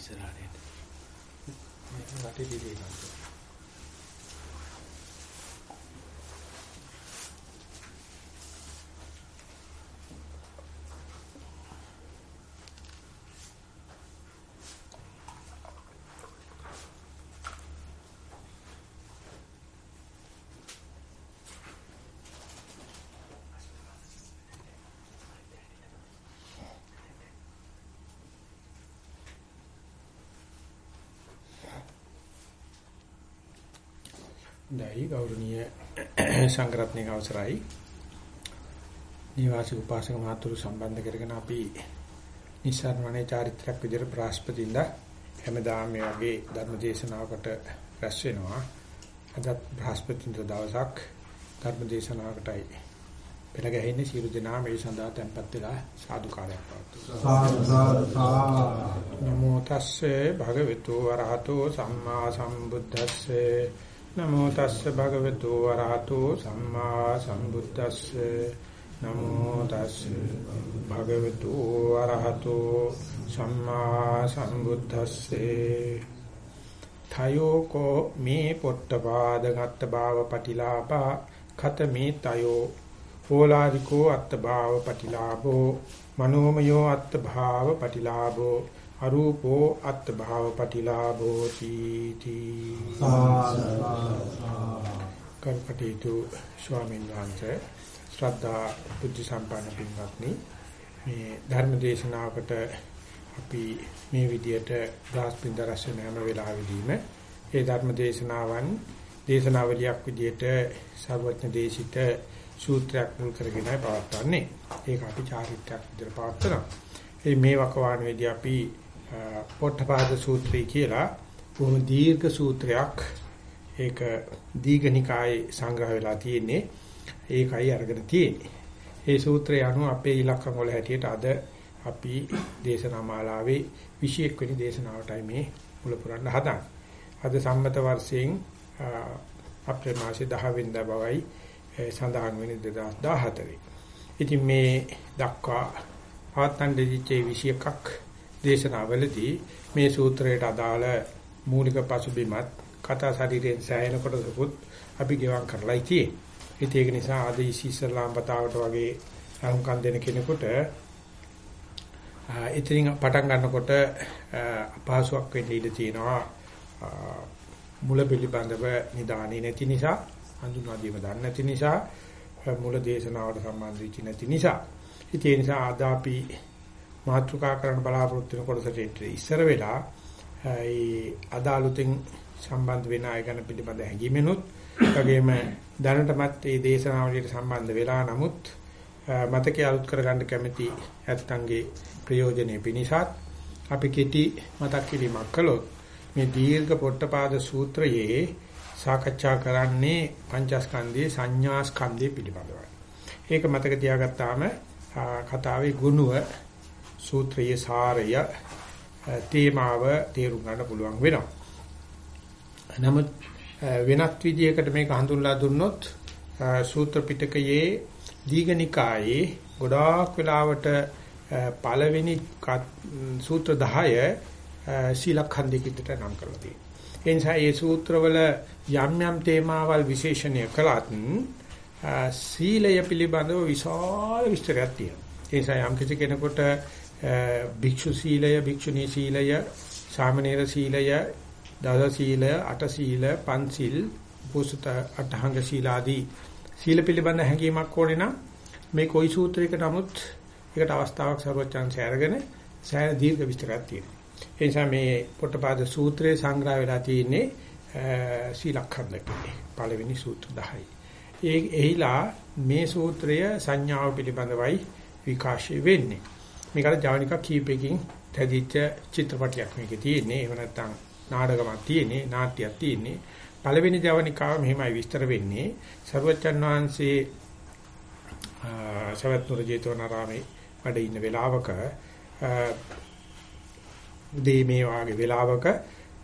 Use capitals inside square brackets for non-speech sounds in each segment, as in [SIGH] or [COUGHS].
ඉස්සරහට. මේ රටේ දිදී දැයි ගෞරවනීය සංග්‍රහණික අවසරයි. නිවාසික උපාසක මහතුරු සම්බන්ධ කරගෙන අපි නිසරණේ චාරිත්‍රාක් විදිහට බ්‍රහස්පතින්ද හැමදාම මේ වගේ ධර්ම දේශනාවකට රැස් වෙනවා. අද බ්‍රහස්පතින්ද දවසක් ධර්ම දේශනාවකටයි පෙළ ගැහෙන්නේ සියලු දෙනා මේ සඳහා tempත් වෙලා සාදුකාරයක් පවතුන. නමෝ තස්සේ භගවතු වරහතෝ සම්මා සම්බුද්දස්සේ නමෝ තස්ස භගවතු වරහතෝ සම්මා සම්බුද්දස්ස. නමෝ තස්ස භගවතු වරහතෝ සම්මා සම්බුද්දස්සේ. තයෝකෝ මේ පොට්ටපාද ගත්ත භාව පටිලාපා. khත මේ තයෝ ඕලාරිකෝ අත්ත භාව පටිලාභෝ. මනෝමයෝ අත්ත භාව පටිලාභෝ. අරූපෝ අත් භාව පටිලාභෝ තීති කල්පටිතු ස්වාමීන් වහන්සේ ශ්‍රද්ධා බුද්ධ සම්පන්න පින්වත්නි මේ ධර්ම දේශනාවකට අපි මේ විදියට ගාස්පින්ද රැස්වෙන හැම වෙලාවෙදීම ඒ ධර්ම දේශනාවන් දේශනාවලියක් විදියට සර්වඥ දේශිත සූත්‍රයක් මුල් කරගෙනයි පවත්වන්නේ. ඒක අපි චාරිත්‍රාක් විදියට පවත්වනවා. ඒ මේ වකවානුවේදී අපි පොට්ටපාද සූත්‍රය කියලා බොහොම දීර්ඝ සූත්‍රයක් ඒක දීඝනිකායේ සංග්‍රහ වෙලා තියෙන්නේ ඒකයි අරගෙන තියෙන්නේ. ඒ සූත්‍රය අනුව අපේ ඉලක්කම් වල හැටියට අද අපි දේශනා මාලාවේ 21 වෙනි දේශනාවටයි මේ මුල පුරන්න හදන්නේ. අද සම්මත වර්ෂයෙන් අප්‍රේල් මාසේ 10 වෙනිදා බවයි සඳහන් වෙන්නේ 2014. ඉතින් මේ දක්වා පවත්තන් දෙවිච්චේ 21ක් දේශනාවලදී මේ සූත්‍රයට අදාළ මූලික පසුබිමත් කතා ශරීරයෙන් සෑහෙන කොටසකුත් අපි ගෙවම් කරලායි තියෙන්නේ. ඒක නිසා ආද ඉස්සලාම් පතාවට වගේ අහුම්කම් දෙන කෙනෙකුට ඉතින් පටන් ගන්නකොට අපහසුයක් වෙන්න ඉඩ තියෙනවා. මුල පිළිබඳව නිදානේ නැති නිසා හඳුනා දීම දන්නේ නැති නිසා මුල දේශනාවට සම්බන්ධ වෙච්ච නැති නිසා ඉතින් ඒ නිසා අද අපි මාතෘකා කරන්න බලාපොරොත්තු වෙන කොටසට ඉස්සර වෙලා ඒ අදාළුතින් සම්බන්ධ වෙන අය ගැන පිළිබඳ හැඟීමෙනුත් වගේම දැනටමත් මේ දේශනාවලියට සම්බන්ධ වෙලා නමුත් මතකයේ අලුත් කරගන්න කැමති ඇත්තන්ගේ ප්‍රයෝජනෙ පිණිසත් අපි කෙටි මතක් කිරීමක් කළොත් මේ දීර්ඝ පොට්ටපාද සූත්‍රයේ සාකච්ඡා කරන්නේ පංචස්කන්ධයේ සංඥා ස්කන්ධය පිළිබඳවයි. ඒක මතක තියාගත්තාම කතාවේ ගුණුව සූත්‍රයේ සාරය තේමාව තේරුම් ගන්න පුළුවන් වෙනවා. නමුත් වෙනත් විදියකට මේක හඳුන්ලා දුන්නොත් සූත්‍ර පිටකයේ දීඝනිකායේ ගොඩාක් වෙලාවට පළවෙනි සූත්‍ර 10 සීලඛණ්ඩිකිට නම් කරලා තියෙනවා. ඒ නිසා මේ සූත්‍රවල යම් යම් තේමාවල් විශේෂණය කළත් සීලය පිළිබඳව විශාල විස්තරයක් තියෙනවා. ඒ නිසා යම් කිසි කෙනෙකුට භික්ෂු සීලය, භික්ෂුණී සීලය, සාමණේර සීලය, දස සීලය, අට සීල, පන්සිල්, පුසුත අටහංග සීලාදී සීල පිළිබඳ හැඟීමක් ඕනේ නම් මේ කොයි සූත්‍රයක නමුත් ඒකට අවස්ථාවක් සර්වචන්සය අරගෙන සෑහෙන දීර්ඝ විස්තරයක් තියෙනවා. ඒ නිසා මේ පොට්ටපාද සූත්‍රයේ සංග්‍රහ වෙලා තියෙන්නේ සීලඛණ්ඩකේ පළවෙනි සූත්‍ර 10යි. ඒ එහිලා මේ සූත්‍රය සංඥාව පිළිබඳවයි විකාශය වෙන්නේ. මේකට ජවනිකා කීපයකින් තැදිච්ච චිත්‍රපටයක් මේකේ තියෙන්නේ. එහෙම නැත්නම් නාටකමක් තියෙන්නේ, නාට්‍යයක් තියෙන්නේ. පළවෙනි ජවනිකාව මෙහෙමයි විස්තර වෙන්නේ. සර්වචන් වහන්සේ සවැත්නුර ජේතවනාරාමේ වැඩ ඉන්න වෙලාවක උදේ මේ වාගේ වෙලාවක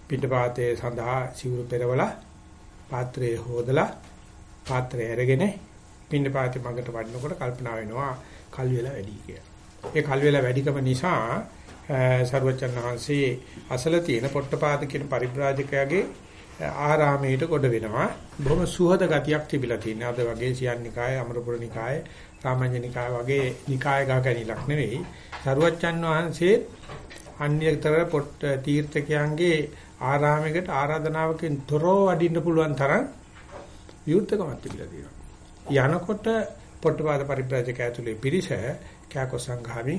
පිටපාතේ සඳහා සිවුරු පෙරවලා පාත්‍රයේ හොදලා පාත්‍රය අරගෙන පින්නපාතේ මගට වඩනකොට කල්පනා වෙනවා කල් වේලා වැඩි කියලා. ඒ කල් වේලා වැඩිකම නිසා සරුවචන් වහන්සේ අසල තියෙන පොට්ටපාද කියන පරිබ්‍රාජකයාගේ ආරාමයට කොට වෙනවා. බොහොම සුහද ගතියක් තිබිලා තියෙනවා. අද වගේ සියන්නිකාය, අමරපුර නිකාය, රාමඤ්ඤනිකාය වගේ නිකාය ගාකණිලක් නෙවෙයි. සරුවචන් වහන්සේ අන්‍යතර පොට්ට තීර්ථකයන්ගේ ආරාමයකට ආරාධනාවකින් තොරව වඩින්න පුළුවන් තරම් විවෘතකමක් තිබිලා තියෙනවා. යනකොට පොට්ටපාද පරිබ්‍රාජක ඇතුලේ පිරිස කෑකො සංඝාමි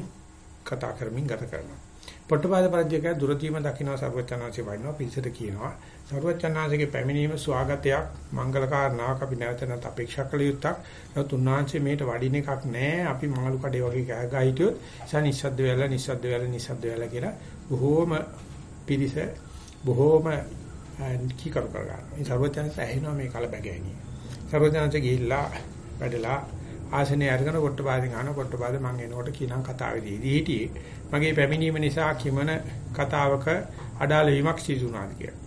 කතා කරමින් ගත කරනවා. පොට්ටපාද පරිබ්‍රාජක දුරදීම දකින්න සර්වචනාංශي වයින්නවා පිරිසට කියනවා. සර්වචනාංශගේ පැමිණීම ස්වාගතයක් මංගල කාරණාවක් අපි නැවත නැත් අපේක්ෂා කළ යුත්තක්. නමුත් උන්වහන්සේ මේට වඩින එකක් නැහැ. අපි මාළු කඩේ වගේ කෑ ගහ හිටියොත් ඉතින් නිස්සද්ද වෙලා නිස්සද්ද වෙලා නිස්සද්ද වෙලා කියලා බොහෝම පිරිස බොහෝම කීකරු කර ගන්නවා. මේ සර්වඥාන්ස ඇහෙනවා මේ කල බැගෑනිය. සර්වඥාන්ස ගිහිල්ලා වැඩලා ආසනේ අරගෙන කොට්ටපාදින් අහන කොට්ටපාද මං එනකොට කියනම් කතාවේදී හිටියේ. මගේ පැමිණීම නිසා කිමන කතාවක අඩාල වීමක් සිදු වුණාද කියලා.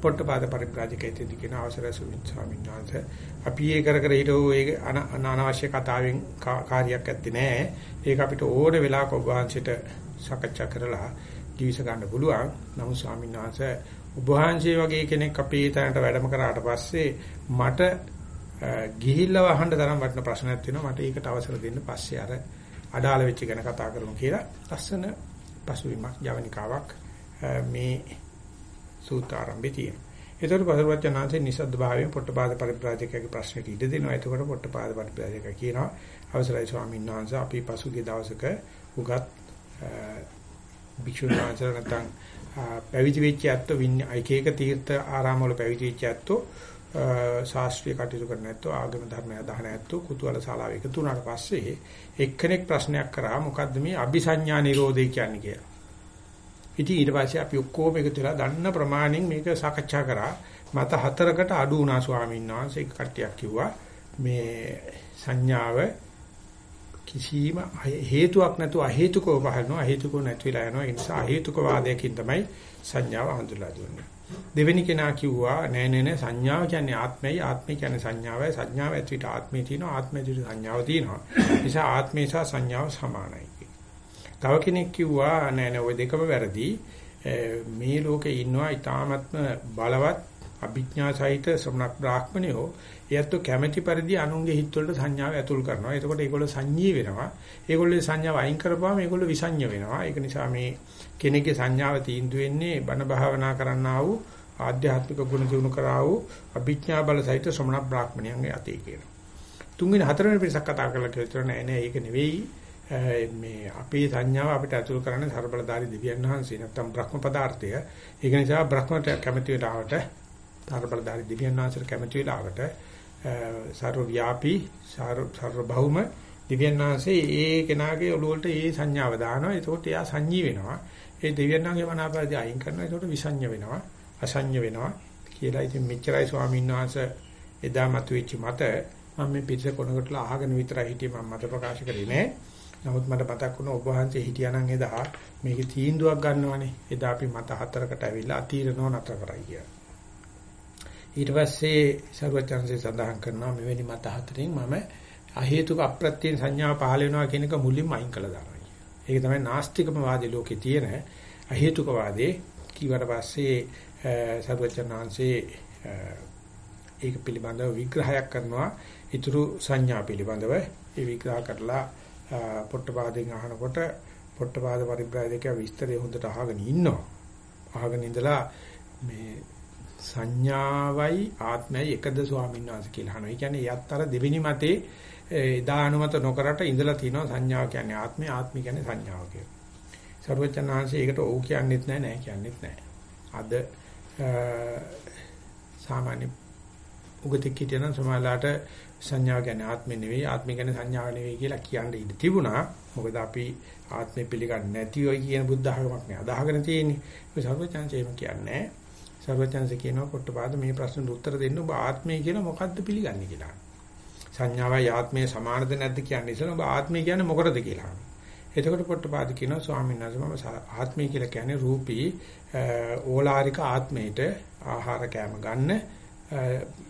පොට්ටපාද පරිප්‍රාජකයේදී කියන අවසරය සුමිත් ස්වාමීන් වහන්සේ අපි ඒ කර කර හිටෝ ඒ අනවශ්‍ය කතාවෙන් කාර්යයක් ඇත්තේ නැහැ. ඒක අපිට ඕන වෙලාවක ඔබ වහන්සේට සාකච්ඡා කරලා ජීවිස ගන්න පුළුවන්. නමුත් ස්වාමීන් වහන්සේ ඔබ වහන්සේ වගේ කෙනෙක් අපේ තැනට වැඩම කරාට පස්සේ මට ගිහිල්ලා වහන්න තරම් වටින ප්‍රශ්නයක් තියෙනවා. මට ඒකට අවසර දෙන්න පස්සේ අර අඩාල වෙච්ච ගැන කතා කරමු කියලා ලස්සන පසුබිමක් ජවනිකාවක් මේ සූත්‍ර ආරම්භයේ තියෙනවා. ඒතකොට පසුවචනාංශේ නිසද්ද භාවයෙන් පොට්ටපාද පරිප්‍රාජකයාගේ ප්‍රශ්නෙට ඉඩ දෙනවා. එතකොට පොට්ටපාද පරිප්‍රාජකයා කියනවා අවසරයි ස්වාමීන් වහන්සේ අපි පසුගිය දවසක උගත් භික්ෂුන් වහන්සේලා නැත්නම් පැවිදි වෙච්ච ඇත්තෝ එක එක තීර්ථ ආරාම වල පැවිදි වෙච්ච ඇත්තෝ ශාස්ත්‍රීය කටයුතු කරන ඇත්තෝ ආගම ධර්මය අදහන ඇත්තෝ කුතුහල ශාලාව එකතු වුණාට පස්සේ එක්කෙනෙක් ප්‍රශ්නයක් කරා මොකද්ද මේ අபிසඤ්ඤා නිරෝධය කියන්නේ කියලා. ඉතින් ඊට පස්සේ අපි ඔක්කොම එකතු වෙලා දන්න ප්‍රමාණයෙන් මේක සාකච්ඡා කරා. මත හතරකට අඩු වුණා ස්වාමීන් වහන්සේ කට්ටියක් කිව්වා මේ සංඥාව කිසිම හේතුවක් නැතුව අහේතුකව පහළනවා අහේතුකව නැති වෙලා යනවා ඒ නිසා අහේතුක වාදයකින් තමයි සංඥාව හඳුල්ලා දුන්නේ දෙවෙනි කෙනා කිව්වා නෑ නෑ නෑ සංඥාව කියන්නේ ආත්මයයි ආත්මය කියන්නේ සංඥාවයි සංඥාව ඇතුළට ආත්මය තියෙනවා ආත්මය ඇතුළට සංඥාව තියෙනවා. නිසා ආත්මය සහ සංඥාව සමානයි කියලා. තව කෙනෙක් කිව්වා නෑ නෑ ওই දෙකම වැරදි. මේ ලෝකේ ඉන්නවා ඊ타ත්ම බලවත් අභිඥා සහිත ශ්‍රමණක් බ්‍රාහ්මණයෝ එයත් කැමැති පරිදි අනුන්ගේ හිත් වලට සංඥාව ඇතුල් කරනවා. එතකොට ඒගොල්ලෝ සංඤී වෙනවා. ඒගොල්ලෝ සංඥාව අයින් කරපුවාම ඒගොල්ලෝ විසඤ්ඤ වෙනවා. ඒක නිසා මේ කෙනෙක්ගේ සංඥාව තීන්දු වෙන්නේ බණ භාවනා කරන්නා වූ ආධ්‍යාත්මික ගුණ දිනු කරා වූ අභිඥා බල සහිත ශ්‍රමණ බ්‍රාහ්මණයන්ගේ අතේ කියනවා. තුන්වෙනි හතරවෙනි පිරිසක් කතා කරලා කියලා නෑ නෑ ඒක නෙවෙයි මේ අපේ සංඥාව අපිට අතුල් කරන්නේ ਸਰබලධාරී දිව්‍යන් වහන්සේ නැත්තම් බ්‍රහ්ම පදාර්ථය. ඒක නිසා බ්‍රහ්මට කැමති වෙලාවට ਸਰබලධාරී දිව්‍යන් වහන්සේට කැමති වෙලාවට ਸਰවව්‍යාපී ਸਰව බහුම දිව්‍යන් වහන්සේ ඒ කෙනාගේ ඔළුවට ඒ සංඥාව දානවා. ඒකෝට එයා සංජී වෙනවා. ඒ දිව්‍යඥාන්ගේ මනාපරදී අයින් කරනවා. එතකොට විසඤ්ඤ වෙනවා. අසඤ්ඤ වෙනවා කියලා. ඉතින් මෙච්චරයි ස්වාමීන් වහන්සේ එදා මතුවෙච්ච මත මම මේ පිටස කොනකටලා අහගෙන විතරයි හිටියේ මම මත ප්‍රකාශ කරේ නෑ. නමුත් මට මතක් වුණා ඔබ වහන්සේ හිටියානම් එදා මේකේ තීන්දුවක් ගන්නවනේ. එදා අපි මත හතරකට ඇවිල්ලා අතීරණව නතර කරයි කියලා. ඊට පස්සේ සර්වචන්සේ සඳහන් කරනවා මෙවැනි මත හතරෙන් මම අහේතුක අප්‍රත්‍යයෙන් සංඥාව පහල වෙනවා කියන එක මුලින්ම අයින් කළා දානවා. ඒක තමයි නාස්තිකම වාදී ලෝකේ තියෙන අහේතුක වාදේ කීවට පස්සේ සර්වචන්හන්සේ ඒක පිළිබඳව විග්‍රහයක් කරනවා. ඊතුරු සංඥා පිළිබඳව ඒ විග්‍රහ කරලා පොට්ටපාදයෙන් අහනකොට පොට්ටපාද පරිබ්‍රාජකයා විස්තරය හොඳට අහගෙන ඉන්නවා. අහගෙන ඉඳලා මේ සංඥාවයි ආත්මයයි එකද ස්වාමීන් වහන්සේ කියලා අහනවා. ඒ කියන්නේ යත් අර දෙවෙනි මතේ එදා අනුමත නොකරට ඉඳලා තියෙනවා සංඥාව කියන්නේ ආත්මය ආත්මය කියන්නේ සංඥාව කියලා. සර්වචන් වහන්සේ ඒකට ඔව් කියන්නෙත් නැහැ නෑ කියන්නෙත් නැහැ. අද සාමාන්‍ය උගතික කියන සමාලාට සංඥාව කියන්නේ ආත්මෙ නෙවෙයි ආත්මය කියන්නේ සංඥාව නෙවෙයි කියලා කියන්න ඉඩ තිබුණා. මොකද අපි ආත්මෙ පිළිගන්නේ නැති ඔය කියන බුද්ධ ආගමක් නේ අදහගෙන තියෙන්නේ. ඒ සර්වචන්සේ එහෙම කියන්නේ නැහැ. සර්වඥාන්සේ කියනවා පොට්ටපාද මේ ප්‍රශ්නෙට උත්තර දෙන්න ඔබ ආත්මය කියලා මොකද්ද පිළිගන්නේ කියලා. සංඥාවයි ආත්මය සමානද නැද්ද කියන්නේ ඉතින් ඔබ ආත්මය කියන්නේ මොකටද කියලා. එතකොට පොට්ටපාද කියනවා ස්වාමීන් වහන්සේ මම ආත්මය කියලා කියන්නේ රූපී ඕලාරික ආත්මයට ආහාර කැම ගන්න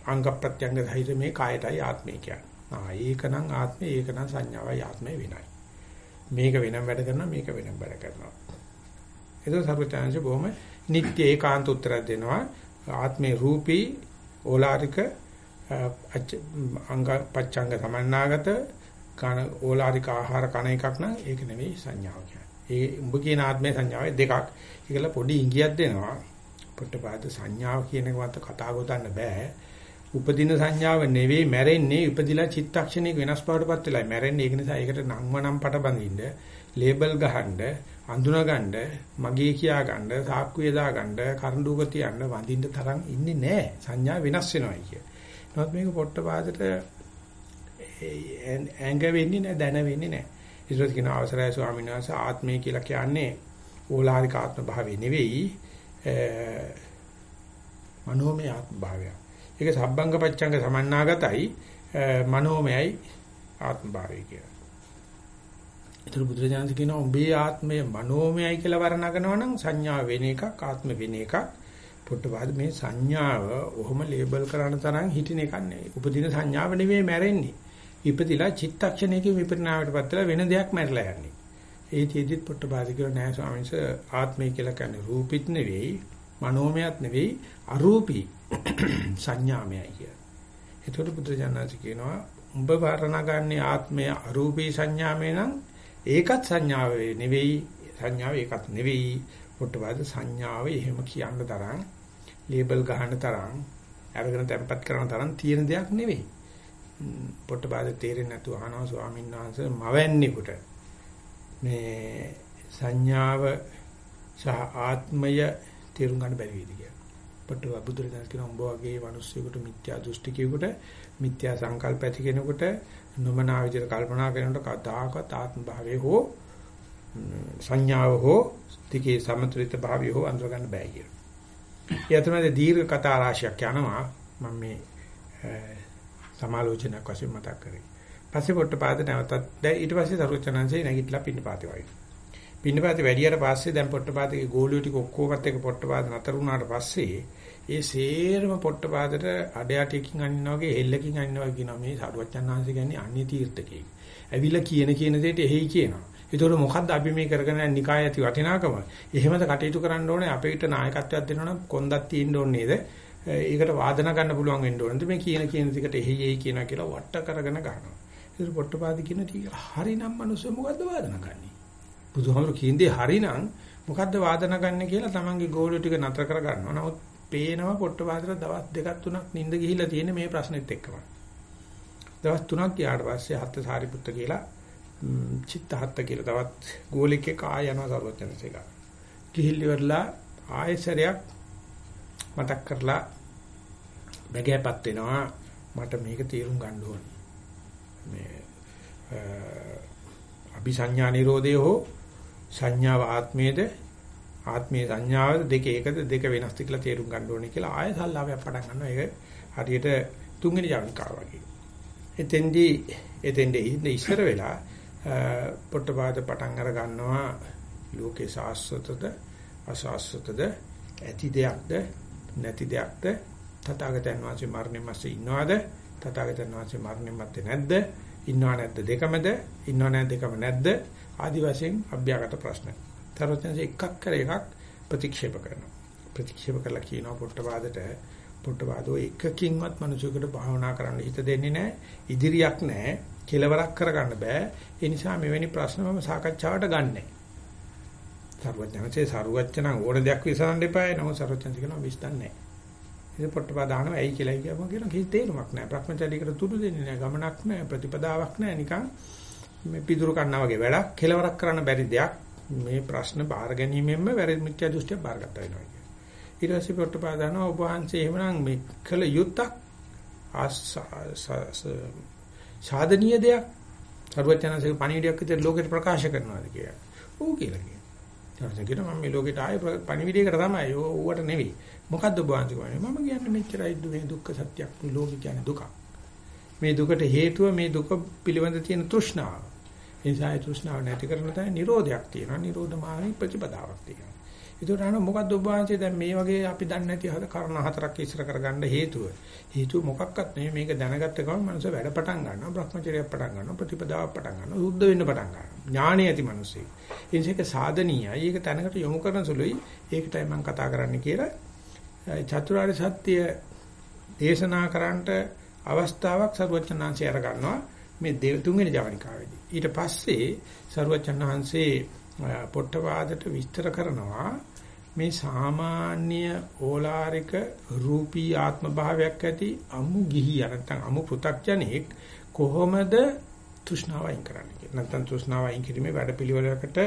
අංග ප්‍රත්‍යංග සහිත මේ කායයටයි ආත්මය කියන්නේ. ආ ඒකනම් ආත්මය ඒකනම් සංඥාවයි ආත්මය වෙනයි. මේක වෙනම වැඩ කරනවා මේක වෙනම වැඩ කරනවා. ඒක සර්වඥාන්සේ බොහොම නිත්‍ය ඒකාන්ත උත්තරයක් දෙනවා. ආත්මේ රූපී ඕලාරික අංග පච්ඡංග සමන්නාගත කන ඕලාරික ආහාර කන එකක් නම් ඒක නෙවෙයි සංඥාව කියන්නේ. ඒ උඹ කියන ආත්මේ සංඥාවේ දෙකක්. ඒකල පොඩි ඉඟියක් දෙනවා. පොට්ටපාද සංඥාව කියන එක මත කතා ගොතන්න බෑ. උපදින සංඥාව නෙවෙයි මැරෙන්නේ උපදිලා චිත්තක්ෂණයක වෙනස් බවටපත් වෙලා මැරෙන්නේ ඒක නිසා ඒකට නම්ම නම් පට බඳින්න ලේබල් ගහන්න අඳුනගන්න මගේ කියා ගන්න සාක්කුවේ දාගන්න කරඬුක තියන්න වඳින්න තරම් ඉන්නේ නැහැ සංඥා වෙනස් වෙනවායි කිය. නමුත් මේක පොට්ටපාදට ඇඟ වෙන්නේ නැහැ දැන වෙන්නේ නැහැ. ඊට කියන අවසරයි ස්වාමීන් වහන්සේ ආත්මය කියලා කියන්නේ ඕලාරික ආත්ම භාවය නෙවෙයි මනෝමය ආත්ම භාවය. ඒක සබ්බංග පච්ඡංග සමන්නාගතයි මනෝමයයි ආත්ම භාවය කියලා. ඒතර බුදුරජාණන් කියනවා උඹේ ආත්මය මනෝමයයි කියලා වර්ණනනවා නම් සංඥා වෙන එකක් ආත්ම වෙන එකක්. පොට්ටපාද මේ සංඥාව ඔහොම ලේබල් කරන තරම් හිටින එකක් නෙවෙයි. උපදින සංඥාව නෙවෙයි මැරෙන්නේ. ඉපදිලා චිත්තක්ෂණයකින් විපරිණාමයටපත් වෙලා වෙන දෙයක් මැරලා යන්නේ. ඒ චේදිත් පොට්ටපාද කියලා නෑ ස්වාමීන් වහන්සේ ආත්මය කියලා කියන්නේ රූපිත නෙවෙයි, මනෝමයත් නෙවෙයි, අරූපී [COUGHS] සංඥාමයයි කියලා. ඒතකොට බුදුජානනාති කියනවා උඹ වර්ණනා ගන්නේ ආත්මය අරූපී සංඥාමය නම් ඒකත් සංඥාව නෙවෙයි සංඥාව ඒකත් නෙවෙයි පොට්ටපාද සංඥාව එහෙම කියන්න තරම් ලේබල් ගහන්න තරම් අරගෙන තැම්පත් කරන තරම් තියෙන දෙයක් නෙවෙයි පොට්ටපාද තේරෙන්නේ නැතුව අහනවා ස්වාමීන් වහන්සේ මවන්නේකට මේ සංඥාව සහ ආත්මය තේරුම් ගන්න බැරි වේද කියලා. පොට්ටපාද බුදුරජාණන් කියන උඹ වගේ මිනිස්සුෙකුට මිත්‍යා දෘෂ්ටිකයෙකුට මිත්‍යා සංකල්ප ඇති කෙනෙකුට නොමනා විදිහට කල්පනා කරනකොට කදාකත් ආත්ම භාවයේ හෝ සංඥාව හෝ තිකේ සමතුලිත භාවය හෝ අඳුර ගන්න බෑ කියලා. ඒ තමයි දීර්ඝ කතා රාශියක් යනවා මම මේ සමාලෝචනයක් වශයෙන් මතක් කරේ. පස්සේ පොට්ටපාද නැවතත් දැන් ඊට පස්සේ සරුවචනංශේ නැගිටලා පින්නපාතේ වයි. පින්නපාතේ වැඩියට පස්සේ දැන් පොට්ටපාතේ ගෝලියෝ ටික ඔක්කොමත් එක පොට්ටපාද නතර වුණාට පස්සේ ඒ සේරම පොට්ටපාදට අඩයටිකින් අනිනවා වගේ හෙල්ලකින් අනිනවා කියනවා මේ සරුවචනංශ කියන්නේ අන්‍ය තීර්ථකේ. ඇවිල්ලා කියන කියන දෙයට එහෙයි කියනවා. ඒතකොට මොකද්ද අපි මේ කරගෙන යන නිකාය ඇති වටිනාකම? එහෙමද කටයුතු කරන්න ඕනේ අපිට නායකත්වයක් දෙනවනම් කොන්දක් තියෙන්න ඕනේ නේද? ඒකට වාදන ගන්න පුළුවන් වෙන්න ඕනද මේ කියන කියන දිකට එහි එහි කියනවා කියලා වට කරගෙන ගන්නවා. ඒක පොට්ටපාදි කියන ටික හරිනම් මිනිස්සු මොකද්ද වාදන ගන්නේ? බුදුහාමුදුරු කියන්නේ හරිනම් මොකද්ද වාදන ගන්න කියලා තමන්ගේ ගෝලිය ටික නතර කර ගන්නවා. නමුත් පේනවා පොට්ටපාදට දවස් දෙකක් තුනක් නිින්ද ගිහිල්ලා තියෙන මේ ප්‍රශ්නෙත් එක්කම. දවස් තුනක් ගියාට පස්සේ හත් සාරිපුත්ත කියලා චිත්තහත්ත කියලා තවත් ගෝලිකේ කාය යනවා සර්වඥන්සේක. ගිහිල්ලි වරලා ආයසරයක් මතක් කරලා බැගෑපත් වෙනවා මට මේක තේරුම් ගන්න ඕනේ. මේ අபிසඤ්ඤා නිරෝධය හෝ සංඥාව ආත්මයේද ආත්මීය සංඥාවද දෙක එකද දෙක වෙනස්ද කියලා තේරුම් ගන්න ඕනේ කියලා ආය සල්ලාවයක් පටන් ගන්නවා. ඒක හරියට තුන්වෙනි ජවනිකාව වගේ. එතෙන්දී එතෙන්දී ඉන්නේ ඉස්සර වෙලා පොට්ටපාද පටන් අර ගන්නවා ලෝකේ සාස්වතද අසාස්වතද ඇති දෙයක්ද නැති දෙයක්ද තථාගතයන් වහන්සේ මරණයන් මැස්සේ ඉන්නවද තථාගතයන් වහන්සේ මරණයන් මැත්තේ නැද්ද ඉන්නව නැද්ද දෙකමද ඉන්නව නැද්ද දෙකම නැද්ද ආදි වශයෙන් අභ්‍යාගත ප්‍රශ්න. තරොත්යන්සේ එකක් කර එකක් ප්‍රතික්ෂේප කරනවා. ප්‍රතික්ෂේප කරලා කියනවා පොට්ටපාදට පොට්ටපාදෝ එකකින්වත් මිනිසෙකුට භාවනා කරන්න හිත දෙන්නේ නැහැ. ඉදිරියක් නැහැ. කෙලවරක් කරගන්න බෑ. ඒ නිසා මෙවැනි ප්‍රශ්න මම සාකච්ඡාවට ගන්නෑ. සරුවචනසේ සරුවචන ඕන දෙයක් විසඳන්න එපායි. නමුත් සරුවචන කියනවා විශ්දන්නේ නැහැ. ඉතින් පොට්ටපාදානම ඇයි කියලා කියපුවා කියන කිසි තේරුමක් නැහැ. භ්‍රමචාරීකට තුඩු දෙන්නේ නැහැ. ගමනක් නැහැ. ප්‍රතිපදාවක් නැහැ. නිකන් මේ පිදුරු කන්නා වගේ වැඩක්. කෙලවරක් කරන්න බැරි දෙයක්. මේ ප්‍රශ්න බාර ගැනීමෙන්ම වැරදි මිත්‍යා දෘෂ්ටිය බාරගත්ත වෙනවා කියන්නේ. ඊට පස්සේ පොට්ටපාදාන ඔබ වහන්සේ එහෙමනම් මේ කළ යුත්තක් සාධනීය දෙයක් සර්වඥාන්සේ පණිවිඩයක් විතර ලෝකෙට ප්‍රකාශ කරනවාද කියලා. ඌ කියලා කියනවා. ඊට පස්සේ මම මේ ලෝකෙට ආයේ පණිවිඩයකට තමයි ඌවට නෙවෙයි. මොකද්ද බාන්ති කියන්නේ? මම කියන්නේ මෙච්චරයි මේ දුක්ඛ සත්‍යයක් ලෝකෙ කියන්නේ දුකක්. මේ දුකට හේතුව මේ දුක පිළිබඳ තියෙන තෘෂ්ණාව. ඒ නිසා ඒ තෘෂ්ණාව නැති කරන තැන නිරෝධයක් තියෙනවා. නිරෝධ මාර්ගී ප්‍රතිපදාවක් තියෙනවා. ඒකට අහන මොකද්ද ඔබ වහන්සේ දැන් මේ වගේ අපි දන්නේ නැති හද කර්ණ හතරක් ඉස්සර කරගන්න හේතුව. හේතුව මොකක්වත් නෙමෙයි මේක දැනගත්ත ගමන් මනස වැඩ පටන් ගන්නවා භ්‍රමචර්යයක් පටන් ගන්නවා ප්‍රතිපදාවක් පටන් ගන්නවා සුද්ධ වෙන්න පටන් ගන්නවා ඥාණය ඇති මිනිස්සෙක්. ඒ නිසා ඒක සාධනීයයි. ඒක තැනකට යොමු කරන සුළුයි. ඒකටයි මම කතා කරන්න කියලා චතුරාර්ය සත්‍ය දේශනා කරන්නට අවස්ථාවක් සරුවචනාංශය අර ගන්නවා මේ තුන්වෙනි ජවනිකාවේදී. ඊට පස්සේ සරුවචනාංශේ පොට්ටපාදට විස්තර කරනවා මේ සාමාන්‍ය ඕලාරික රූපී ආත්ම භාවයක් ඇති අමු ගිහි නැත්නම් අමු පෘ탁ජනෙක් කොහොමද තෘෂ්ණාව අයින් කරන්නේ කියලා. නැත්නම් තෘෂ්ණාව අයින් කිරීමේ වැඩපිළිවෙලකට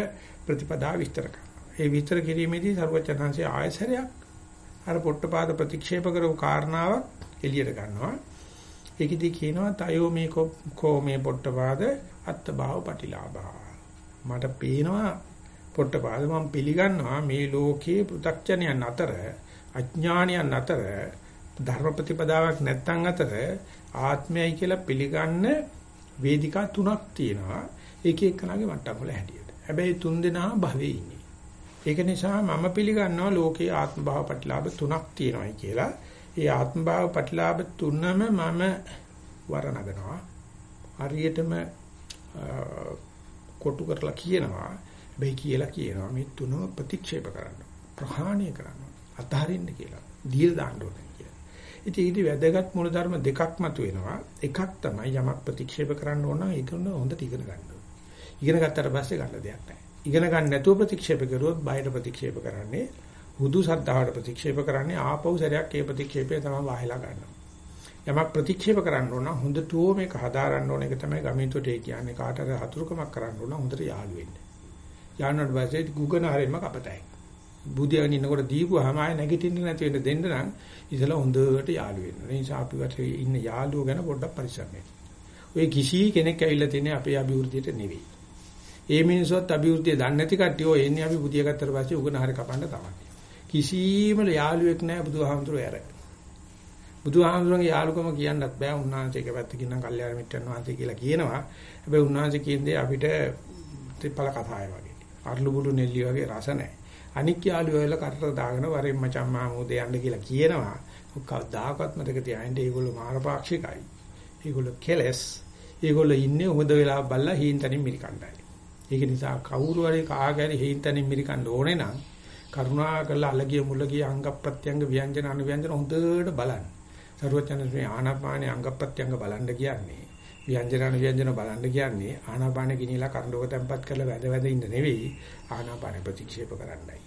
ප්‍රතිපදා විස්තර කරනවා. ඒ විස්තර කිරීමේදී සර්වචනංශයේ ආයසරයක් අර පොට්ටපාද ප්‍රතික්ෂේප කරපු කාරණාවක් එළියට ගන්නවා. ඒකෙදි කියනවා තයෝ මේ කෝ මේ පොට්ටපාද අත්ත භාව පටිලාභා. මට පේනවා පොට්ටපාද මම පිළිගන්නවා මේ ලෝකයේ පෘථග්ජනයන් අතර අඥානයන් අතර ධර්ම ප්‍රතිපදාවක් නැත්තන් අතර ආත්මයයි කියලා පිළිගන්න වේදිකා තුනක් තියෙනවා එක එකනාගේ මට්ටම් වල හැටියට. හැබැයි තුන් දෙනා භවයේ ඉන්නේ. ඒක නිසා මම පිළිගන්නවා ලෝකයේ ආත්ම භාව ප්‍රතිලාභ තුනක් තියෙනවායි කියලා. ඒ ආත්ම භාව ප්‍රතිලාභ තුනම මම වරණගනවා. හරියටම කොටු කරලා කියනවා. හැබැයි කියලා කියනවා මේ තුනම ප්‍රතික්ෂේප කරන්න. ප්‍රහාණය කරන්න. අතහරින්න කියලා. දීලා දාන්න ඕනේ කියලා. ඉතින් ඊට වැදගත් මූලධර්ම දෙකක් මතුවෙනවා. එකක් තමයි යමක් ප්‍රතික්ෂේප කරන්න ඕන ඒක හොඳට ඉගෙන ගන්න ඕනේ. ඉගෙන ගත්තට පස්සේ ගන්න දෙයක් නැහැ. ඉගෙන ගන්න නැතුව ප්‍රතික්ෂේප කරුවොත් බාහිර ප්‍රතික්ෂේප කරන්නේ හුදු සද්ධාවට ප්‍රතික්ෂේප කරන්නේ ආපහු සැරයක් ඒ ප්‍රතික්ෂේපය තමයි වාහිලා ගන්නවා. යමක් ප්‍රතික්ෂේප කරන්න ඕන හොඳටෝ මේක හදාරන්න ඕන එක තමයි ගමින්තොට ඒ කියන්නේ කාටද හතුරුකමක් කරන්න ඕන හොඳට යාළු වෙන්න. යාළුවට පස්සේ ගුගන හරියම කපතයි. බුදියාගෙන ඉන්නකොට දීපුවාම ආය නැගිටින්න නැති වෙන්න දෙන්න නම් ඉතලා හොඳට යාළු වෙන්න. ඒ නිසා අපි වටේ ඉන්න යාළුවෝ ගැන පොඩ්ඩක් පරිස්සම් වෙන්න. ඔය කිසි කෙනෙක් ඇවිල්ලා තියෙන්නේ අපේ අභිවෘද්ධියට නෙවෙයි. ඒ මිනිස්සුත් අභිවෘද්ධිය දන්නේ නැති කට්ටිය ඔය එන්නේ අපි බුදියා ගත්තට පස්සේ උගන හරිය කපන්න තමයි. කිසිම යාළුවෙක් නැහැ බුදුහාමුදුරුවෝ ඇර. බුදුහාමුදුරන්ගේ යාළුකම කියන්නත් බෑ උන්වහන්සේ එක පැත්තකින් නම් කල්යාණ මිත්‍රන් වහන්සේ කියලා කියනවා. හැබැයි උන්වහන්සේ කියන්නේ අපිට ත්‍රිපල කතාය වගේ. අර්ලු බුළු නෙල්ලි වගේ රස නැහැ. අනික් යාළුවෝ වෙලා කරට දාගෙන වරෙන් මචං මාමෝදේ යන්න කියලා කියනවා. කවදාකවත් මතක තියාගන්න ඒගොල්ලෝ මාරපාක්ෂිකයි. ඒගොල්ලෝ කෙලස්. ඒගොල්ලෝ ඉන්නේ උහද වෙලා බල්ලා හීන්තනින් මිරිකණ්ඩායි. ඒක නිසා කවුරු හරි කාගෑරි හීන්තනින් මිරිකණ්ඩ ඕනේ නම් කරුණා කරලා අලගිය මුලගිය අංග ප්‍රත්‍යංග ව්‍යංජන අනුව්‍යංජන හොඳට බලන්න. සරුවචන මේ ආනාපානේ අංග ප්‍රත්‍යංග බලන්න කියන්නේ ව්‍යංජනන ව්‍යංජන බලන්න කියන්නේ ආනාපාන ගිනිලා කරඬුවක තැම්පත් කරලා වැඳ වැඳ ඉන්න නෙවෙයි ආනාපාන ප්‍රතික්ෂේප කරන්නයි.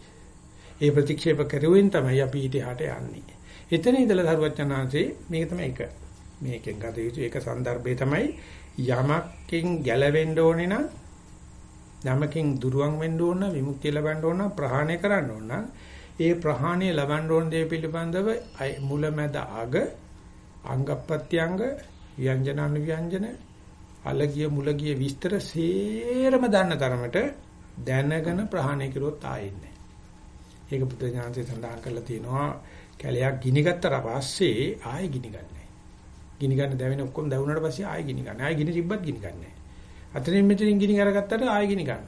ඒ ප්‍රතික්ෂේප කරුවෙන් තමයි අපි ඊටහාට යන්නේ. එතන ඉඳලා ධර්මචනාංශේ මේක තමයි එක. මේකෙන් ගත යුතු එක සන්දර්භය තමයි යමකින් ගැලවෙන්න ඕනේ නම් යමකින් දුරවන් වෙන්න ඕන විමුක්තිය ලබන්න ඕන ප්‍රහාණය කරන්න ඕන ඒ ප්‍රහාණය ලබන්න ඕන දේ පිළිබඳව මුලැමැද අග අංගප්‍රත්‍යංග ව්‍යංජන අනුව්‍යංජන අලගිය මුලගිය විස්තර සේරම දන්න තරමට දැනගෙන ප්‍රහාණය කරුවොත් ආයෙන්නේ. ඒක බුද්ධ ඥානසේ සඳහන් කරලා තියෙනවා කැලයක් ගිනි ගත්තට පස්සේ ආයෙ ගිනි ගන්නෑ. ගිනි ගන්න දැවෙන ඔක්කොම දැවුනට පස්සේ ආයෙ ගිනි ගන්න. ආයෙ ගිනි තිබ්බත් ගිනි ගන්නෑ. අතනින් මෙතනින් ගිනි අරගත්තට ආයෙ ගිනි ගන්න.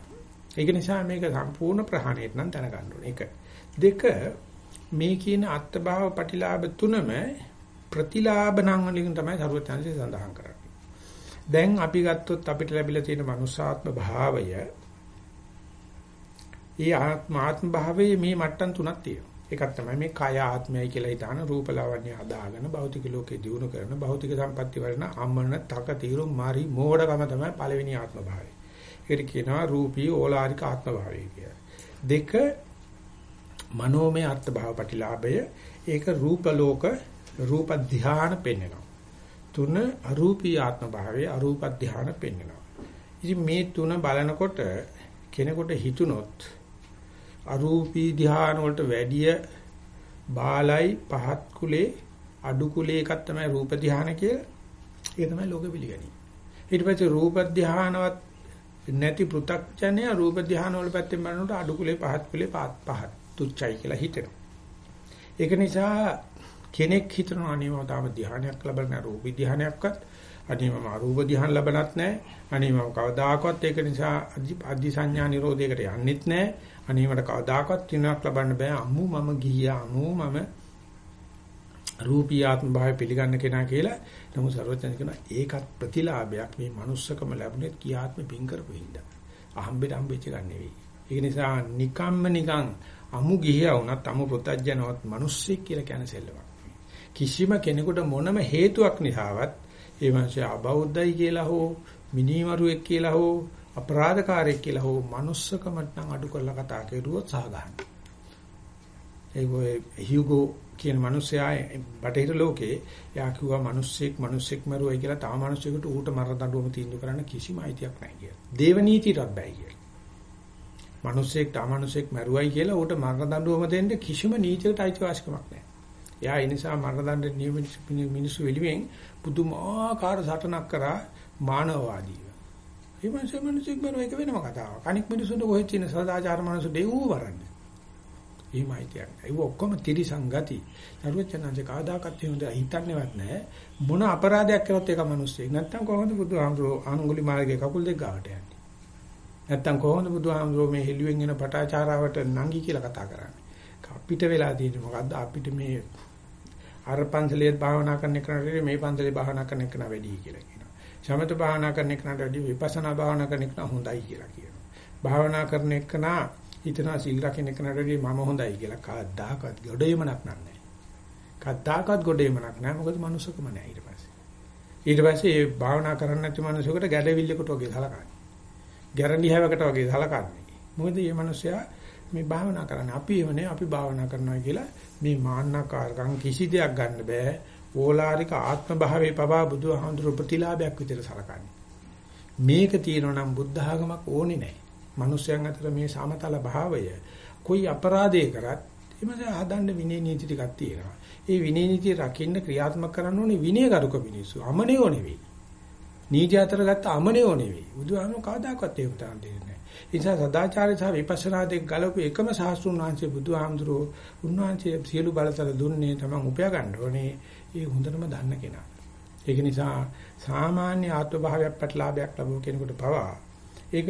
ඒක නිසා මේක සම්පූර්ණ ප්‍රහාණයට නම් දැනගන්න ඕනේ. ඒක. දෙක මේ කියන අත්භාව ප්‍රතිලාභ තුනම ප්‍රතිලාභ නම් වලින් තමයි සරුවචාන්සේ සඳහන් කරන්නේ. දැන් අපි ගත්තොත් අපිට ලැබිලා තියෙන මනුෂ්‍යාත්ම භාවය ඒ ආත්මාත්ම භාවයේ මේ මට්ටම් තුනක් තියෙනවා. එකක් තමයි මේ කය ආත්මයයි කියලා හිතාන රූපලාවන්‍ය හදාගෙන භෞතික ලෝකේ දිනු කරන භෞතික සම්පatti වලන අමන තක తీරු මාරි මෝඩකම තමයි පළවෙනි ආත්ම භාවය. ඒකට කියනවා රූපී ඕලාරික ආත්ම භාවය කියලා. දෙක මනෝමය අර්ථ භාව ප්‍රතිලාභය ඒක රූප ලෝක රූප ධානය පෙන්වනවා. තුන අරූපී ආත්ම භාවයේ අරූප ධානය පෙන්වනවා. ඉතින් මේ තුන බලනකොට කෙනෙකුට හිතුනොත් අරූපී ධාන වලට වැඩිය බාලයි පහත් කුලේ අඩු කුලේ එකක් තමයි රූප ධාන කියලා. ඒක තමයි ලෝක පිළිගන්නේ. ඊට පස්සේ රූප ධානවත් නැති පෘ탁ජනය රූප ධාන වල පැත්තෙන් බලනකොට අඩු කුලේ පහත් කුලේ පහත් පහත් තුච්චයි කියලා හිතෙනවා. ඒක නිසා කෙනෙක් හිතනවා අනේ මම තාම ධානයක් ලැබලා නැහැ රූපී ධානයක්වත් අනේ මම අරූප ධානය ලැබලත් නැහැ. අනේ මම කවදාකවත් ඒක නිසා අධි සංඥා නිරෝධයකට යන්නෙත් නැහැ. අනේ මට කවදාකවත් කිනුවක් ලබන්න බෑ. අමු මම ගියා අමු මම රූපී ආත්ම භාවය පිළිගන්න කෙනා කියලා. නමුත් සර්වඥයන් කියනවා ඒකත් ප්‍රතිලාභයක්. මේ manussකම ලැබුණේ කියාත්ම පින් කරපු හින්දා. අහම්බෙට හම්බෙච්ච ගන්න නෙවෙයි. ඒක නිසා නිකම්ම නිකං අමු ගිහියා වුණත් අමු පුතඥවත් මිනිස්සෙක් කියලා කියන සෙල්ලමක්. කිසිම කෙනෙකුට මොනම හේතුවක් නිසාවත් ඒ මිනිස්සු අබෞද්ධයි කියලා හෝ මිනිමරුවෙක් කියලා හෝ අපරාධකාරයෙක් කියලා හෝ manussකමට නම් අඩු කරලා කතා කරුවොත් සහ ගන්න. ඒ හියුගෝ කියන මිනිස්සයා බටහිර ලෝකේ යා කිව්වා මිනිස්සෙක් මිනිස්සෙක් මරුවයි කියලා තා මිනිස්සෙකුට ඌට මර දඬුවම තීන්දුව කරන්න කිසිම අයිතියක් නැහැ කියලා. දේව නීතියටත් බෑ කියලා. මිනිස්සෙක් තා මිනිස්සෙක් මරුවයි කියලා ඌට මර දඬුවම දෙන්න කිසිම නීතියකට අයිතිවාසිකමක් නැහැ. එයා ඒ නිසා මර දඬ නියම මිනිස්සු වෙලිවෙන් පුදුමාකාර සටනක් කරා මානවවාදීව. ඒ මිනිස්සු මිනිස්සෙක් මරුව එක වෙනම කතාවක්. අනික් මිනිස්සුන්ට කොහෙද තියෙන සදාචාර මනස දෙව්ව වරන්නේ. එහෙමයි කියන්නේ. ඒක ඔක්කොම ත්‍රිසංගති. සරුවචනන්සේ කාදාකත් හොඳ හිතන්නේවත් නැහැ. මොන අපරාධයක් කරොත් ඒක මිනිස්සෙක්. නැත්තම් කොහොමද බුදුහාමුදුරුවෝ ආනුගුලි මාර්ගයේ කකුල් දෙක ගාවට යන්නේ? නැත්තම් කොහොමද බුදුහාමුදුරුවෝ මේ හෙළුවෙන් එන පටාචාරාවට නංගි කියලා කතා කරන්නේ? අපිට වෙලා තියෙන්නේ මොකද්ද? අපිට මේ අර පන්සලේ භාවනා කරන එකට මේ පන්සලේ භාවනා කරන එක වැඩි කියලා කියනවා. සමත භාවනා කරන එකට වැඩි විපස්සනා භාවනා කරන එක හොඳයි කියලා කියනවා. භාවනා කරන එක නා හිතනවා සිල් රකින්න කෙනාටදී මම හොඳයි කියලා කවදාකවත් ගොඩේමනක් නැහැ. කවදාකවත් ගොඩේමනක් නැහැ. මොකද මනුස්සකම නැහැ ඊට පස්සේ. ඊට පස්සේ මේ භාවනා කරන්න නැති මනුස්සයෙකුට ගැඩවිල්ලකට වගේ සලකන්නේ. ගැරන්ටි හැවකට වගේ සලකන්නේ. මොකද මේ මනුස්සයා මේ භාවනා කරන්නේ අපි එවනේ අපි භාවනා කරනවා කියලා මේ මාන්නකාරකම් කිසි දෙයක් ගන්න බෑ. ඕලාරික ආත්ම භාවයේ පවා බුදුහාමුදුරු ප්‍රතිලාභයක් විදිහට සලකන්නේ. මේක තියෙනවා නම් බුද්ධ ආගමක් ඕනේ නැහැ. මිනිස්යන් අතර මේ සමතල භාවය કોઈ අපරාධය කරත් එමස හදන්න විනය නීති ටිකක් තියෙනවා. ඒ විනය නීති රකින්න ක්‍රියාත්මක කරන්න ඕනේ විනයගරුක මිනිස්සු. අමනියෝ නෙවෙයි. නීති අතර ගත්ත අමනියෝ නෙවෙයි. බුදුහාමුදුරුවෝ කවදාකවත් ඒක උදාහරණ දෙන්නේ නැහැ. ඒ නිසා සදාචාරය සහ විපස්සනා දෙක ගලපු එකම සාස්ත්‍රුන් වහන්සේ බුදුහාමුදුරුවෝ උන්වහන්සේ සියලු බලතල දුන්නේ තමන් උපයා ගන්න ඕනේ. ඒ හොඳටම දන්න කෙනා. ඒක නිසා සාමාන්‍ය ආත්ම භාවයක් පැටලාභයක් ලැබුව කෙනෙකුට පවා ඒක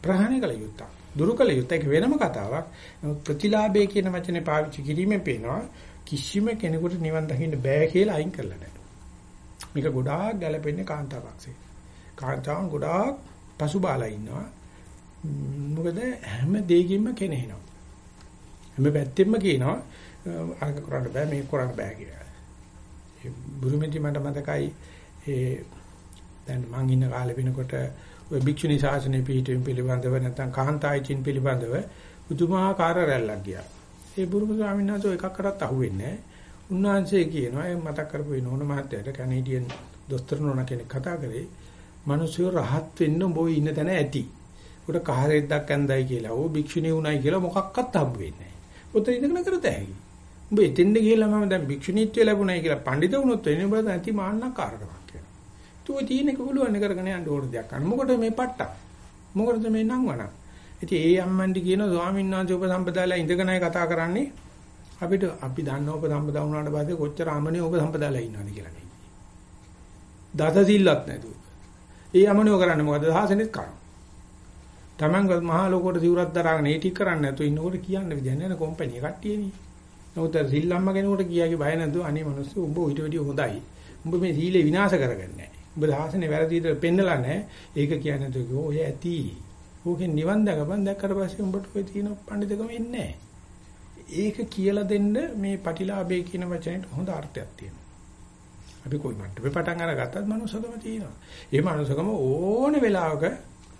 ප්‍රහාණය කළ යුත්තක්. දුරු කළ යුත්තක් ඒක වෙනම කතාවක්. නමුත් ප්‍රතිලාභය කියන වචනේ පාවිච්චි කිරීමෙන් පේනවා කිසිම කෙනෙකුට නිවන් දකින්න බෑ කියලා අයින් කරලා නැහැ. මේක ගොඩාක් ගැළපෙන්නේ කාන්තාවක්සේ. කාන්තාවන් ගොඩාක් පසුබාලා ඉන්නවා. මොකද හැම දෙයකින්ම කෙනෙහිනවා. හැම පැත්තෙම කියනවා අරක කරන්න බෑ මේක කරන්න බෑ කියලා. ඒ බුරුමෙදි මට මතකයි ඒ දැන් මං ඉන්න කාලේ වෙනකොට ඔය භික්ෂුණී ශාසනය පිළිතුරු පිළිබඳව නැත්නම් කාන්තායිචින් පිළිබඳව පුදුමාකාර රැල්ලක් ගියා. ඒ බුරුම ස්වාමීන් වහන්සේ එකක්කටත් අහුවෙන්නේ නැහැ. උන්වහන්සේ කියනවා ඒ මතක් කරපු නෝන මහත්තයාට කැනේඩියන් දොස්තර නෝන කෙනෙක් කතා කරේ මිනිස්සු රහත් වෙන්න බොයි ඉන්න තැන ඇති. උඩ කහරෙද්දක් ඇඳයි කියලා ඕ භික්ෂුණී උණයි කියලා මොකක්වත් හම්බ වෙන්නේ නැහැ. උතන ඉඳගෙන කරත හැකි. උඹ එතෙන්ද ගිහලා මම දැන් භික්ෂුණීත්වය ලැබුණයි කියලා පඬිතු වුණොත් වෙන්නේ උඹ නැති මාන්නකාරකමක්. තුව තියෙන එක පුළුවන් කරගෙන යන්න ඕන දෙයක් ගන්න. මොකටද මේ පට්ට? මොකටද මේ නංවන? ඉතින් ඒ අම්මන්ටි කියන ස්වාමීන් වහන්සේ උපසම්පදාලා ඉඳගෙනයි කතා කරන්නේ. අපිට අපි දන්න උපසම්පදා වුණාට පස්සේ කොච්චර අමනේ උපසම්පදාලා ඉන්නවද කියලා නේ. දත සිල්ලත් නැතුව. ඒ අමනේ කරන්නේ මොකද? සාසනෙත් කරා. Taman මහා ලෝකෝට සිවුරක් දරාගෙන ඒ ටික කරන්නේ නැතුව ඉන්නකොට කියන්න විදිහ නැහැ නේ කම්පැනි එක කට්ටියනේ. නමුත් සිල්ලම්ම කෙනෙකුට කියාගේ බය නැතුව අනේ මිනිස්සු උඹ ඊට වැඩිය හොඳයි. උඹ මේ සීලේ විනාශ කරගන්නේ නැහැ. ඔබ සාසනේ වැරදිද පෙන්නලා නැහැ. ඒක කියන්නේ તો ඔය ඇති. ඕකෙන් නිවන් දැකපන් දැක්කට පස්සේ උඹට ඔය තියෙන පඬිතුකම එන්නේ ඒක කියලා දෙන්න මේ පටිලාභය කියන වචනේට හොඳ අර්ථයක් තියෙනවා. අපි කොයි මට්ටමේ පටන් අරගත්තත් මනුස්සකම තියෙනවා. ඒ මනුස්සකම ඕන වෙලාවක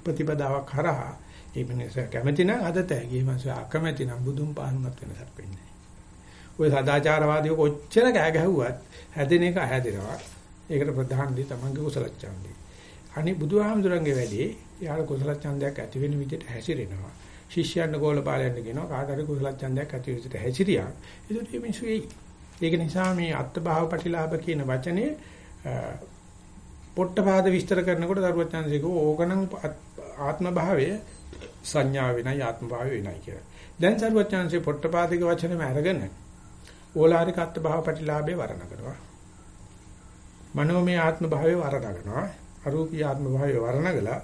ප්‍රතිපදාවක් කරහා ඒ මිනිස කැමති නම් අදත ඇගේ මනස අකමැති නම් බුදුන් පානුමත් වෙනසක් වෙන්නේ නැහැ. ඔය සදාචාරවාදීව කොච්චර කෑ ගැහුවත් හැදෙන එක හැදෙනවා. ඒකට ප්‍රධාන දේ තමන්ගේ කුසල ඡන්දේ. අනේ බුදුහාමුදුරන්ගේ වැඩේ යාළ කුසල ඡන්දයක් ඇති වෙන විදිහට හැසිරෙනවා. ශිෂ්‍යයන් ගෝල පාලයන් කියනවා කාට හරි කුසල ඡන්දයක් ඇති වෙන විදිහට හැසිරියා. ඒකට මේ මිනිස්සු එයි. ඒක නිසා මේ අත්භාව ප්‍රතිලාභ කියන වචනේ පොට්ටපාද විස්තර කරනකොට දරුවචාන්සේක ඕකනම් ආත්ම භාවය සංඥා වෙනයි ආත්ම භාවය වෙනයි කියලා. දැන් දරුවචාන්සේ පොට්ටපාදික වචනේම අරගෙන ඕලාරික අත්භාව ප්‍රතිලාභේ වර්ණන කරනවා. මනෝමය ආත්ම භාවය වරණගනවා අරූපී ආත්ම භාවය වරණගලා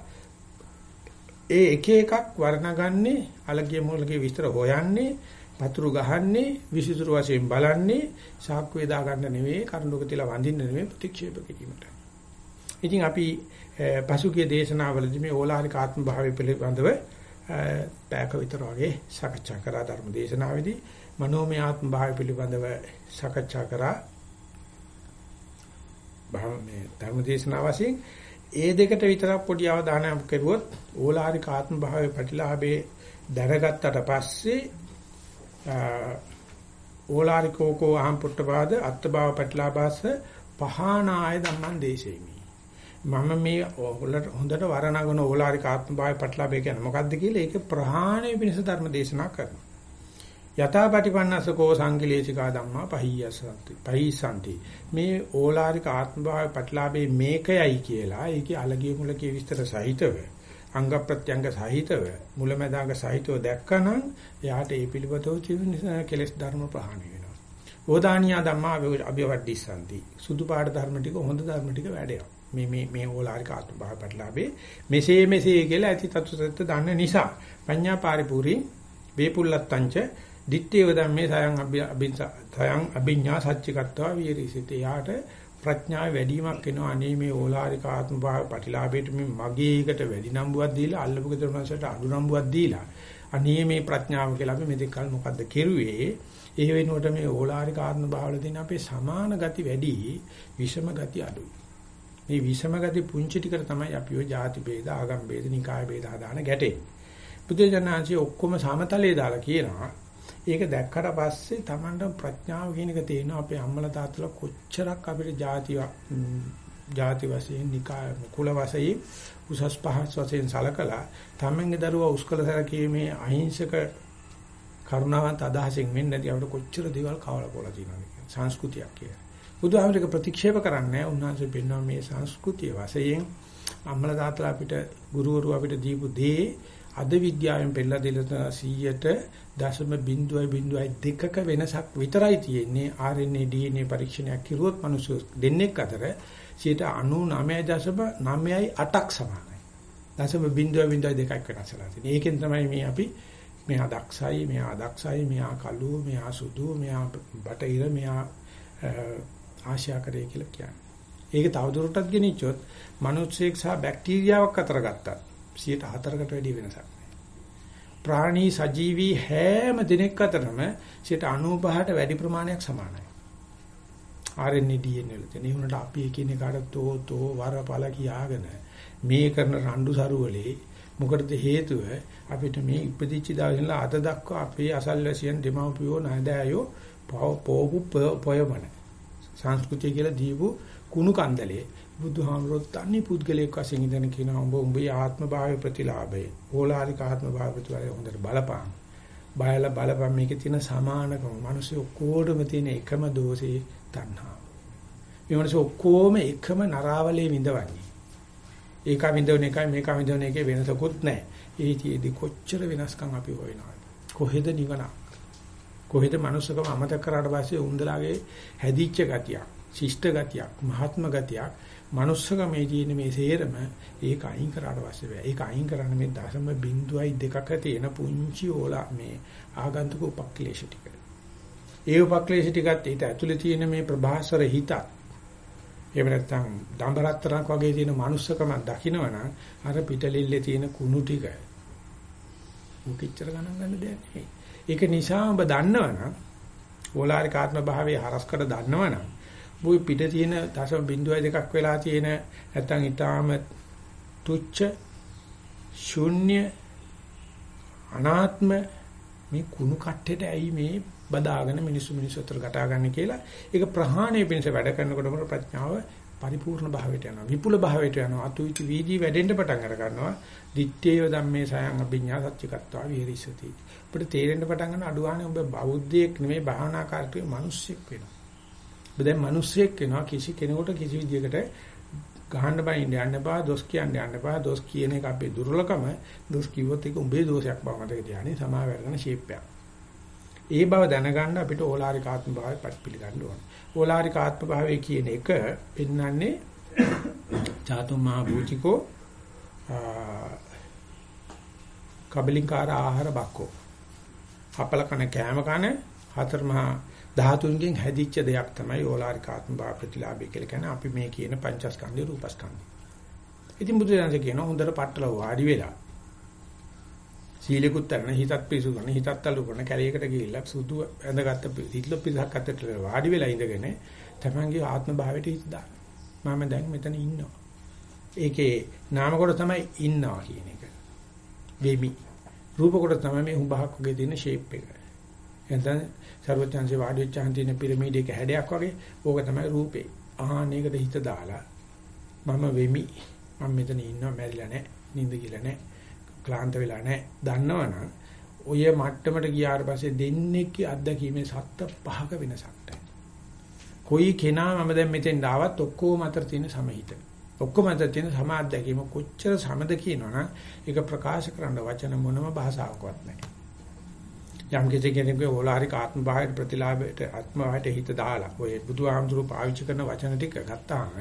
ඒ එක එකක් වර්ණගන්නේ අලගිය මුලගේ විස්තර හොයන්නේ පතුරු ගහන්නේ විසිතුරු වශයෙන් බලන්නේ සාක්කු වේදා ගන්න නෙවෙයි කරුණුක තියලා වඳින්න නෙවෙයි ප්‍රතික්ෂේප කිරීමට. ඉතින් අපි පසුගිය දේශනාවලදී මේ ඕලාරික ආත්ම භාවය පිළිබඳව පැයක විතර වගේ සාකච්ඡා කරා ධර්ම දේශනාවේදී. මනෝමය ආත්ම භාවය පිළිබඳව සාකච්ඡා කරා. භාවනේ ධර්ම දේශනාව වශයෙන් ඒ දෙකට විතරක් පොඩි අවධානයක් කෙරුවොත් ඕලාරික ආත්ම භාවයේ ප්‍රතිලාභේ දැනගත්තට පස්සේ ඕලාරිකෝකෝ අහම් පුට්ටපාද අත්බව ප්‍රතිලාභාස පහනාය ධම්මං දේශේමි. මම මේ හොඳට වරණගෙන ඕලාරික ආත්ම භාවයේ ප්‍රතිලාභය කියන්නේ මොකද්ද කියලා ඒක ප්‍රහාණය පිණිස ධර්ම දේශනා කරනවා. යථාපටිපන්නසකෝ සංකිලේශිකා ධම්මා පහියසන්ති. පහිසන්ති. මේ ඕලාරික ආත්මභාවය ප්‍රතිලාභේ මේකයයි කියලා ඒකේ අලගිය මුලකේ විස්තර සහිතව අංග ප්‍රත්‍යංග සහිතව මුලැමැදාග සහිතව දැක්කනම් එයාට ඒ පිළිබඳව චිවින කෙලස් ධර්ම ප්‍රහාණය වෙනවා. ඕදානියා ධම්මා අභිවද්දිසන්ති. සුදු පාඩ ධර්ම ටික හොඳ ධර්ම ටික වැඩේවා මේ මේ මේ ඕලාරික ආත්මභාව ප්‍රතිලාභේ මෙසේ මෙසේ කියලා ඇති තත්ත්වයට දන්න නිසා පඤ්ඤා පරිපූර්ණී වේපුල්ලත්තංච දිත්තේව ධම්මේ සයන් අභිංස සයන් අභිඥා සච්චිකත්වා විරිසිත. යාට ප්‍රඥාව වැඩිවීමක් වෙනවා. අනේ මේ ඕලාරික ආත්ම භාව ප්‍රතිලාභයට මේ මගේ එකට වැඩි නම්බුවක් දීලා අල්ලපු ගෙදර මනසට අඩු නම්බුවක් දීලා. අනේ මේ ප්‍රඥාව කියලා අපි මෙතෙක් කල මොකද්ද කෙරුවේ? ඒ වෙනුවට මේ ඕලාරික ආත්ම භාවවල තියෙන අපේ සමාන ගති වැඩි, විෂම ගති අඩුයි. මේ විෂම ගති පුංචි ටිකට තමයි අපිව ಜಾති ભેද, ආගම් ભેද, නිකාය ભેද හදාන ගැටේ. බුදුජානනාංශයේ ඔක්කොම සමතලයේ දාලා කියනවා. ඒක දැක්කට පස්සේ Tamanට ප්‍රඥාව කියන එක තේරෙනවා. අපේ අම්මලා තාත්තලා කොච්චරක් අපිට ಜಾතිව ಜಾති වශයෙන්, නිකාය, කුල වශයෙන් උසස් පහස් වශයෙන් සලකලා තමන්ගේ දරුවා උස්කල සැලකීමේ අහිංසක කරුණාවන්ත අදහසින් වෙන්නේ නැති අපිට කොච්චර දේවල් කවලා පොලා තියෙනවද සංස්කෘතියක් කියලා. බුදුහාමරේක ප්‍රතික්ෂේප කරන්නේ උන්වහන්සේ පෙන්වන මේ සංස්කෘතිය වශයෙන් අම්මලා තාත්තලා අපිට ගුරුවරු අපිට දීපු දේ අද විද්‍යාවෙන් පෙළලා දෙලා 100ට දශම බිඳුවයි බිඳුවයි දෙකක වෙනසක් විතරයි තියෙන්නේ RNA DNA පරීක්ෂණයක් කිරුවොත් මිනිස්සු දෙන්නෙක් අතර 99.9යි 8ක් සමානයි. දශම බිඳුවයි බිඳුවයි දෙකක් වෙනස්ලා තියෙනවා. ඒකෙන් තමයි මේ අපි මෙහා දක්ෂයි, මෙහා අදක්ෂයි, මෙහා කළු, මෙහා සුදු, මෙහා බටහිර, මෙහා ආශාකරය කියලා කියන්නේ. ඒක තවදුරටත් ගෙනිච්චොත් මිනිස්සෙක් සහ බැක්ටීරියාවක් අතර ගත්තා 104කට වැඩි වෙනසක්. ප්‍රාණී සජීවී හැම දිනෙක අතරම 95ට වැඩි ප්‍රමාණයක් සමානයි. RNA DNA වල තියෙන. ඒ වුණාට අපි එකින් එකට තෝ තෝ වරපල කියාගෙන මේ කරන රණ්ඩු සරුවලේ මොකටද හේතුව අපිට මේ ඉපදිච්ච දවසේ ඉඳලා අද දක්වා අපේ අසල්වැසියන් දෙමව්පියෝ නැදෑයෝ පොවපු පොයමන සංස්කෘතිය කියලා දීපු කුණු කන්දලේ බුදුහාමුදුරුවෝ තනි පුද්ගලයෙක් වශයෙන් ඉඳන් කියනවා උඹ උඹේ ආත්ම භාවය ප්‍රතිලාභය. ඕලාරික ආත්ම භාවය ප්‍රතිලාභය හොඳට බලපං. බයලා බලපං මේකේ තියෙන සමානකම. මිනිස්සු ඔක්කොටම තියෙන එකම දෝෂේ තණ්හාව. මේ මිනිස්සු ඔක්කොම එකම නරාවලේ විඳවන්නේ. ඒක විඳවන එකයි මේක විඳවන එකේ වෙනසකුත් නැහැ. ඒකෙදි කොච්චර වෙනස්කම් අපි හොයනවද? කොහෙද නිවනක්? කොහෙද මනුස්සකම අමතක කරාට පස්සේ උන්දලාගේ හැදිච්ච ගතියක්, ශිෂ්ට ගතියක්, මහත්ම ගතියක් manussකමේ තියෙන මේ සේරම ඒක අයින් කරාට පස්සේ බෑ. ඒක අයින් කරන්න මේ දශම බිඳුවයි දෙකක තියෙන පුංචි ඕලා මේ ආගන්තුක උපක්ලේශ ටික. ඒ උපක්ලේශ ටිකත් ඊට ඇතුලේ තියෙන මේ ප්‍රභාසර හිතත් එහෙම නැත්නම් දඹරත්තරක් වගේ තියෙන manussකම දකින්නවනම් අර පිටලිල්ලේ තියෙන කුණු ටික මුකිච්චර ගණන් ගන්න දෙයක් නෙවෙයි. ඒක නිසා ඔබ දන්නවනම් ඕලාරික ආත්ම භාවයේ හරස්කඩ දන්නවනම් මුයි පිට තියෙන දශම බිඳුවයි දෙකක් වෙලා තියෙන නැත්තම් ඊටාම තුච්ච ශුන්‍ය අනාත්ම මේ කුණු කට්ටේට ඇයි මේ බදාගෙන මිනිස්සු මිනිස්සු අතර කතා ගන්න කියලා. ඒක ප්‍රහාණය පිණිස වැඩ කරනකොටම ප්‍රඥාව පරිපූර්ණ භාවයට යනවා. විපුල භාවයට යනවා. අතුයිති වීදී වැඩෙන්න පටන් අර ගන්නවා. දිත්තේය ධම්මේ සයන් අභිඥා සත්‍චිකත්වා විහෙරිසති. අපිට තේරෙන්න පටන් ගන්න අඩුවානේ ඔබ බෞද්ධයෙක් නෙමෙයි භාවනාකාරකෙ මිනිස්සෙක් වෙනවා ඔබ දැන් මිනිස්සෙක් වෙනවා කිසි කෙනෙකුට කිසි විදියකට ගහන්න බයින්න යන්න එපා දොස් කියන්න යන්න එපා දොස් කියන එක අපේ දුර්ලකම දොස් කිව්වොත් ඒක උඹේ දෝෂයක් බව මතක තියාගන්න සමාව වෙරගෙන ෂේප් එකක්. ඒ බව දැනගන්න අපිට ඕලාරික ආත්ම භාවය පිළිගන්න ඕන. ඕලාරික ආත්ම භාවය කියන එක පෙන්වන්නේ චාතුම් මහ භූතිකෝ කබලින්කාර ආහාර බක්කෝ. අපල කන කෑම කන හතර මහා ධාතුන්ගෙන් හැදිච්ච දෙයක් තමයි ඕලාරික ආත්ම භාව ප්‍රතිලාභය කියලා කියන්නේ අපි මේ කියන පංචස්කන්ධය රූපස්කන්ධය. ඉතින් බුදුරජාණන් කියන හොඳට පట్టල වාඩි වෙලා සීලෙකුත් කරන හිතත් පිසු කරන හිතත් අලු කරන කැලේකට ගිහිල්ලා සුදු ඇඳගත්ත හිතලො පිටක් අතට වාඩි වෙලා ඉඳගෙන තමන්ගේ ආත්ම භාවයට හිත දාන්න. මම දැන් මෙතන ඉන්නවා. ඒකේ නාම කොට තමයි ඉන්නවා කියන එක. වෙමි. රූප කොට තමයි මේ හුඹහක් වගේ තියෙන ෂේප් එක. එතන සර්වඥාන්සේ වාඩි වෙච්ච හන්දින පිරමීඩයක හැඩයක් වගේ ඕක තමයි රූපේ. ආහනයකට හිත දාලා මම වෙමි. මම මෙතන ඉන්නවා මැරිලා නැහැ. නිින්ද කියලා නැහැ. ක්ලාන්ත වෙලා නැහැ. දන්නවනම් ඔය මට්ටමට ගියාට පස්සේ දෙන්නේක්ගේ අත්දැකීමේ සත්‍ය පහක වෙනසක් නැහැ. කොයි කෙනා මම දැන් මෙතෙන් ආවත් ඔක්කොම අතර තියෙන සමහිත. ඔක්කොම අතර තියෙන සමාධ්‍යකීම කොච්චර සමද කියනවනම් ඒක ප්‍රකාශ කරන්න වචන මොනම භාෂාවකවත් නැහැ. යම් කිසි කෙනෙකුගේ ඕලාරික ආත්ම භාවයට ප්‍රතිලාභයට ආත්ම භාවයට හිත දාලා ඔය බුදුහාමුදුරු පාවිච්චි කරන වචන ටික ගත්තාම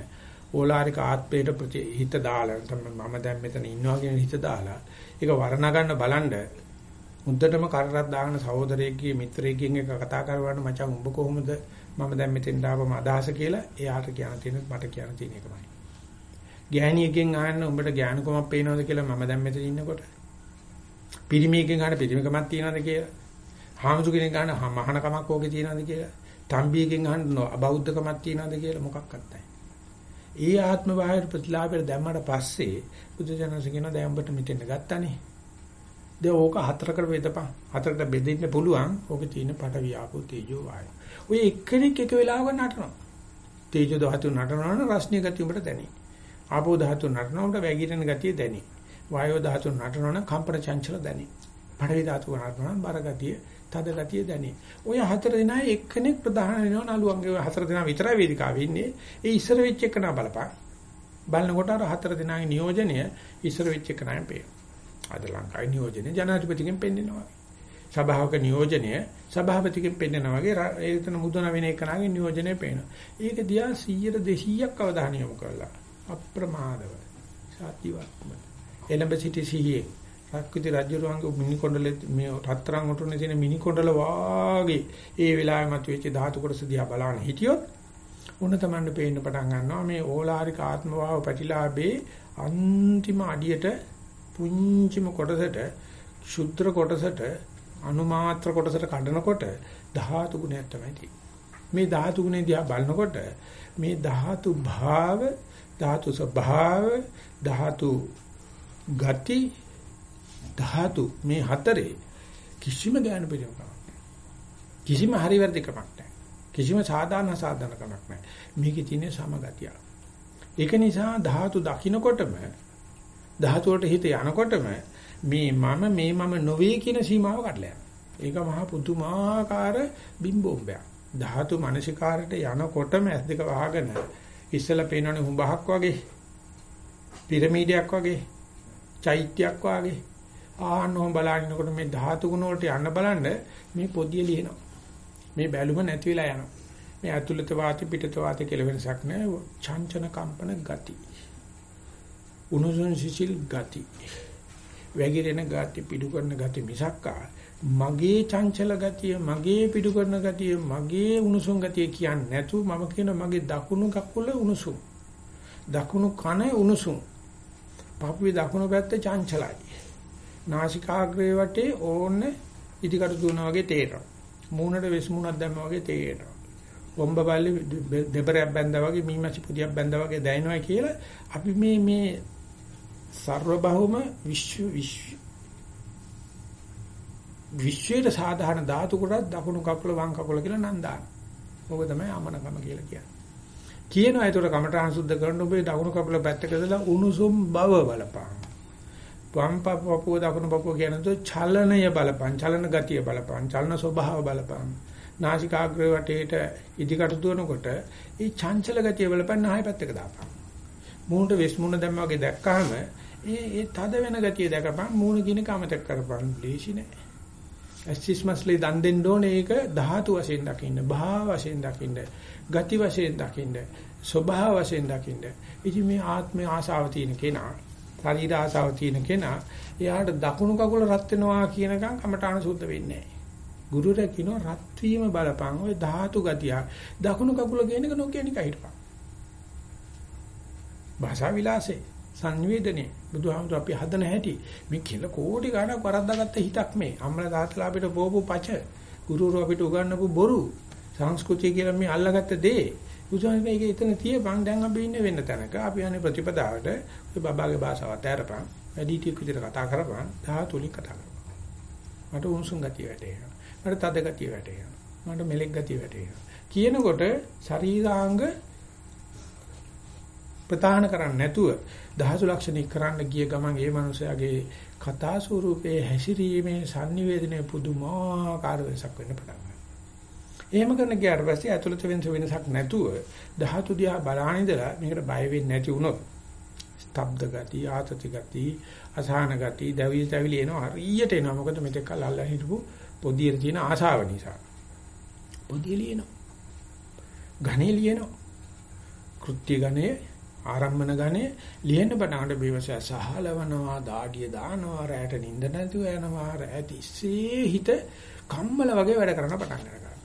ඕලාරික ආත්මයට ප්‍රති හිත දාලා තමයි මම දැන් මෙතන ඉන්නවා කියන හිත දාලා ඒක වර්ණ ගන්න බලන්න මුද්දටම කරරක් දාගෙන සහෝදරයෙක්ගේ මිත්‍රයෙක්ගෙන් එක කතා කරවන්න මචං උඹ කොහොමද මම දැන් මෙතෙන් ආවම අදහස කියලා එයාට කියන්න තියෙන මට කියන්න තියෙන එකමයි. ගෑණියකින් අහන්න උඹට ගෑනුකමක් පේනවද කියලා මම දැන් මෙතන ඉන්නකොට. පිරිමියකින් අහන්න පිරිමිකමක් තියනවද කියලා. හාමුදුර කෙනෙක් අහන්න මහානකමක් ඕකේ තියනවද කියලා. තම්බියකින් අහන්න අබෞද්ධකමක් තියනවද කියලා මොකක්වත් නැහැ. ඒ ආත්ම බාහිර ප්‍රතිලාභයට දැම්මට පස්සේ බුදුජානක කියන දැන් උඹට මෙතෙන් ගත්තානේ. දැන් ඕක හතරකට බෙදපන්. හතරකට බෙදෙන්න පුළුවන්. ඕකේ තියෙන පට වියාපෝ තේජෝ වායෝ. ඔය එක්කෙනෙක් එක වෙලාවක නටනවා. තේජෝ ධාතු නටනවා නම් රස්නිය ගතිය උඹට දැනේ. ආපෝ ධාතු නටනවා උඹට වැగిරෙන ගතිය දැනේ. වායෝ ධාතු නටනවා නම් කම්පන චංචල දැනේ. පඨවි ධාතු නටනවා නම් බර ගතිය, තද ගතිය දැනේ. ඔය හතර දෙනා එක්කෙනෙක් ප්‍රධාන වෙනවා නළුවන්ගේ හතර දෙනා විතරයි වේදිකාවේ ඉන්නේ. ඒ ඉස්සර වෙච්ච එක නා බලපන්. බලනකොට අර හතර දෙනාගේ නියෝජනය ඉස්සර වෙච්ච එක නෑ පේනවා. අද ලංකාවේ නියෝජනය ජනාධිපතිගෙන් පෙන්නනවා. සභාවක නියෝජනය සභාපතිගෙන් පෙන්නනවා වගේ ඒතන මුදන වෙන එකනාගේ නියෝජනය පේනවා. ඒක දිහා 100 200ක් අවධානය යොමු කරලා අප්‍රමාදව සතිවත්ම එළඹ සිටි සිහියේ සක්විති රජුරුවන්ගේ මිනි කොණ්ඩල මේ රත්තරන් උටුනේ තියෙන මිනි කොණ්ඩල වාගේ ඒ වෙලාවේ මතුවෙච්ච ධාතු කොටස දිහා බලන හිටියොත් උන තමන්න පේන්න පටන් ගන්නවා මේ ඕලාරික ආත්ම භාව ප්‍රතිලාභේ අන්තිම අඩියට පුංචිම කොටසට ශුද්‍ර කොටසට අනුමාත්‍ර කොටසට කඩනකොට ධාතු ගුණයක් තමයි තියෙන්නේ. මේ ධාතු ගුණය දිහා බලනකොට මේ ධාතු භාව, ධාතු ස්වභාව, ධාතු ගති, ධාතු මේ හතරේ කිසිම ඥාන පිළිවෙලක් නැහැ. කිසිම හරි වැරදිකමක් නැහැ. කිසිම සාධාරණ සාධනකමක් නැහැ. මේකේ තියෙන සමගතිය. ඒක නිසා ධාතු දකින්නකොටම ධාතු වලට හිත යනකොටම මේ මම මේ මම නොවේ කියන සීමාව කඩලා යනවා. ඒක මහා පුදුමාකාර බිම්බෝම්බයක්. ධාතු මනසිකාරට යනකොටම ඇස් දෙක වහගෙන ඉස්සලා පේනවනේ හුඹහක් වගේ පිරමීඩයක් වගේ චෛත්‍යයක් වගේ ආන්නෝම බලනකොට මේ ධාතු ගුණ වලට යන්න බලන්න මේ පොදිය ලියනවා. මේ බැලුම නැති වෙලා යනවා. මේ අතුලත වාති පිටත වාති කියලා වෙනසක් නැහැ. චංචන කම්පන ගති. උණුසුම් සිසිල් ගති. වැగిරෙන ගති පිටු කරන ගති මිසක්කා මගේ චංචල ගතිය මගේ පිටු කරන ගතිය මගේ උණුසුම් ගතිය කියන්නේ නැතු මම කියන මගේ දකුණු කකුල උණුසුම්. දකුණු කන උණුසුම්. පපුවේ දකුණු පැත්ත චංචලයි. නාසිකාග්‍රේ වටේ ඕන්න ඉදිකටු දුවනා වගේ තේරෙනවා. මූණට වෙස් මූණක් දැම්මා වගේ තේරෙනවා. බොම්බ බල්ලි දෙබරයක් බැඳා වගේ මීමැසි පුදියක් බැඳා වගේ දැනෙනවා කියලා අපි මේ මේ සර්වබහුම විශ්ව විශ්වයේ සාධාරණ ධාතු කොටස් දකුණු කකුල වම් කකුල කියලා නම් දාන. ඕක තමයි අමනකම කියලා කියන්නේ. කියනවා ඒතර කමඨාන් සුද්ධ කරන ඔබේ දකුණු කකුල පැත්තක දාලා උණුසුම් බව බලපං. වම් පපුව දකුණු පපුව කියනද චලනය බලපං, චලන ගතිය බලපං, චලන ස්වභාව බලපං. නාසිකාග්‍රේ වටේට ඉදිකට දුවනකොට ඒ චංචල ගතිය බලපං ආයෙ පැත්තක දාපං. මූණට වෙස් මූණ දැම්ම වගේ දැක්කහම ඒ ඒ තද වෙන ගතිය දැකපන් මූණ කියන කමතක් කරපන් ලේසි නෑ. ඇස්ටිස්මස්ලි දන් දෙන්න ඕනේ ඒක ධාතු වශයෙන් දකින්න, භාව වශයෙන් දකින්න, ගති වශයෙන් දකින්න, ස්වභාව වශයෙන් දකින්න. ඉතින් මේ ආත්මේ ආසාව තියෙන කෙනා ශරීර ආසාව තියෙන කෙනා එයාට දකුණු කකුල රත් වෙනවා කියනකම් කමඨාන සුද්ධ වෙන්නේ නැහැ. ගුරුරයා කියනවා රත් වීම බලපං ඔය ධාතු ගතිය දකුණු කකුල කියන එක නොකියනික හිටපන්. භාෂා විලාසේ සංවේදනේ බුදුහාමුදුර අපි හදන හැටි. මේ කියලා කෝටි ගණක් වරද්දාගත්ත හිතක් මේ. අම්මලා තාත්තලා අපිට බෝපු පච. ගුරුවරු අපිට උගන්වපු බොරු. සංස්කෘතිය කියලා මේ අල්ලගත්ත දේ. බුදුහාමුදුර මේක එතන තියපන්. දැන් අපි ඉන්නේ වෙන්න තැනක. අපි යන්නේ ප්‍රතිපදාවට. ඔය බබාගේ භාෂාව අතහැරපන් වැඩි ටික විදිහට කතා කරපන්. ධාතුලින් කතා කරපන්. මට උණුසුම් ගතිය වැටේනවා මට තද ගතිය වැටේනවා මට මෙලෙක් ගතිය වැටේනවා කියනකොට ශරීරාංග ප්‍රතාහන කරන්නේ නැතුව දහසු ලක්ෂණික කරන්න ගිය ගමන් ඒ මනුස්සයාගේ කතා ස්වරූපයේ හැසිරීමේ sannivedanaye පුදුමාකාර වෙනසක් වෙන්න පටන් ගන්නවා. එහෙම කරන ගියාට පස්සේ ඇතුළත වෙනස වෙනසක් නැතුව ධාතු දිහා බලාන ඉඳලා මේකට බය වෙන්නේ නැති වුණොත් ස්තබ්ද ගති, ආතති ගති, අසහන ගති, දවිය තැවිලි එනවා හරියට එනවා. මොකද මෙතෙක් කල් අල්ලලා හිටපු පොදියේ තියෙන ආශාව නිසා. පොදිය ලියනවා. ඝනේ ලියනවා. කෘත්‍ය ඝනේ ආරම්මන ගණේ ලියන්න පටන්ගන්න බේවසය සහලවනවා දාඩිය දානවා රැට නිින්ද නැතුව යනවා රැට ඉස්සේ හිත කම්මල වගේ වැඩ කරන පටන් ගන්නවා.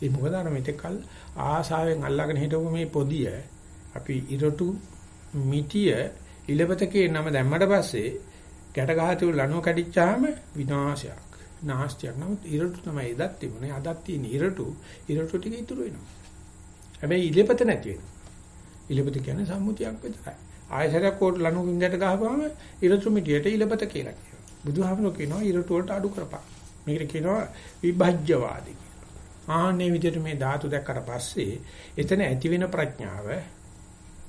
ඒ මොකද අර මෙතෙක් කල් ආසාවෙන් අල්ලාගෙන හිටපු මේ පොදිය අපි ඉරටු මිටිය ඉලපතකේ නම දැම්මට පස්සේ ගැට ගහතු ලණුව කැඩිච්චාම විනාශයක්. නාස්තියක්. නමුත් ඉරටු තමයි එදත් තිබුණේ. අදත් තියෙන ඉරටු ඉරටු ටික ඉතුරු වෙනවා. හැබැයි ඉලපත නැති වෙනවා. ඉලපත කියන්නේ සම්මුතියක් විතරයි. ආයතරයක් කොට ලනු කින්දට ගහපුවම ඉරතු මිටියට ඉලපත කියලා කියනවා. බුදුහාමුදුරුවෝ කියනවා ඉරතු වලට අඩු කරපන්. මේකට කියනවා විභජ්‍යවාදී කියලා. ආන්නේ විදිහට මේ ධාතු දැක්කට පස්සේ එතන ඇති වෙන ප්‍රඥාව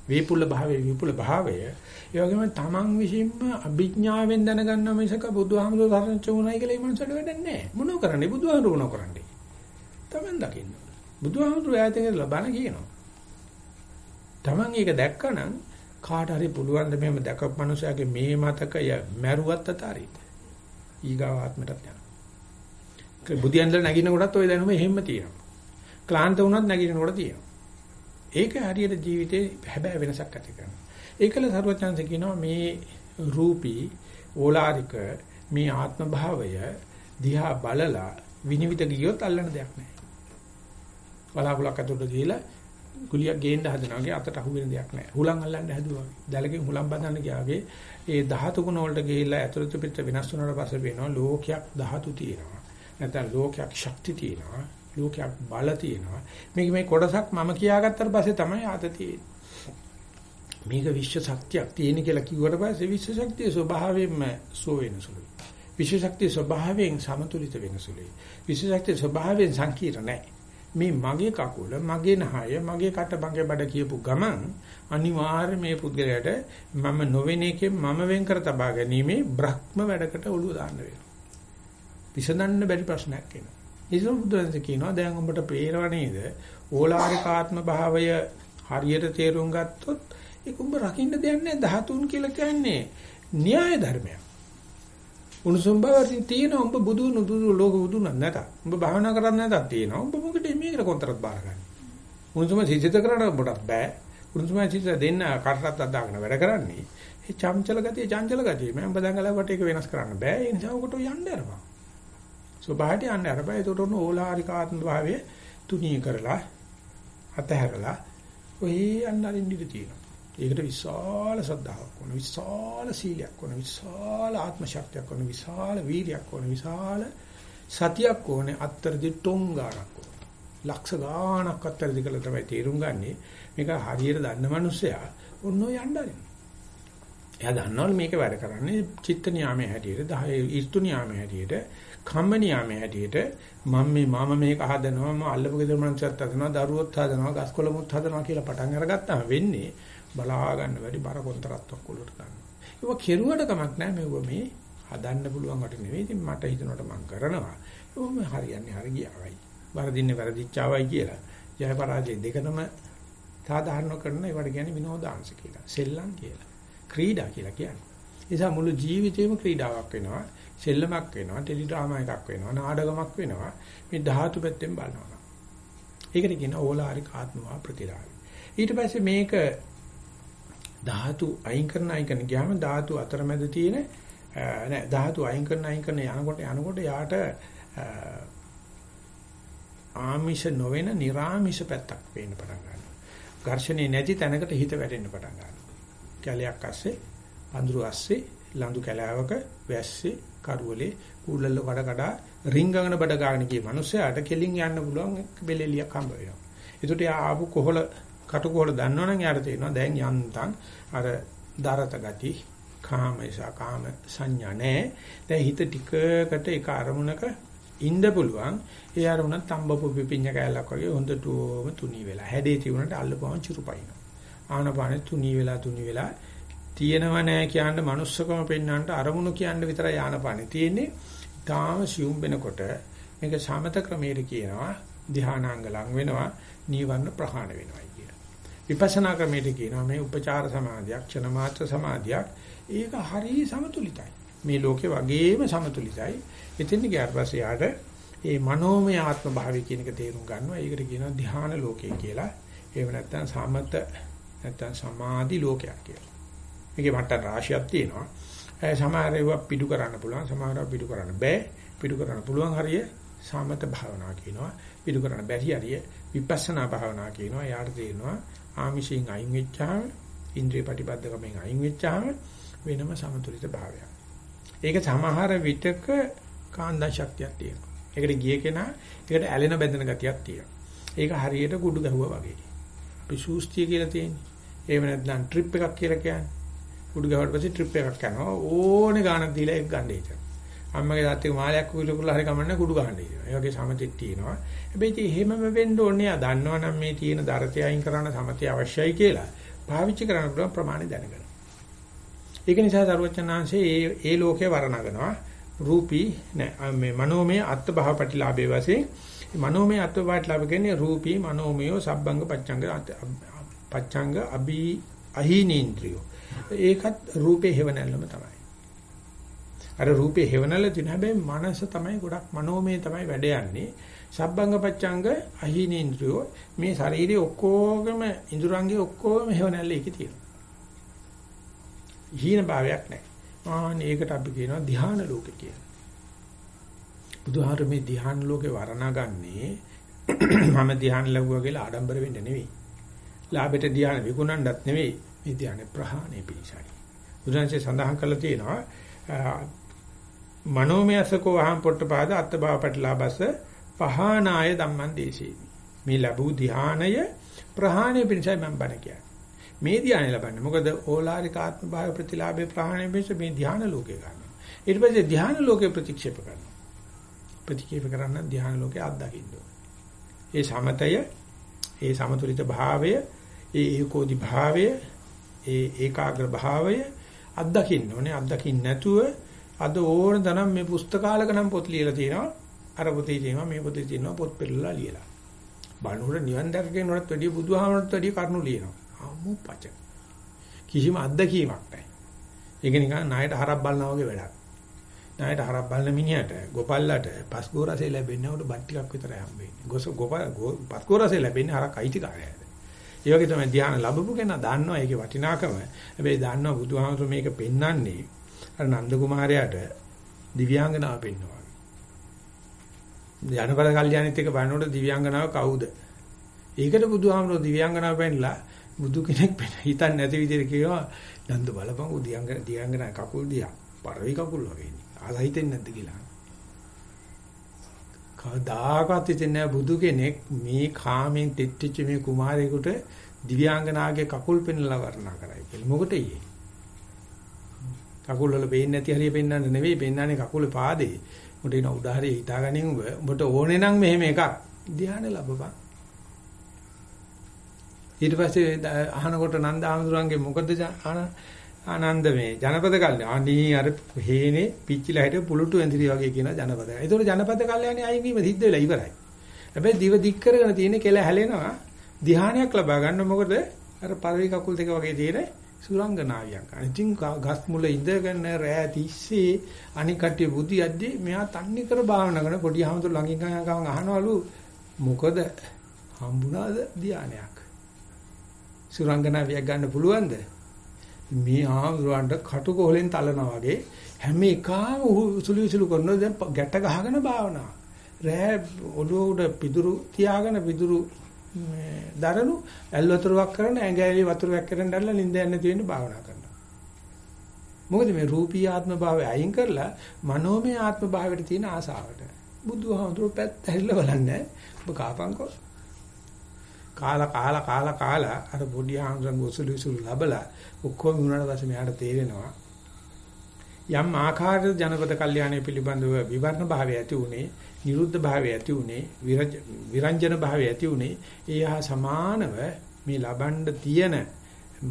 වේපුල භාවයේ විපුල භාවය ඒ වගේම තමන් විසින්ම අභිඥාවෙන් දැනගන්න මිසක බුදුහාමුදුරුවෝ සරණච උනායි කියලා ඒ මනසට වැඩක් නැහැ. මොනෝ කරන්නේ බුදුහාමුදුරුවෝ කරන්නේ. තමන් දකින්න. බුදුහාමුදුරුවෝ ඈතින් ලබන කියනවා. Taman ඒක දැක්කනම් කාට හරි පුළුවන් ද මෙහෙම දැකපු මනුස්සයාගේ මේ මතකය මැරුවත් අතාරින්න. ඊගාව ආත්මයටත් යනවා. බුදියන්දල නැගින කොටත් ওই දැනුම එහෙම්ම තියෙනවා. ක්ලාන්ත වුණත් නැගිනකොට තියෙනවා. ඒක හරියට ජීවිතේ හැබෑ වෙනසක් ඇති කරනවා. ඒකල සරුවචාන්ස කියනවා මේ රූපී ඕලාරික මේ ආත්ම භාවය දිහා බලලා විනිවිද ගියොත් අල්ලන්න දෙයක් නැහැ. බලාකුලක් අතුරට ගිහලා ගුලියක් ගේන්න හදනවා වගේ අතට අහු වෙන දෙයක් නැහැ. හුලං අල්ලන්න හැදුවා වගේ. දැලකින් හුලං බඳන්න ගියාගේ ඒ ධාතු ගුණ වලට ගිහිල්ලා ඇතුළත පිට වෙනස් වුණාට පස්සේ වෙනවා ලෝකයක් ධාතු තියෙනවා. නැත්නම් ලෝකයක් ශක්ති තියෙනවා. ලෝකයක් බල තියෙනවා. මේක මේ කොටසක් මම කියාගත්තට පස්සේ තමයි ආතතිය මේක විශ්ව ශක්තියක් තියෙන කියලා කිව්වට පස්සේ විශ්ව ශක්තිය ස්වභාවයෙන්ම සෝ වෙනසුලුයි. විශ්ව ශක්තිය ස්වභාවයෙන් සමතුලිත වෙනසුලුයි. විශ්ව ශක්තිය ස්වභාවයෙන් සංකීර්ණ නැහැ. මේ මගේ කකුල, මගේ නහය, මගේ කට බඟේ බඩ කියපු ගමන් අනිවාර්ය මේ පුද්ගලයාට මම නොවෙන එකෙන් මම වෙන් කර තබා ගැනීමේ බ්‍රහ්ම වැඩකට ඔළුව දාන්න වෙනවා. විසඳන්න බැරි ප්‍රශ්නයක් එනවා. ඒසොම් බුදුන්සේ කියනවා දැන් උඹට පේරව නේද? ඕලාරිකාත්ම භාවය හරියට තේරුම් ගත්තොත් ඒක උඹ රකින්න දෙයක් නැහැ. ධාතුන් කියලා කියන්නේ න්‍යාය ධර්මයක්. උණුසුම් බව තියෙනවා උඹ බුදු නුදුරු ලෝක බුදු නැත. උඹ භාවනා කරන්නේ නැතත් තියෙනවා. උඹ මොකටද මේකට කොන්තරත් බාරගන්නේ? උණුසුම සිසිත කරන්න ඔබට බෑ. උණුසුම සිසිත දෙන්න කරටත් අදාගෙන වැඩ කරන්නේ. ඒ චංචල ගතිය චංචල ගතිය මම බදංගලවට ඒක වෙනස් කරන්න බෑ. ඒ නිසා ඔකට යන්න අරපන්. ස්වභාවයට යන්න අරපන්. ඒකට උන ඕලාරිකාත්ම භාවයේ තුනී කරලා අතහැරලා ඔය යන්න අරින්න ඉඳී තියෙනවා. ඒකට විශාල ශ්‍රද්ධාවක් ඕන විශාල සීලයක් ඕන විශාල ආත්ම ශක්තියක් ඕන විශාල වීර්යයක් ඕන විශාල සතියක් ඕනේ අත්තරදි ටොංගාරක් ඕන. ලක්ෂ ගාණක් අත්තරදි කළා තමයි තේරුම් ගන්නෙ. මේක හරියට දන්න මනුස්සයා ඔන්න යන්න ආරින් එයා දන්නවලු මේක වැඩ කරන්නේ චිත්ත නියාමයේ හැටියට 10 ඍතු නියාමයේ හැටියට කම්ම නියාමයේ හැටියට. මම මේ මම මේක හදනවා මම අල්ලපු ගෙදර මනුස්සයත් හදනවා දරුවොත් හදනවා ගස්කොළමුත් හදනවා කියලා පටන් අරගත්තාම වෙන්නේ බලා ගන්න වැඩි බර කොන්තරත් ඔක්කොලට ගන්න. ඒක කෙරුවට කමක් නැහැ මේව මේ හදන්න පුළුවන් වට නෙවෙයි. ඉතින් මට හිතනකොට මම කරනවා. ඕම හරියන්නේ හරි ගියාවයි. වරදින්නේ වැරදිච්චාවයි කියලා. ජය පරාජය දෙකම සාධාරණ කරන ඒවට කියන්නේ විනෝදාංශ කියලා. සෙල්ලම් කියලා. ක්‍රීඩා කියලා කියන්නේ. ඒ නිසා මුළු ජීවිතේම ක්‍රීඩාවක් වෙනවා. සෙල්ලමක් වෙනවා. ටෙලි ඩ්‍රාමා එකක් වෙනවා. නාටකමක් වෙනවා. මේ ධාතු පැත්තෙන් බලනවා. ඒකට කියන ඕලාරික ආත්මවා ප්‍රතිරාවය. ඊට පස්සේ මේක ධාතු අයින් කරන අයින් කරන ගියාම ධාතු අතරමැද තියෙන නෑ ධාතු අයින් කරන අයින් කරන යනකොට යනකොට යාට ආමිෂ නොවන නිර්ආමිෂ පැත්තක් පේන්න පටන් ගන්නවා. ඝර්ෂණේ නැති තැනකට හිත වැටෙන්න පටන් ගන්නවා. කැලයක් අස්සේ, පඳුරු අස්සේ, ලඳු කැලාවක වැස්සේ, කරුවලේ කුල්ලල්ල කඩ කඩ රිංගගෙන බඩ ගන්න ගිය මිනිස්සයාට කෙලින් යන්න පුළුවන් බෙලෙලියක් හම්බ වෙනවා. ඒකට යා ආපු කොහල කටුකොහල දන්නවනම් යාට තේරෙනවා දැන් යන්තම් අර දරත ගති කාමේශා කාම සංඥා නැහැ. දැන් හිත ටිකකට එක අරමුණක ඉන්න පුළුවන්. ඒ අරමුණ තඹපු පිපිඤ්ඤ කැලක් වගේ හොඳටම තුනී වෙලා. හැඩේ තිබුණාට අල්ලපුවම චුරුපයින්. ආනපානෙ තුනී වෙලා තුනී වෙලා තියෙනව නැහැ කියන්න manussකම පෙන්වන්නට අරමුණු කියන්න විතරයි ආනපානෙ තියෙන්නේ. තාම සියුම් වෙනකොට මේක සමත ක්‍රමයට කියනවා ධානාංග ලඟ වෙනවා නීවරණ ප්‍රහාණ වෙනවා කියන. විපස්සනා ක්‍රමයට කියනවා මේ උපචාර සමාධියක්, ක්ෂණ මාත්‍ර සමාධියක්. ඒක හරිය සමතුලිතයි. මේ ලෝකේ වගේම සමතුලිතයි. එතෙන් ගියාට පස්සේ යාට මේ මනෝමය ආත්ම භාවය කියන එක තේරුම් ගන්නවා. ඒකට කියනවා ධ්‍යාන ලෝකය කියලා. එහෙම නැත්නම් සමත නැත්නම් සමාධි ලෝකයක් කියලා. මේකේ මට්ටම් රාශියක් තියෙනවා. සමහර ඒවා පිටු කරන්න පුළුවන්, සමහරව පිටු කරන්න බෑ. පිටු කරන්න පුළුවන් හරිය සමත භාවනා කියනවා. පිටු කරන්න බැරි හරිය විපස්සනා භාවනා කියනවා. යාට තේරෙනවා ආමිෂයෙන් අයින් වෙච්චාම, ඉන්ද්‍රිය ප්‍රතිපදකමෙන් අයින් වෙච්චාම වෙනම සමතුලිත භාවයක්. ඒක සමහර විටක කාන්දා ශක්තියක් තියෙනවා. ඒකට ගිය කෙනා ඒකට ඇලෙන බැඳෙන ගතියක් තියෙනවා. ඒක හරියට කුඩු ගැහුවා වගේ. අපි සූස්තිය කියලා තියෙන්නේ. එහෙම නැත්නම් ට්‍රිප් එකක් කියලා කියන්නේ. කුඩු ගැහුවට පස්සේ ට්‍රිප් එකක් යනවා. ඕනේ ගානක් දීලා ඒක ගන්න හිටියා. අම්මගේ තාත්තගේ මාලයක් කුරුකුලා හරි කමන්න කුඩු ගහන්න හිටියා. ඒ වගේ සමතෙත් තියෙනවා. හැබැයි එහෙමම වෙන්න ඕනේ. ආ දන්නවනම් මේ තියෙන දරතය අයින් කරන්න සමතය අවශ්‍යයි කියලා. පාවිච්චි කරන්න පුළුවන් ප්‍රමාණය දැනගන්න. ඒක නිසා සරුවචනාංශයේ ඒ ඒ ලෝකේ වර්ණනනවා. රූපී නෑ මේ මනෝමය අත්භව ප්‍රතිලාභයේ වශයෙන් මනෝමය අත්භව ප්‍රතිලාභ කියන්නේ රූපී මනෝමය සබ්බංග පච්ඡංග පච්ඡංග අභි අහීනේන්ද්‍රියෝ ඒකත් රූපේ හේවණල්ලම තමයි අර රූපේ හේවණල්ල තියෙන හැබැයි මනස තමයි ගොඩක් මනෝමය තමයි වැඩ යන්නේ සබ්බංග පච්ඡංග අහීනේන්ද්‍රියෝ මේ ශරීරයේ ඔක්කොගම ඉඳුරංගේ ඔක්කොගම හේවණල්ල එකේ තියෙනවා හීන භාවයක් නැහැ ආන ඒකට අපි කියනවා ධ්‍යාන ලෝක කියලා. බුදුහාර මේ ධ්‍යාන ලෝකේ වර්ණගන්නේ [CLEARS THROAT] මම ධ්‍යාන ලැබුවා කියලා ආඩම්බර වෙන්න නෙවෙයි. ලාභයට ධ්‍යාන විකුණන්නත් නෙවෙයි. මේ ධ්‍යාන ප්‍රහාණය පිණිසයි. බුදුන්සේ සඳහන් කළා තියෙනවා මනෝමයසකෝ අහම් පොට්ටපාද අත්බව පටලාබස පහානාය ධම්මං දේශේමි. මේ ලැබූ ධ්‍යානය ප්‍රහාණය පිණිසයි මම බණ කියන්නේ. මේ ධානය ලබන්නේ. මොකද ඕලාරික ආත්ම භාව ප්‍රතිලාභේ ප්‍රහාණය වෙච්ච මේ ධාන ලෝකේ ගන්නවා. ඊට පස්සේ ධාන ලෝකේ ප්‍රතික්ෂේප කරනවා. ප්‍රතික්ෂේප කරන්න ධාන ලෝකේ අත්දකින්න ඒ සමතය, ඒ සමතුලිත භාවය, ඒ ඒකෝදි භාවය, ඒ ඒකාග්‍ර භාවය අත්දකින්න ඕනේ. අත්දකින්න නැතුව අද ඕන තරම් මේ පුස්තකාලක නම් පොත් ලියලා තියෙනවා. අර පොතේ තියෙනවා මේ පොතේ තියෙනවා පොත් පෙරලා ලියලා. බණුර නිවන් දැකගෙනවත් වැඩිය බුදුහාමරට වැඩිය කරුණු ලියනවා. අමු පච. කිසිම අත්දැකීමක් නැහැ. ඒක නිකන් ණයට හරක් බලනවා වගේ වැඩක්. ණයට හරක් බලන මිනිහට ගොපල්ලට පස්ගෝරසේ ලැබෙන්නේ උඩ බත් ටිකක් විතරයි හම්බෙන්නේ. ගොස ගොප පස්ගෝරසේ ලැබෙන්නේ හරක් අයිතිකාරයද. ඒ වගේ තමයි ධ්‍යාන ලැබපු කෙනා දන්නවා ඒකේ වටිනාකම. හැබැයි දන්නවා බුදුහාමුදුරු මේක පෙන්වන්නේ අර නන්ද කුමාරයාට දිව්‍යාංගනාව පෙන්වනවා. ජනපද කල්යාණිත් එක බලනකොට දිව්‍යාංගනාව කවුද? ඒකට බුදුහාමුදුරු දිව්‍යාංගනාව පෙන්නලා බුදු කෙනෙක් වෙන හිතන්නේ නැති විදිහට කියනවා නන්ද බලපන් උදියංග දියංගන කකුල් දිහා පරවි කකුල් වගේ ඉන්නේ. ආස හිතෙන්නේ නැද්ද කියලා. කවදාකවත් හිතෙන්නේ බුදු කෙනෙක් මේ කාමෙන් තෙත්තිච්ච මේ කුමාරයෙකුට දිව්‍යාංගනාගේ කකුල් පෙන්ලා වර්ණනා කරයි කියලා. මොකටද ඊයේ? කකුල් වල පේන්නේ නැති හරිය පෙන්වන්න නෙවෙයි පෙන්වන්නේ කකුලේ පාදේ. උඹට එන උදාහරණය හිතාගනින් උඹ උඹට ඕනේ නම් මෙහෙම එකක් ධ්‍යාන ලැබපන්. ඊට පස්සේ අහනකොට නන්ද ආමඳුරන්ගේ මොකද ආනන්ද මේ ජනපද කල්යනා අනී අර හේනේ පිච්චිලා හිට පුලුටු ඇඳිරි වගේ කියන ජනපද. ඒතකොට ජනපද කල්යනානේ අයින් වීම සිද්ධ වෙලා ඉවරයි. හැබැයි දිව දික් කරගෙන තියෙන කෙල හැලෙනවා ධ්‍යානයක් ලබා ගන්න මොකද අර පළවෙනි කකුල් දෙක වගේ තියෙන සුරංගනාවියක්. ඉතින් ගස් මුල ඉඳගෙන රෑ තිස්සේ අනික් කට්ටිය බුද්ධි යද්දී මෙයා තන්නේ කර භාවනා කරන පොඩි හමුතු ළඟින් ගමන් අහනවලු මොකද හම්බුණාද ධ්‍යානයක්. සුරංගනාවියක් ගන්න පුළුවන්ද? මේ ආවරවන්ට කටුකොහලෙන් තලනවා වගේ හැම එකම උසුළු උසුළු කරනවා දැන් ගැට ගහගෙන භාවනා. රෑ ඔළුව උඩ පිදුරු තියාගෙන පිදුරු දරනු ඇල් වතුරක් කරන ඇඟැලි වතුරක් කරන් දැල්ලා නිින්ද යන්න තියෙන භාවනා කරනවා. මොකද මේ රූපී ආත්ම භාවය අයින් කරලා මනෝමය ආත්ම භාවයට තියෙන ආසාවට. බුදුහාමුදුරුවෝ පැත්ත හැරිලා බලන්නේ ඔබ කාපන්කෝ. කාලා කාලා කාලා කාලා අර පොඩි ආම්සන් ගොසුළු විසුළු ලබලා ඔක්කොම වුණාට පස්සේ මෙයාට තේරෙනවා යම් ආකාරයක ජනපද කල්යාණය පිළිබඳව විවරණ භාවය ඇති උනේ නිරුද්ධ භාවය ඇති උනේ විරංජන භාවය ඇති උනේ ඒ හා සමානව මේ ලබන්න තියෙන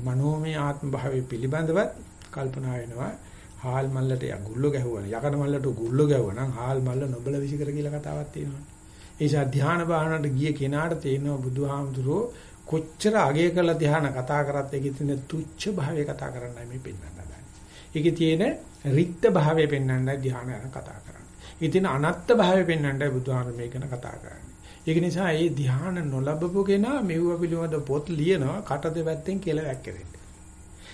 මනෝමය ආත්ම භාවය පිළිබඳවත් කල්පනා වෙනවා හාල් මල්ලට ගුල්ල ගැහුවා යකඩ මල්ලට ගුල්ල ගැහුවා නම් හාල් මල්ල නොබල විසිකර කියලා කතාවක් තියෙනවානේ ඒ නිසා ධ්‍යාන භාවනාවට ගිය කෙනාට තේරෙනවා බුදුහාමුදුරෝ කොච්චර අගය කළ ධ්‍යාන කතා කරත් ඒකේ තියෙන තුච්ඡ භාවය කතා කරන්නයි මේ පෙන්වන්න හදන්නේ. ඒකේ තියෙන රික්ත භාවය පෙන්වන්නයි ධ්‍යාන යන කතා කරන්නේ. ඒකේ තියෙන අනත්ත් භාවය පෙන්වන්නයි බුදුහාමුදුරෝ මේක ගැන කතා කරන්නේ. ඒක නිසා මේ ධ්‍යාන නොලබපු කෙනා මෙව්ව පිළිබඳ පොත් ලියනවා කට දෙපැත්තෙන් කියලා වැක්කෙරෙන්න.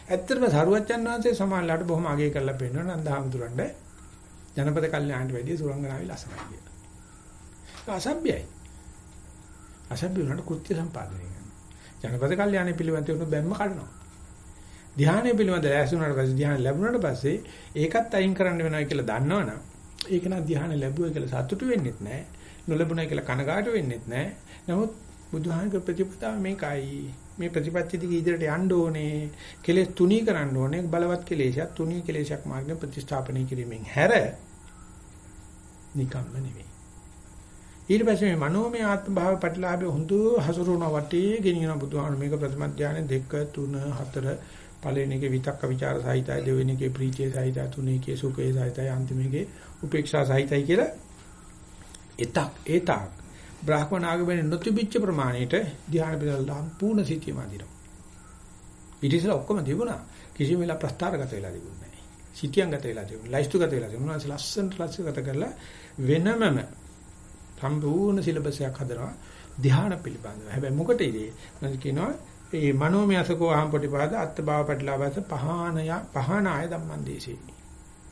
ඇත්තටම සරුවච්චන් වහන්සේ සමානලාට බොහොම අගය කරලා පෙන්වනවා නන්දහාමුදුරන්ට ජනපද කල්යාණට වැඩිය සුරංගනාවේ ලස්සනයි කියලා. අසභ්‍යයි. අසභ්‍ය වුණාට කෘත්‍ය සම්පාදනය කරනවා. ජනපද කල්යාණේ පිළිවෙන්ත උණු බැම්ම කඩනවා. ධ්‍යානය පිළිවෙන්ත ලැබුණාට පස්සේ ධ්‍යාන ලැබුණාට පස්සේ ඒකත් අයින් කරන්න වෙනවා කියලා දන්නවනම් ඒක නම් ධ්‍යාන ලැබුවා කියලා සතුටු වෙන්නෙත් නැහැ. නොලැබුණා කියලා කනගාටු වෙන්නෙත් නැහැ. නමුත් බුදුහාමගේ ප්‍රතිපදාව මේකයි. මේ ප්‍රතිපත්ති දිගේ ඉදිරියට යන්න ඕනේ. කෙලෙස් තුනී කරන්න ඕනේ. බලවත් කෙලෙසක් තුනී කෙලෙසක් මාර්ගයෙන් ප්‍රතිස්ථාපනය කිරීමෙන් හැර නිකම්ම නෙවෙයි. ඊට පස්සේ මේ මනෝමය ආත්ම භාව ප්‍රතිලාභය හොඳ හසුරුවන වටේ ගෙනියන බුදුහාම මේක ප්‍රථම ධානය 2 3 4 පළවෙනි එකේ විතක්ක ਵਿਚාර සහිතයි දෙවෙනි එකේ ප්‍රීතිය සහිතයි තුනේ එකේ සුඛය සහිතයි අන්තිම එකේ උපේක්ෂා සහිතයි කියලා එතක් ඒතක් බ්‍රාහ්මනාගමනේ නොතිබිච්ච ප්‍රමාණයට ධ්‍යාන පිළිබඳ සම්පූර්ණ සිතිය මදිනවා. ඊටසල ඔක්කොම තිබුණා. කිසිම වෙලාව ප්‍රස්තාරගත වෙලා තිබුණේ නැහැ. සිටියන් ගත වෙලා තිබුණා. ලයිස්තු ගත වෙලා තිබුණා. ලස්සනට ලස්සන ගත කරලා වෙනමම සම්පූර්ණ සිලබස් එකක් හදනවා ධ්‍යාන පිළිබඳව. හැබැයි මොකටද මම කියනවා මේ මනෝමය අසකෝ අහම් පටිපාද අත්බව පටලවස පහානය පහනාය ධම්මං දේශේ.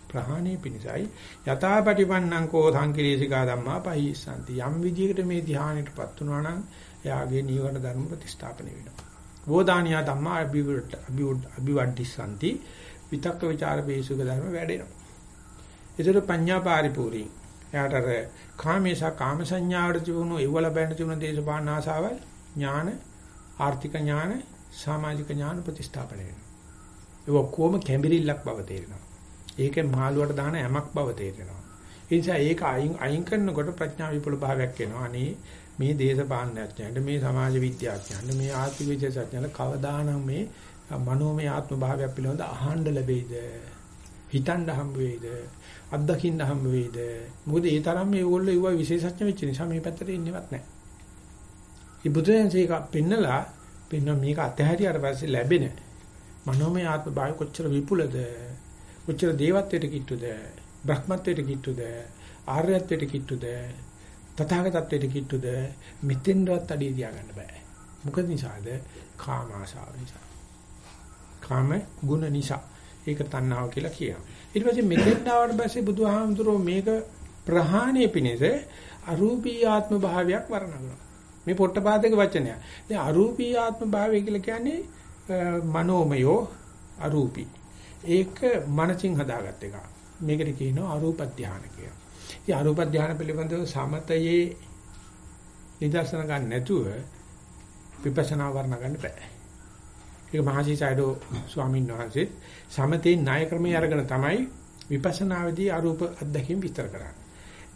ප්‍රහාණය පිණිසයි යථාපටිපන්නං කෝ සංකිලේශිකා ධම්මා පහිස්සanti. යම් විදියකට මේ ධ්‍යානෙටපත් වුණා නම් එයාගේ නීවරණ ධර්ම ප්‍රතිස්ථාපනය වෙනවා. වෝදානියා ධම්මා අභිවෘත් අභිවඩ්ඩිසanti. විතක්ක ਵਿਚාර බේසුක ධර්ම වැඩෙනවා. ඒතර පඤ්ඤා පාරිපූර්ණී එයාට අර කාමේශා කාම සංඥාවට තිබුණු ඒව ලැබෙන තිබුණු දේශපාලන ආසාවල් ඥාන ආර්ථික ඥාන සමාජික ඥාන ප්‍රතිස්ථාපනය වෙනවා. ඒක කොහොම කැඹිරිල්ලක් බව තේරෙනවා. ඒකේ මාළුවට දාන යමක් බව තේරෙනවා. ඒ නිසා ඒක අයින් අයින් කරනකොට ප්‍රඥා විපුල භාවයක් එනවා. අනේ මේ දේශපාලනඥයන්ට මේ සමාජ විද්‍යාඥයන්ට මේ ආර්ථික විද්‍යාඥයන්ට කවදානම් මේ මනෝමය ආත්ම භාවයක් පිළිබඳ අහන්න ලැබෙයිද? හිතන්න හම්බ වෙයිද? අත්දකින්න හම්බ වෙයිද? මොකද ඒ තරම් මේගොල්ලෝ ඒවා විශේෂඥ වෙච්ච නිසා මේ පැත්තට එන්නේවත් නැහැ. මේ බුදුන්සේක පෙන්නලා පෙන්න මේක අතහැරියාට පස්සේ ලැබෙන මනෝමය ආත්ම භාවය කොච්චර විපුලද? කොච්චර දේවත්වයට කිට්ටුද? බ්‍රහ්මත්වයට කිට්ටුද? ආර්යත්වයට කිට්ටුද? තථාගතත්වයට කිට්ටුද? මෙතෙන්වත් අඩිය තියාගන්න බෑ. මොකද නිසාද? කාම ආශාව නිසා. කාම ගුණ නිසා. ඒක තණ්හාව කියලා කියනවා. ඊට පස්සේ මෙතෙන් ආවට පස්සේ බුදුහාමුදුරුවෝ මේක ප්‍රහාණය පිණිස අරූපී ආත්ම භාවයක් වර්ණනවා. මේ පොට්ටපාදක වචනය. දැන් අරූපී ආත්ම භාවය කියලා කියන්නේ මනෝමයෝ අරූපී. ඒක මනසින් හදාගත් එකක්. මේකට කියනවා අරූප ධානය කියලා. ඉතින් අරූප ධානය පිළිබඳව සමතයේ නිදර්ශන ගන්න නැතුව විපස්සනා වර්ණ ගන්න බෑ. ඒක මහසීසයිඩෝ ස්වාමීන් වහන්සේ සමතේ ණය ක්‍රමයේ අරගෙන තමයි විපස්සනාවේදී අරූප අධ්‍යක්ෂින් විස්තර කරන්නේ.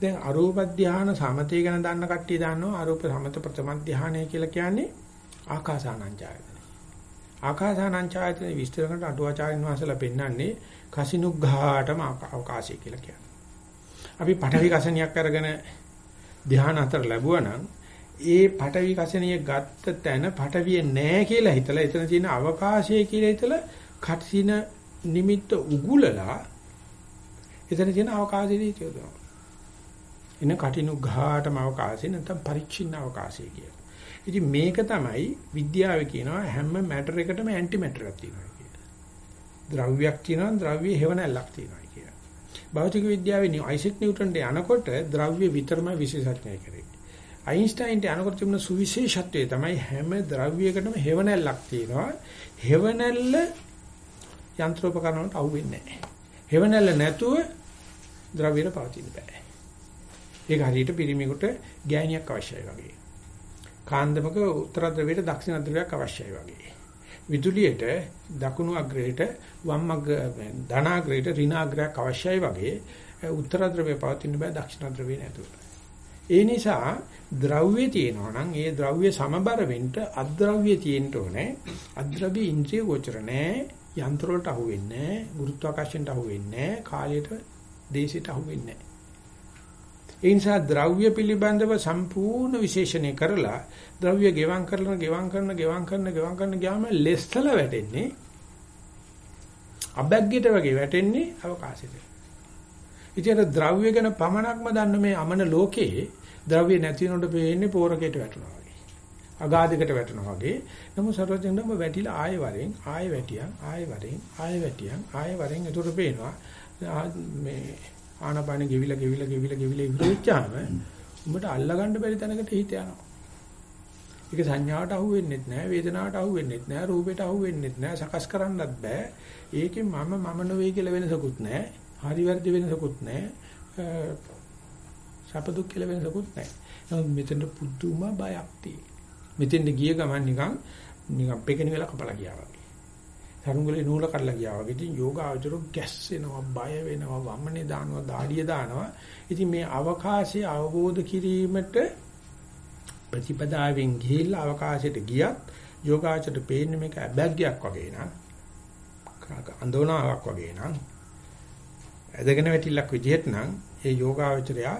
දැන් අරූප ධානය සමතේ ගැන දන්න කට්ටිය දන්නවා අරූප සමත ප්‍රථම ධානය කියලා කියන්නේ ආකාසානංචායතන. ආකාසානංචායතන විස්තර කරන අටුවාචාර්යන් වහන්සේලා පෙන්වන්නේ කසිනුග්ඝාටම අවකාශය කියලා කියන්නේ. අපි පඨවි කසනියක් අරගෙන ධානය අතර ලැබුවා නම් ඒ පටවි කසනිය ගත්ත තැන පටවිය නෑ කියලා හිතලා එතන තියෙන අවකාශය කියලා හිතලා කටින නිමිත්ත උගුලලා එතන තියෙන අවකාශයේදී තියනවා. එන කටිනු ගාටම අවකාශය නැත්නම් පරිච්ඡින්න අවකාශය කියලා. ඉතින් මේක තමයි විද්‍යාවේ කියනවා හැම මැටර් එකටම ඇන්ටි මැටර් එකක් තියෙනවා කියලා. ද්‍රව්‍යයක් තියෙනවා ද්‍රව්‍ය හේවණල්ලක් තියෙනවා කියලා. භෞතික විද්‍යාවේ අයිසෙක් නිව්ටන්ට යනකොට ද්‍රව්‍ය විතරමයි විශේෂඥය කරේ. අයින්ස්ටයින්ට යනකොට තිබුණ සුවිශේෂත්වය තමයි හැම ද්‍රව්‍යයකටම හේවණල්ලක් තියෙනවා. හේවණල්ල යන්ත්‍රෝපකරණ වලට අහුවෙන්නේ නැහැ. හේවණල්ල නැතුව ද්‍රව්‍යයට පවතින්න බෑ. ඒක හරියට පිරිමියෙකුට ගෑණියක් අවශ්‍යයි වගේ. කාන්දමක උත්තර ද්‍රවයට දක්ෂිණ ද්‍රවයක් අවශ්‍යයි වගේ. විදුලියට දකුණු අග්‍රයට වම් අග්‍ර ධනාග්‍රයට ඍණාග්‍රයක් අවශ්‍යයි වගේ උත්තර ද්‍රවය පවතින්න බෑ දක්ෂිණ ද්‍රවය නැතුව. ඒ නිසා ද්‍රව්‍ය තියෙනවා නම් ඒ ද්‍රව්‍ය සමබර වෙන්න අද්‍රව්‍ය තියෙන්න ඕනේ. අද්‍රව්‍ය ඉන්ද්‍රිය ගෝචර නැහැ. යන්ත්‍ර වලට අහු වෙන්නේ නැහැ. ගුරුත්වාකර්ෂණයට අහු වෙන්නේ නැහැ. කාලයට දේශයට අහු වෙන්නේ නැහැ. ඒ නිසා ද්‍රව්‍ය පිළිබඳව සම්පූර්ණ විශේෂණය කරලා ද්‍රව්‍ය ගෙවම් කරන ගෙවම් කරන ගෙවම් කරන ගෙවම් කරන ගියාම ලෙස්සල වැටෙන්නේ අබැග්ගිට වගේ වැටෙන්නේ අවකාශෙට. ඉතින් ද්‍රව්‍ය ගැන පමණක්ම දන්න මේ අමන ලෝකේ ද්‍රව්‍ය නැති වෙනකොට පේන්නේ පෝරකයට වැටෙනවා වගේ. අගාධයකට වැටෙනවා වගේ. නමුත් සර්වඥම්ම වැටිලා ආයෙ වරෙන් ආයෙ වැටියන් ආයෙ වරෙන් ආයෙ වැටියන් ආයෙ වරෙන් ඒතර පේනවා මේ ආනපාන ගෙවිලා ගෙවිලා ගෙවිලා ගෙවිලා ඉවර වෙච්චාම උඹට අල්ලගන්න බැරි තැනකට හිත යනවා. ඒක සංඥාවට අහු වෙන්නෙත් නැහැ, වේදනාවට අහු වෙන්නෙත් නැහැ, රූපයට අහු වෙන්නෙත් නැහැ, සකස් කරන්නත් බෑ. ඒකේ මම මම නෙවෙයි කියලා වෙනසකුත් නැහැ. හරි වැරදි වෙනසකුත් නැහැ. සැප දුක් කියලා වෙනසකුත් නැහැ. නමුත් මෙතන පුදුම බයක් තියෙනවා. මෙතෙන්ද ගිය ගමන් නිකන් නිකන් පෙකෙන වෙලා කපලා ගියා වගේ. සරුංගලේ නූල කඩලා ගියා වගේ. ඉතින් යෝගාවචර ගැස්සෙනවා, බය වෙනවා, වම්මනේ දානවා, දාඩිය දානවා. ඉතින් මේ අවකාශය අවබෝධ කිරීමට ප්‍රතිපදාවෙන් ගිහිල්ලා අවකාශයට ගියත් යෝගාචරයට පේන්නේ මේක අබැග්ගයක් වගේ නං. අඳෝනාවක් වගේ නං. ඇදගෙන වැටිල්ලක් විදිහට නම් ඒ යෝගාචරයා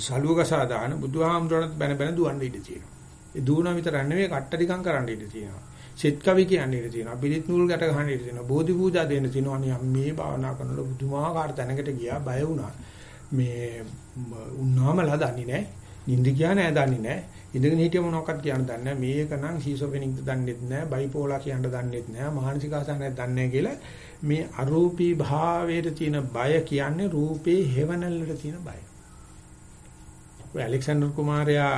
සලුවකසා දාන බුදුහාමුදුරණත් බැන බැන දුවන්න ඉඩ තියෙනවා. ඒ දුවන විතර නෙවෙයි කට්ටඩිකම් කරන්න ඉඩ තියෙනවා. සෙත් කවි කියන්නේ ඉඳ තියෙනවා. පිළිත් නූල් ගැට ගන්න ඉඳ තියෙනවා. බෝධි පූජා දෙන්න තියෙනවා. අනේ මේ භාවනා කරනකොට බුදුමාහාර තැනකට ගියා බය වුණා. මේ උන්නාමලා දන්නේ නැහැ. නිින්ද ගියා නෑ දන්නේ නැහැ. ඉඳගෙන හිටිය මොනවක්වත් කියන්න දන්නේ නැහැ. මේක නම් සීසොෆෙනික්ද දන්නේත් නැහැ. බයිපෝලා කියන්න දන්නේත් නැහැ. මානසික ආසනයක් දන්නේ නැහැ කියලා මේ අරූපී භාවයට තියෙන බය කියන්නේ රූපේ හේවණල්ලට තියෙන බය. ඔය ඇලෙක්සැන්ඩර් කුමාරයා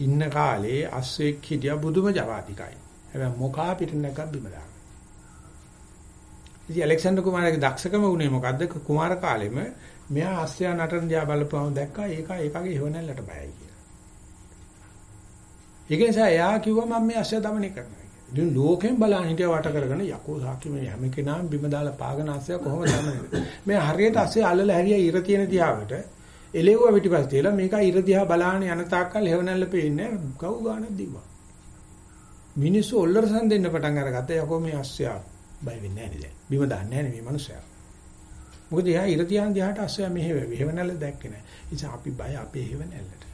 ඉන්න කාලේ අස්සෙක් හිටියා බුදුම ජවාතිකයි. හැබැයි මොකා පිටනක බිම දාන. ඉතින් ඇලෙක්සැන්ඩර් කුමාරගේ දක්ෂකම වුණේ මොකද්ද? කුමාර කාලෙම මෙයා ආසියා නටන දිහා බලපුවම දැක්කා ඒක ඒකගේ හොනැල්ලට බයයි කියලා. ඒක නිසා එයා කිව්වා මම මේ ආසියා দমনය කරනවා කියලා. ඉතින් ලෝකෙන් බලන් හිටියා වට කරගෙන යකෝ සාකි මේ හැම කෙනාම බිම දාලා පාගන ආසියා කොහොමද දමන්නේ? මේ හරියට ආසියා අල්ලලා හැරියා ඉර තියෙන දිහාවට එලෙව්වා පිටිපස්ස තියලා මේක ඉර දිහා බලාන යන තාක්කල් හොනැල්ල පේන්නේ ගව් ගානක් දිව්වා. මිනිස්සු ඔල්ලරසන් දෙන්න පටන් අරගත්තා යකෝ මේ අස්සයා බය වෙන්නේ නැහැ නේද? බිම දාන්නේ නැහැ මේ මනුස්සයා. මොකද එයා ඉර තියන් දිහාට අස්සයා මෙහෙ හේවණල්ල දැක්කේ නැහැ. ඉතින් අපි බය අපේ හේවණල්ලට.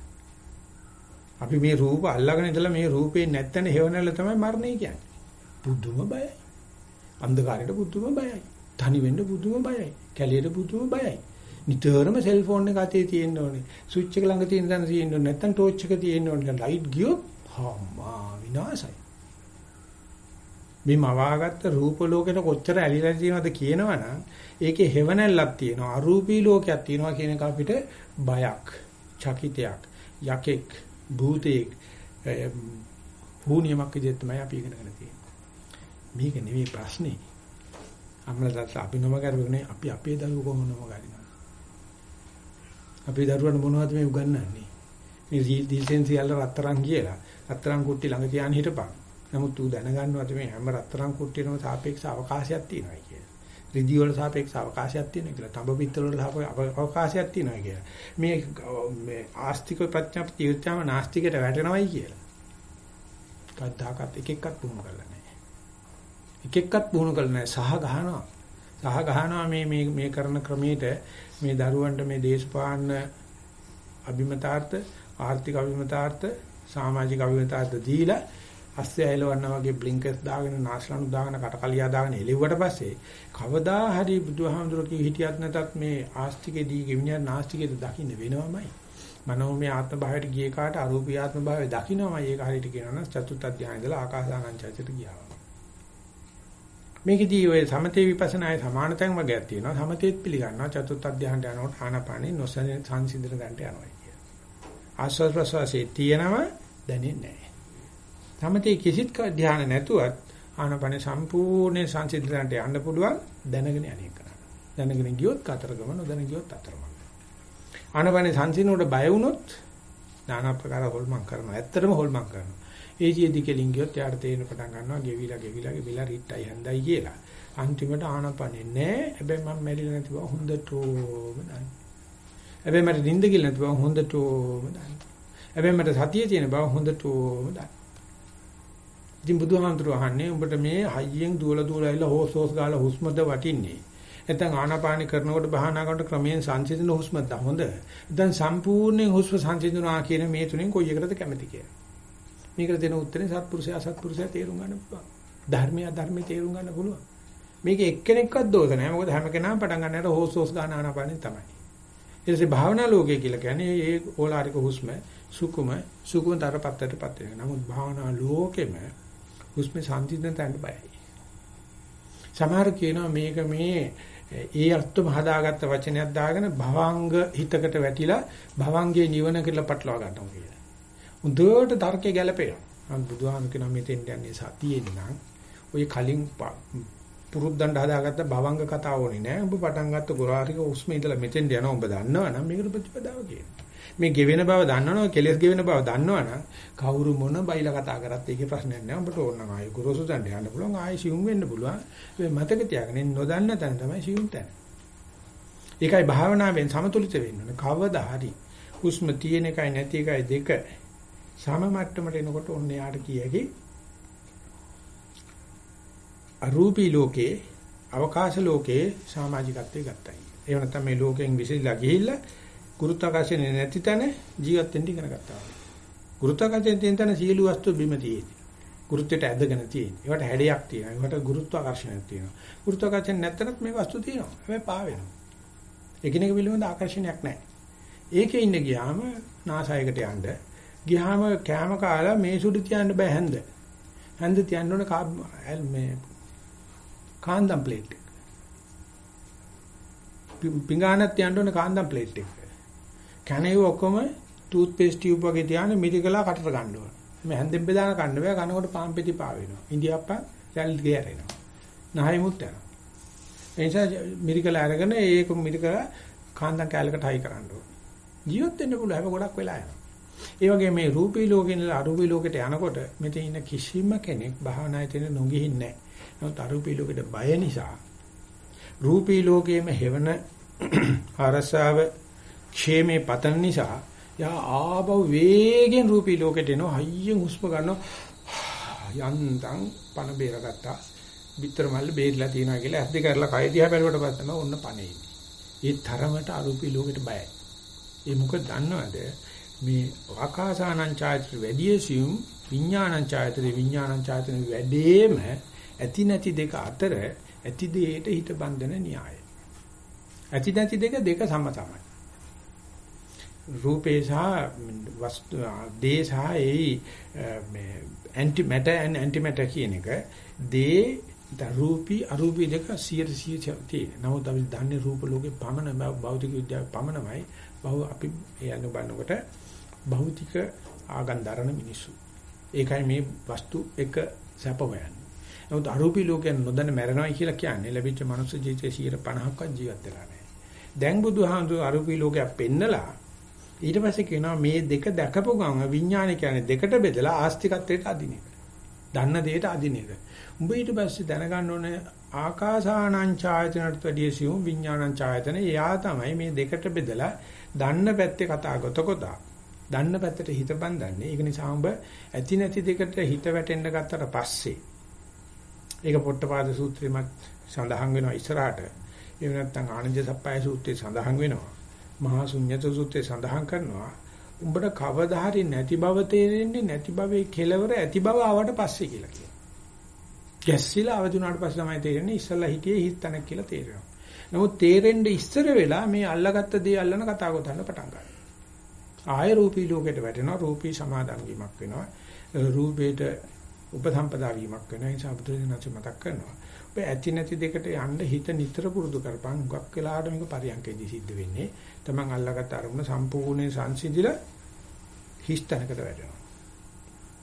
අපි මේ රූප අල්ලගෙන ඉඳලා මේ රූපේ නැත්තන හේවණල්ල තමයි මරණය කියන්නේ. බුදුම බයයි. අන්ධකාරයට බුදුම බයයි. තනි වෙන්න බුදුම බයයි. කැලියට බුදුම බයයි. නිතරම සෙල්ෆෝන් එක අතේ තියෙන්න ඕනේ. ස්විච් එක ළඟ තියෙන දන තියෙන්න ඕනේ. නැත්තම් ටෝච් එක තියෙන්න ඕනේ. ලයිට් ගියොත් හම්මා විනාශයි. මේ මවාගත්ත රූප ලෝකෙට කොච්චර ඇලිලා තියෙනවද කියනවනම් ඒකේ හේවණල්ලක් තියෙනවා. අරූපී ලෝකයක් තියෙනවා කියන එක අපිට බයක්, චකිතයක්, යකෙක්, භූතෙක් භූනියමක් විදිහට තමයි අපි ඉගෙනගෙන තියෙන්නේ. මේක නෙවෙයි ප්‍රශ්නේ. අම්මලාට අපි නොම කරුවනේ අපි අපේ දරුවෝ කොහොමද නොම ගන්නේ? අපේ දරුවන්ට මොනවද මේ උගන්වන්නේ? මේ දීසෙන් සියල්ල රත්තරන් කියලා. රත්තරන් කුට්ටි ළඟ තියාන හිටපන්. නමුත් ඌ දැනගන්නවද මේ හැම රත්තරන් කුට්ටියකම සාපේක්ෂ අවකාශයක් තියෙනවා කියලා. රිදි වල සාපේක්ෂ අවකාශයක් තියෙනවා කියලා. තඹ පිත්තල වල අවකාශයක් තියෙනවා කියලා. මේ මේ ආස්තික ප්‍රඥාප්ති යුත්‍යාම නාස්තිකයට වැටෙනවයි කියලා. කද්දාකත් එක එකක් පුහුණු කරලා නැහැ. එක එකක් පුහුණු කරලා නැහැ. සහ ගහනවා. සහ ගහනවා මේ මේ මේ කරන ක්‍රමයට මේ දරුවන්ට මේ දේශපාලන අභිමතාර්ථ ආර්ථික අභිමතාර්ථ සමාජික අභිමතාර්ථ දීලා අස්සේ ඇලවන්න වගේ බ්ලින්කර්ස් දාගෙන නාස්ලනු දාගෙන කටකලියා දාගෙන එලෙව්වට පස්සේ කවදා හරි බුදුහාමුදුරුවෝ කී හිටියත් නැතත් මේ ආස්තිකේදී ගෙමිනියා නාස්තිකේද දකින්න වෙනවමයි මනෝමය ආත්ම භාවයට ගිය කාට අරූපී ආත්ම භාවය දකින්නමයි ඒක හරියට කියනවනම් චතුත් අධ්‍යාය ඉඳලා ආකාසානං චෛත්‍යයට ගියා මේකෙදී ඔය සමතේ විපස්සනායේ සමාන තැන් වගේක් තියෙනවා. සමතේත් පිළිගන්නවා චතුත් අධ්‍යාහනට යනකොට ආනාපානෙ නොසන සංසිඳන ගන්නට යනවා කියන. ආස්වාද ප්‍රසවාසයේ තියෙනවා දැනෙන්නේ නැහැ. සමතේ කිසිත් ධ්‍යාන නැතුවත් ආනාපානෙ සම්පූර්ණ සංසිඳනට යන්න පුළුවන් දැනගෙන යන්නේ කරා. දැනගෙන ගියොත් කතරගම නොදැන ගියොත් අතරම. ආනාපානෙ සංසිඳනකොට බය වුණොත් নানা ප්‍රකාර හොල්මන් කරනවා. ඇත්තටම හොල්මන් කරනවා. ඒ ජීදි කෙලින් ගියොත් යාට තේරෙන පටන් ගන්නවා ගෙවිලා ගෙවිලා ගෙවිලා රිට්ටයි හන්දයි කියලා. අන්තිමට ආනපනේ නෑ. හැබැයි මම මැරිලා නැති බව හොඳටම දන්නවා. හැබැයි මට නිින්ද කියලා නැති බව හොඳටම දන්නවා. හැබැයි මට සතිය තියෙන බව හොඳටම දන්නවා. ඉතින් බුදුහාමුදුරුවෝ අහන්නේ උඹට මේ හයියෙන් දුවල දුවල ඇවිල්ලා හොස් හොස් ගාලා හුස්මද වටින්නේ. නැත්නම් ආනාපානි කරනකොට භාවනා කරනකොට ක්‍රමයෙන් සංසිඳන හුස්මද හොඳ. දැන් සම්පූර්ණයෙන් හුස්ම සංසිඳනවා කියන මේ තුනෙන් කොයි එකටද කැමති කියලා. මේකට දෙන උත්තරේ සත්පුරුෂයා අසත්පුරුෂයා තේරුම් ගන්න පුළුවන්. ධර්මය අධර්මය තේරුම් ගන්න පුළුවන්. මේක එක්කෙනෙක්වත් දෝෂ නැහැ. මොකද හැම කෙනාම පටන් ගන්නට හොස් හොස් ගන්න ආනාපානෙ තමයි. ඊට පස්සේ භාවනා ලෝකය කියලා කියන්නේ මේ ඕලාරික හුස්ම සුකුම සුකුමතරපත්තටපත් වෙනවා. නමුත් භාවනා ලෝකෙම හුස්ම සංසිඳන තැනට බයයි. සමහර කියනවා මේක මේ ඒ අර්ථම හදාගත්ත වචනයක් දාගෙන භවංග හිතකට වැටිලා භවංගේ නිවන කියලා පටලවා ගන්නවා කියලා. හොඳට තර්කේ ගැලපෙනවා. මම බුදුහාම කියනවා මෙතෙන් යන්නේ සතියෙන් නම් ඔය කලින් පුරුද්දන්ට හදාගත්ත භවංග කතාව ඕනේ නෑ. ඔබ පටන් ගත්ත ගොරාරික උස්ම ඉඳලා මෙතෙන් යනවා ඔබ දන්නවනම් මේකට ප්‍රතිපදාව කියනවා. මේ ගෙවෙන බව දන්නවනම් කෙලස් ගෙවෙන බව දන්නවනම් කවුරු මොන බයිලා කතා කරත් ඒකේ ප්‍රශ්නයක් නෑ. උඹට ඕන නම් ආයෙ ගොරෝසු තැනට යන්න පුළුවන්. ආයෙ සිවුම් වෙන්න පුළුවන්. මේ මතක තියාගන්න නොදන්න තැන තමයි සිවුම් තැන. ඒකයි භාවනාවෙන් සමතුලිත වෙන්න ඕනේ. කවදා හරි හුස්ම තියෙන එකයි නැති එකයි දෙක සම මට්ටමට එනකොට ඔන්න යාට කියකි අරූපී ලෝකේ අවකාශ ලෝකේ සමාජිකත්වයේ ගත්තයි. එහෙම නැත්නම් මේ ලෝකෙන් විසිරලා ගිහිල්ලා ගුරුත්වාකර්ෂණය නැති තැන ජීවත් වෙන්න ඉගෙන ගත්තා. ගුරුත්වාකර්ෂණය තියෙන තැන සියලු වස්තු බිම තියෙන්නේ. ගුරුත්වයට ඇදගෙන තියෙන්නේ. ඒවට හැඩයක් තියෙනවා. ඒවට ගුරුත්වාකර්ෂණයක් තියෙනවා. ගුරුත්වාකර්ෂණ නැත්නම් මේ වස්තු තියෙනවා. හැබැයි පා වෙනවා. එකිනෙක පිළිබඳ ආකර්ෂණයක් නැහැ. ඒකේ ඉන්න ගියාම නාසයකට යන්න. ගියාම කැම කාලා මේ සුදු තියන්න බෑ හැන්ද. හැන්ද තියන්න ඕනේ මේ කාන්දම් ප්ලේට් එක. පිඟානක් තියන්න ඕනේ කාන්දම් ප්ලේට් එක. කැණේව ඔක්කොම ටූත් පේස්ට් ටියුබ් වගේ තියාගෙන මිරිකලා කටට ගන්න ඕන. මේ හැන්දෙන් බෙදාන කන්න බෑ කනකොට පාන් පෙති පා වෙනවා. ඉන්දියාප්පා රැල් ගෑරෙනවා. නහයමුත් යනවා. ඒ නිසා මිරිකලා අරගෙන ඒක මිරිකලා කාන්දම් කැලකට හයි කරන්න ඕන. ජීවත් වෙන්න පුළුවන් හැම ගොඩක් වෙලා යනවා. ඒ වගේ මේ රූපී ලෝකේ ඉඳලා අරූපී ලෝකෙට යනකොට මෙතන ඉන්න කිසිම කෙනෙක් භාවනායේ තියෙන නොගිහින්නේ නැහැ. නමුත් අරූපී ලෝකෙට බය නිසා රූපී ලෝකයේම හෙවන [CLEARS THROAT] අරසාව ക്ഷേමේ පතන නිසා යා ආබව වේගෙන් රූපී ලෝකෙට එනවා හයියෙන් හුස්ම ගන්නවා යන්තම් පන බේරගත්තා විතර මල්ල බේරිලා තියනවා කියලා ඇස් දෙක අරලා කය දිහා බැලුවට පස්සේ තමයි ඔන්න පනේ ඒ තරමට අරූපී ලෝකෙට බයයි ඒ මොකද දන්නවද මේ ආකාසානං ඡායතර වැඩියසියුම් විඥානං ඡායතර විඥානං ඡායතර වැඩේම ඇති නැති දෙක අතර ඇති දෙයට හිත බන්ධන න්‍යාය ඇති නැති දෙක දෙක සම තමයි රූපේ සහ වස්තු දේ සහ ඒ මේ aunty matter and aunty matter කියන එක දේ රූපී අරූපී දෙක 100 තියෙන. නමුත් අපි දන්නේ රූප ලෝකේ පමණ භෞතික විද්‍යාව පමණමයි. බහුව අපි යන බලනකොට භෞතික ආගන්දරන මිනිස්සු. ඒකයි මේ වස්තු එක සැප හොයන්නේ. නමුත් අරූපී ලෝකයෙන් නොදැන මැරෙනවා කියලා කියන්නේ ලැබිච්ච මනුස්ස ජීවිතයේ 150ක්වත් ජීවත් වෙලා නැහැ. දැන් බුදුහාමුදුරු අරූපී ලෝකයක් පෙන්නලා ඊට පස්සේ කියනවා මේ දෙක දැකපු ගමන් විඥානය කියන්නේ දෙකට බෙදලා ආස්තිකත්වයට අදින එක. දන්න දෙයට අදින එක. උඹ ඊට පස්සේ දැනගන්න ඕනේ ආකාසානං ඡායතනට වැඩිය සියුම් විඥානං ඡායතන. එයා තමයි මේ දෙකට බෙදලා දන්න පැත්තේ කතා ගොතකොට දන්න පැත්තට හිත බඳන්නේ. ඒක නිසා උඹ ඇති නැති දෙකට හිත වැටෙන්න ගත්තට පස්සේ ඒක පොට්ටපාද සූත්‍රෙමත් සඳහන් වෙනවා ඉස්සරහට. එහෙම නැත්නම් ආනන්ද සප්පයි සූත්‍රයේ සඳහන් වෙනවා. මහා ශුන්්‍යත සූත්‍රයේ සඳහන් කරනවා උඹට කවදා හරි නැති බව තේරෙන්නේ නැති භවයේ කෙලවර ඇති බව ආවට පස්සේ කියලා කියනවා. ගැස්සිලා අවදුනාට පස්සේ තමයි තේරෙන්නේ ඉස්සල්ලා හිටියේ හිතනක් කියලා තේරෙනවා. නමුත් තේරෙන්න ඉස්සර වෙලා මේ අල්ලගත්ත දේ අල්ලන කතා ගොතන්න පටන් ගන්නවා. ආය රූපී ලෝකයට වැටෙනවා රූපී සමාදන් වීමක් වෙනවා. රූපේට උපසම්පදා වීමක් වෙනවා. ඒ නිසා බුදුරජාණන් මතක් කරනවා. ඔබ ඇති නැති දෙකට යන්න හිත නිතර පුරුදු කරපන්. හුඟක් වෙලාවට මේක පරියන්කේදී සිද්ධ වෙන්නේ. Taman අල්ලගත්ත අරමුණ සම්පූර්ණයෙන් සංසිඳිලා හිස් තැනකට වැටෙනවා.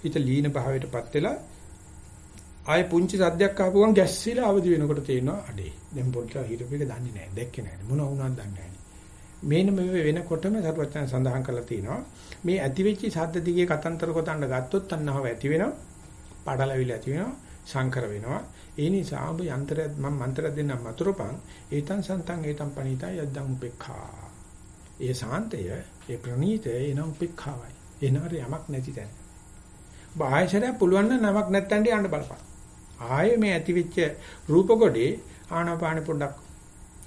හිත ලීන භාවයටපත් වෙලා ආයේ පුංචි සද්දයක් ආපුවම ගැස්සිලා අවදි වෙනකොට තේරෙනවා අඩේ. දැන් පොඩ්ඩක් හිතපෙක දන්නේ නැහැ. දැක්කේ නැහැ. මොන වුණාද දන්නේ නැහැ. මේන මේ වෙනකොටම සරුවචන සඳහන් කරලා තියෙනවා. මේ ඇති වෙච්ච සද්ද දිගේ කතන්තර කොටන්න ගත්තොත් තණ්හාව ඇති වෙනවා. පඩලවිල ඇති වෙනවා. සංකර වෙනවා. ඒ නිසා ඔබ යන්ත්‍රය මම මන්ත්‍රයක් දෙන්නම් මතුරුපන් ඒතං සන්තං ඒතං පණිතයි යද්දං උපේක්ඛා. ඒ සාන්තය ඒ ප්‍රණීතය එන උපේක්ඛාවයි. එනහර යමක් නැති තැන. ඔබ ආයශරය පුළුවන් නම් නමක් නැත්තන්ට යන්න බලපන්. ආයේ මේ ඇති වෙච්ච රූප කොටේ ආනාපාන පොඩ්ඩක්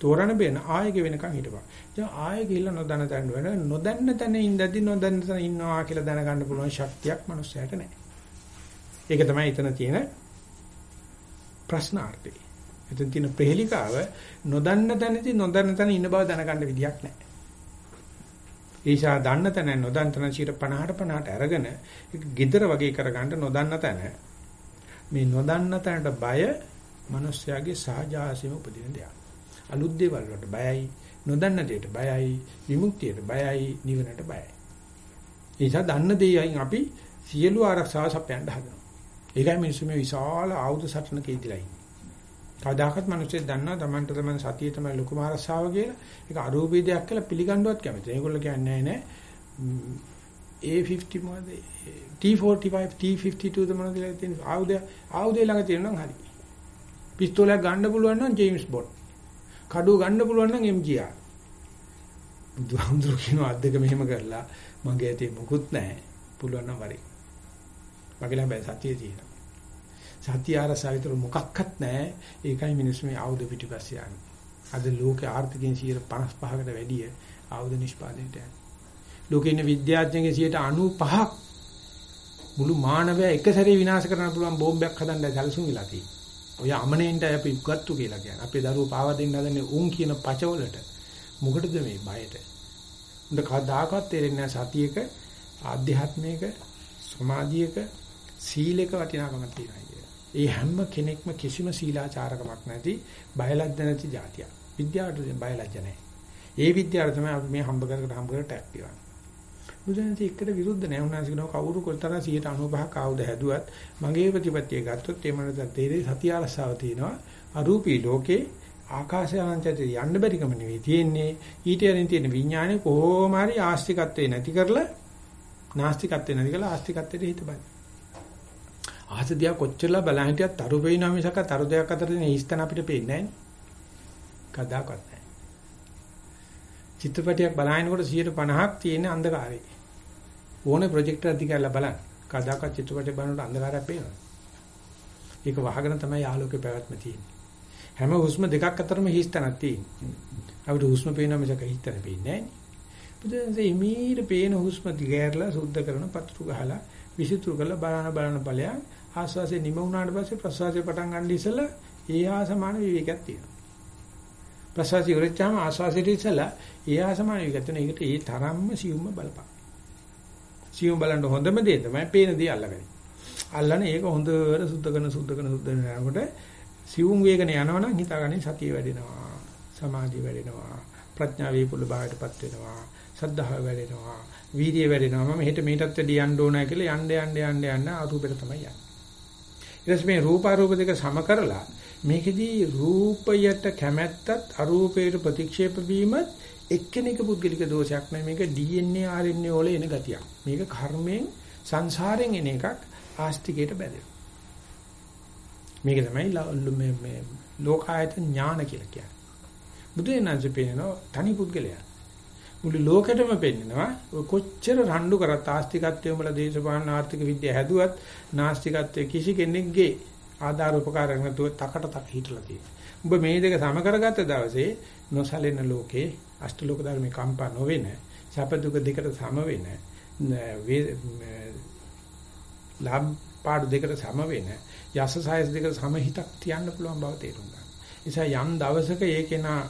තෝරන බේන ආයෙක වෙනකන් හිටපන්. දැන් ආයෙ ගිහිල්ලා නොදන්න තැන වෙන නොදන්න තැන ඉඳදී නොදන්න තැන ඉන්නවා කියලා දැනගන්න පුළුවන් ශක්තියක් මනුස්සයට නැහැ. ඒක තමයි එතන තියෙන ප්‍රශ්නාර්ථය. එතන තියෙන ප්‍රහෙලිකාව නොදන්න තැනදී නොදන්න තැන ඉන්න බව දැනගන්න විදියක් නැහැ. ඒෂා දන්න තැන නොදන්න තැන 50ට 50ට අරගෙන ඒක gedara වගේ කරගන්න නොදන්න තැන මේ නොදන්න තැනට බය මිනිස්යාගේ සහජාසීම උපදින දෙයක්. අලුත් දේවල් වලට බයයි, නොදන්න දෙයට බයයි, විමුක්තියට බයයි, නිවනට බයයි. ඒ නිසා දන්න දේයන් අපි සියලු ආරක්ෂාව සපයන්න හදනවා. ඒකයි මිනිස්සු මේ විශාල ආයුධ සටනක ඉදිලා ඉන්නේ. කවදාකවත් මිනිස්සු දන්නවා Tamanට තමයි සතිය තමයි ලොකුම ආරක්ෂාව කියලා. ඒක අරූපී දෙයක් කියලා පිළිගන්නවත් කැමති. ඒගොල්ලෝ කියන්නේ නැහැ A50 මොකද T45 T52 ද මොනවද කියලා තියෙන ආයුධ ආයුධය ළඟ තියෙනවා නම් හරි. පිස්තෝලයක් ගන්න පුළුවන් නම් ජේම්ස් බොන්ඩ්. කඩුව ගන්න පුළුවන් නම් MGR. බුදුහාමුදුරු කියන අද්දක මෙහෙම කරලා මගේ ඇතේ මොකුත් නැහැ. පුළුවන් නම් වරේ. මගේ ළඟ සතිය තියෙනවා. සතිය ආරසාව විතර මොකක්වත් නැහැ. ඒකයි මිනිස්සු මේ ආයුධ පිටිපස්සේ යන්නේ. අද ලෝකේ ආර්ථිකයෙන් 55කට වැඩිය ආයුධ නිෂ්පාදනයට යන්නේ. ලෝකේ ඉන්න විද්‍යාඥයන්ගේ 95ක් මුළු මානවයා එක සැරේ විනාශ කරන්න පුළුවන් බෝම්බයක් හදන්න සැලසුම් වෙලා තියෙනවා. ඔය අමනෙන්ට අපි උගත්තු කියලා කියන්නේ. අපේ දරුවෝ පාව දෙන්න හදන්නේ උන් කියන පචවලට. මොකටද මේ බයට? උන්ට කවදාකවත් තේරෙන්නේ නැහැ සතියක ආධ්‍යාත්මික සමාධියක සීලක වටිනාකමක් තියෙනවා කියලා. ඒ හැම කෙනෙක්ම කිසිම සීලාචාරකමක් නැති බයලජ්ජ නැති જાතියක්. විද්‍යාවට බයලජ්ජ නැහැ. ඒ විද්‍යාව තමයි අපි මේ හම්බ කරකට හම්බ කරට ටැප් පියවන්නේ. බුදුන්සේ එකට විරුද්ධ නැහැ. උන්වහන්සේ කියනවා කවුරු කොතරම් 195ක් ආවුද හැදුවත් මගේ ප්‍රතිපත්තිය ගත්තොත් ඒ මනස තේරේ සතිය අරසාව තියෙනවා. අරූපී ලෝකේ ආකාශය අනන්තයට යන්න බැරිකම නෙවෙයි තියෙන්නේ. ඊට යරින් තියෙන විඥානේ කොහොම හරි ආස්තිකත්වේ නැති කරලා නාස්තිකත්වේ නැති කරලා ආස්තිකත්වයට හිත බලන්න. ආසදියා කොච්චරලා බලන් හිටියත් තරු වෙයිනා මිසක තරු දෙයක් අතර තියෙන හිස්තන අපිට පේන්නේ නැහැ. කදාකවත් නැහැ. චිත්‍රපටයක් බලනකොට 150ක් තියෙන අන්ධකාරය. ඕනේ ප්‍රොජෙක්ටර් දිගලා බලන්න. කදාකවත් චිත්‍රපටය බලනකොට අන්ධකාරයක් පේනවා. ඒක වහගෙන තමයි ආලෝකේ පැවැත්ම තියෙන්නේ. හැම හුස්ම දෙකක් අතරම හිස්තනක් තියෙන්නේ. අපිට හුස්ම පේනවා මිසක හිස්තන පේන්නේ නැහැ. බුදුන්සේ හිමීර පේන හුස්ම දිගහැරලා සුද්ධ කරන පතුරු ගහලා විසිතුරු කරලා බලන බලන ඵලයන් ආස්වාසේ නිම වුණාට පස්සේ ප්‍රසවාසය පටන් ගන්න ඉස්සෙල්ලා ඒ හා සමාන විවේකයක් තියෙනවා. ප්‍රසවාසය ඉවරච්චාම ආස්වාසයට ඉස්සෙල්ලා ඒ හා සමාන විවේකයක් තියෙනවා. ඒකට ඒ තරම්ම සියුම්ම බලපන්. සියුම් බලන්න හොඳම දේ තමයි පේන දේ අල්ලගන්නේ. අල්ලන ඒක හොඳට සුද්ධ කරන සුද්ධ කරන සුද්ධ කරනකොට සියුම් වේගන යනවනම් හිතාගන්නේ සතිය වැඩෙනවා. සමාධිය වැඩෙනවා. ප්‍රඥා වේපුල භාවයටපත් වෙනවා. සද්ධාව වැඩෙනවා. වීර්යය වැඩෙනවා. මම හෙට මේකටත් වැඩි යන්න ඕනයි කියලා යන්න යන්න යන්න යන්න අරූපෙට තමයි යන්නේ. ඊට පස්සේ මේ රූපාරූප දෙක සම කරලා මේකෙදී රූපයට කැමැත්තත් අරූපයට ප්‍රතික්ෂේප වීමත් එක්කෙනෙක් පුද්ගලික දෝෂයක් නෙමෙයි මේක DNA RNA වල එන ගතියක්. මේක කර්මයෙන් සංසාරයෙන් එන එකක් ආස්තිකයට බැඳෙනවා. මේක තමයි මේ මේ ලෝකායත ඥාන කියලා කියන්නේ. බුදුරජාණන්සේ පෙන්නන තනි පුද්ගලයා. මුළු ලෝකෙටම පෙන්නනවා කොච්චර රණ්ඩු කරත් ආස්තිකත්වයේ වල දේශපාලන ආර්ථික විද්‍යාව හැදුවත් නාස්තිකත්වයේ කිසි කෙනෙක්ගේ ආධාර උපකාරයක් නැතුව තකට තක හිටලා තියෙනවා. ඔබ මේ දෙක සම කරගත්ත දවසේ නොසලෙන ලෝකේ අෂ්ටලෝක ධර්මේ කම්පා නොවෙන සැප දුක දෙකට සම වෙන ලාභ පාඩු දෙකට සම වෙන යසසයස් දෙකට සම හිතක් තියන්න පුළුවන් බව තේරුම් ගන්න. නිසා යම් දවසක ඒකේනා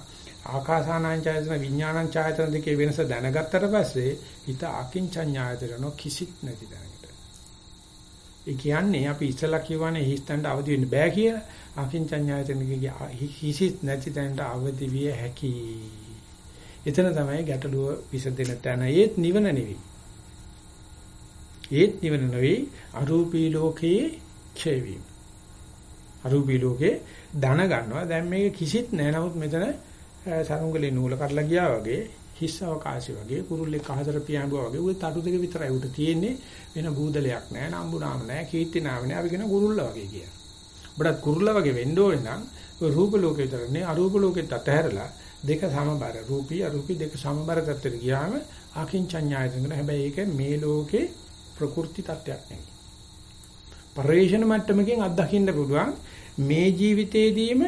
ආකාසානංචයතන විඥානංචයතන දෙකේ වෙනස දැනගත්තට පස්සේ හිත අකින්චඤ්ඤායතන කිසිත් නැති දැනකට. ඒ කියන්නේ අපි ඉස්සලා කියවනේ හිස්තන්ට අවදි වෙන්න බෑ කියලා. අකින්චඤ්ඤායතනගේ හිසිත් නැති තැනට අවදි විය හැකි. එතන තමයි ගැටලුව විසදෙන තැන. ඒත් නිවන නෙවෙයි. ඒත් නිවන නෙවෙයි අරූපී ලෝකයේ ක්ෂය වීම. අරූපී ලෝකේ ධන ගන්නවා. දැන් මේක කිසිත් නැහැ. නමුත් මෙතන සරුංගලේ නූල කඩලා ගියා වගේ හිස් අවකාශය වගේ කුරුල්ලෙක් අහතර පියාඹුවා වගේ ওই තටු දෙක විතරයි උට තියෙන්නේ වෙන බූදලයක් නැහැ නම්බු නාම නැහැ කීර්ති නාම නැහැ අපි කියන කුරුල්ලා වගේ කියන. ඔබට කුරුල්ලා වගේ වෙන්න ඕනේ නම් ඔය රූප ලෝකේ විතරනේ අරූප ලෝකෙත් අතහැරලා දෙක සමබර රූපී අරූපී දෙක සමබර තත්ත්වයට ගියාම අකින්චඤ්ඤායතන කරන හැබැයි ඒක මේ ලෝකේ ප්‍රකෘති තත්ත්වයක් නෙවෙයි. පරිේශන මට්ටමකින් අත්දකින්න පුළුවන් මේ ජීවිතේදීම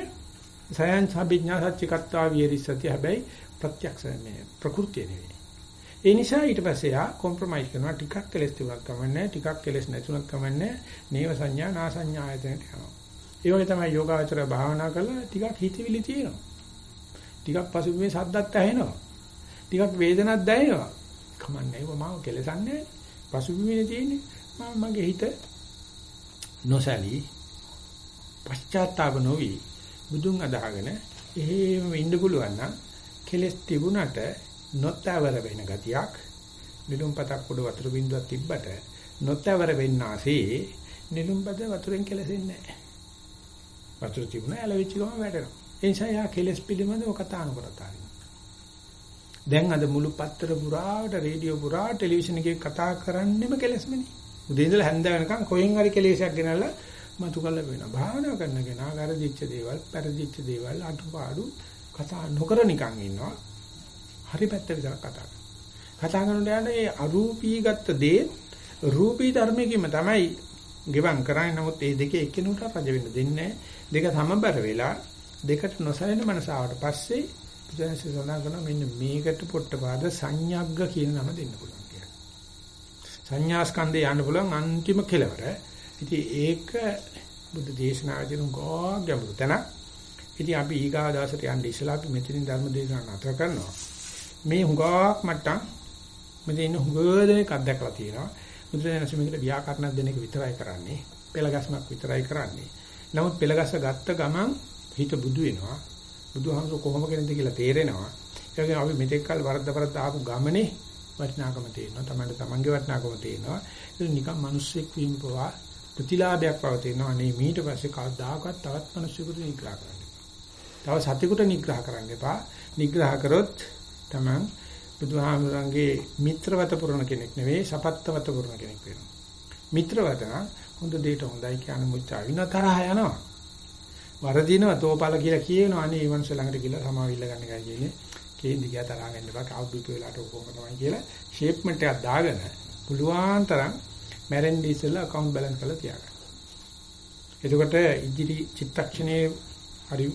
සයන් සබිඥා සත්‍යකත්වා විහෙරිසති හැබැයි ප්‍රත්‍යක්ෂ මේ ප්‍රകൃතිය නෙවෙයි. ඒ නිසා ඊට පස්සේ යා කොම්ප්‍රොමයිස් කරනවා ටිකක් කෙලස් තිබුණක් කමන්නේ ටිකක් කෙලස් නැතුණක් කමන්නේ නේව සංඥා නා සංඥා ආයතනට යනවා. ඒ වගේ තමයි යෝගාචර භාවනා කරලා ටිකක් හිතවිලි තියෙනවා. ටිකක් පසුබිමේ සද්දත් ඇහෙනවා. ටිකක් වේදනක් දැනෙනවා. කමන්නේ ඒව මාව කෙලසන්නේ පසුබිමේ තියෙන්නේ මම මගේ හිත නොසලී පශ්චාත්තාප නොවි බුදුන් අදහගෙන එහෙම ඉන්න පුළුවන් නම් කෙලස් තිබුණට නොතවර වෙන ගතියක් නිලුම්පතක් උඩ වතුර බින්දුවක් තිබ්බට නොතවර වෙන්නාසේ නිලුම්පත වතුරෙන් කෙලසෙන්නේ නැහැ. වතුර තිබුණා ඇලවිච්ච ගම වැටෙනවා. ඒ නිසා යා කෙලස් පිළිබඳව කතා නොකරත් දැන් අද මුළු පත්තර පුරාට රේඩියෝ පුරා ටෙලිවිෂන් එකේ කතා කරන්නෙම කෙලස්මනේ. උදේ ඉඳලා හැන්ද වෙනකන් කොහෙන් හරි කෙලෙසයක් ගෙනල්ලා මතු කළ වෙනවා. භාවනා කරන කෙනා වැරදිච්ච දේවල්, පෙරදිච්ච දේවල්, අඩුපාඩු කතා නොකර නිකන් ඉන්නවා. හරි පැත්ත විතරක් කතා කරනවා. කතා කරනකොට යන මේ අරූපී ගත්ත දේ රූපී ධර්මයකින්ම තමයි ගෙවම් කරන්නේ. නමුත් මේ දෙකේ එකිනෙකට රජ වෙන්න දෙන්නේ දෙක සමබර වෙලා දෙකට නොසැලෙන මනස ආවට පස්සේ බුදුන්සේ සඳහන් කරනවා මෙන්න මේකට පොට්ටපාද සංඥග්ග කියන නම දෙන්න පුළුවන් කියලා. සංඥාස්කන්ධය යන්න පුළුවන් අන්තිම කෙලවර. ඉතින් ඒක බුද්ධ දේශනාවේදී උගා ගැඹුරු තැනක්. ඉතින් අපි ඊගා දවසට යන්න ඉස්සලා අපි මෙතනින් ධර්ම දේශනාව නතර කරනවා. මේ හුඟක් මට්ටම් මෙතන ඉන්න හුඟදෙනෙක් අත්දැකලා තියෙනවා. බුදුරජාණන් මේකට ව්‍යාකරණ දෙන එක විතරයි කරන්නේ. පෙළගස්මක් විතරයි කරන්නේ. නමුත් පෙළගස්ස ගත්ත ගමන් හිත බුදු වෙනවා. බුදුහාමුදුර කොහොම කෙනෙක්ද කියලා තේරෙනවා. ඒ වගේම අපි මෙතෙක් කල වරද්ද වරද්ද ආපු ගමනේ වටිනාකම තේරෙනවා. තමන්ට තමන්ගේ වටිනාකම තේරෙනවා. ඒක නිකන් මිනිස්සෙක් වීම පවා ප්‍රතිලාභයක් බව තේරෙනවා. අනේ මීට පස්සේ කවදාකවත් තවත් මිනිස්සුෙකුට නිග්‍රහ කරන්න. තව සතෙකුට නිග්‍රහ කරන්න එපා. නිග්‍රහ කරොත් තමන් බුදුහාමුදුරන්ගේ මිත්‍රවත පුරණ කෙනෙක් නෙවෙයි සපත්තවත පුරණ කෙනෙක් වෙනවා. මිත්‍රවත හොඳ දෙයට හොඳයි කියන මුචා වින තරහ යනවා. වරදිනවා තෝපල කියලා කියනවා අනේ මේ මනුස්ස ළඟට ගිහලා සමාවිල්ල ගන්න එකයි කියන්නේ. කේන්දි ගියා තරහ ගන්න එපා කවුරුත් වෙලාට කොහොම තමයි කියලා ෂේප්මන්ට් එකක් දාගෙන පුළුවන් තරම් මැරෙන්නේ ඉස්සෙල්ලා account balance කරලා තියාගන්න. එතකොට ඉදිරි චිත්තක්ෂණයේ හරි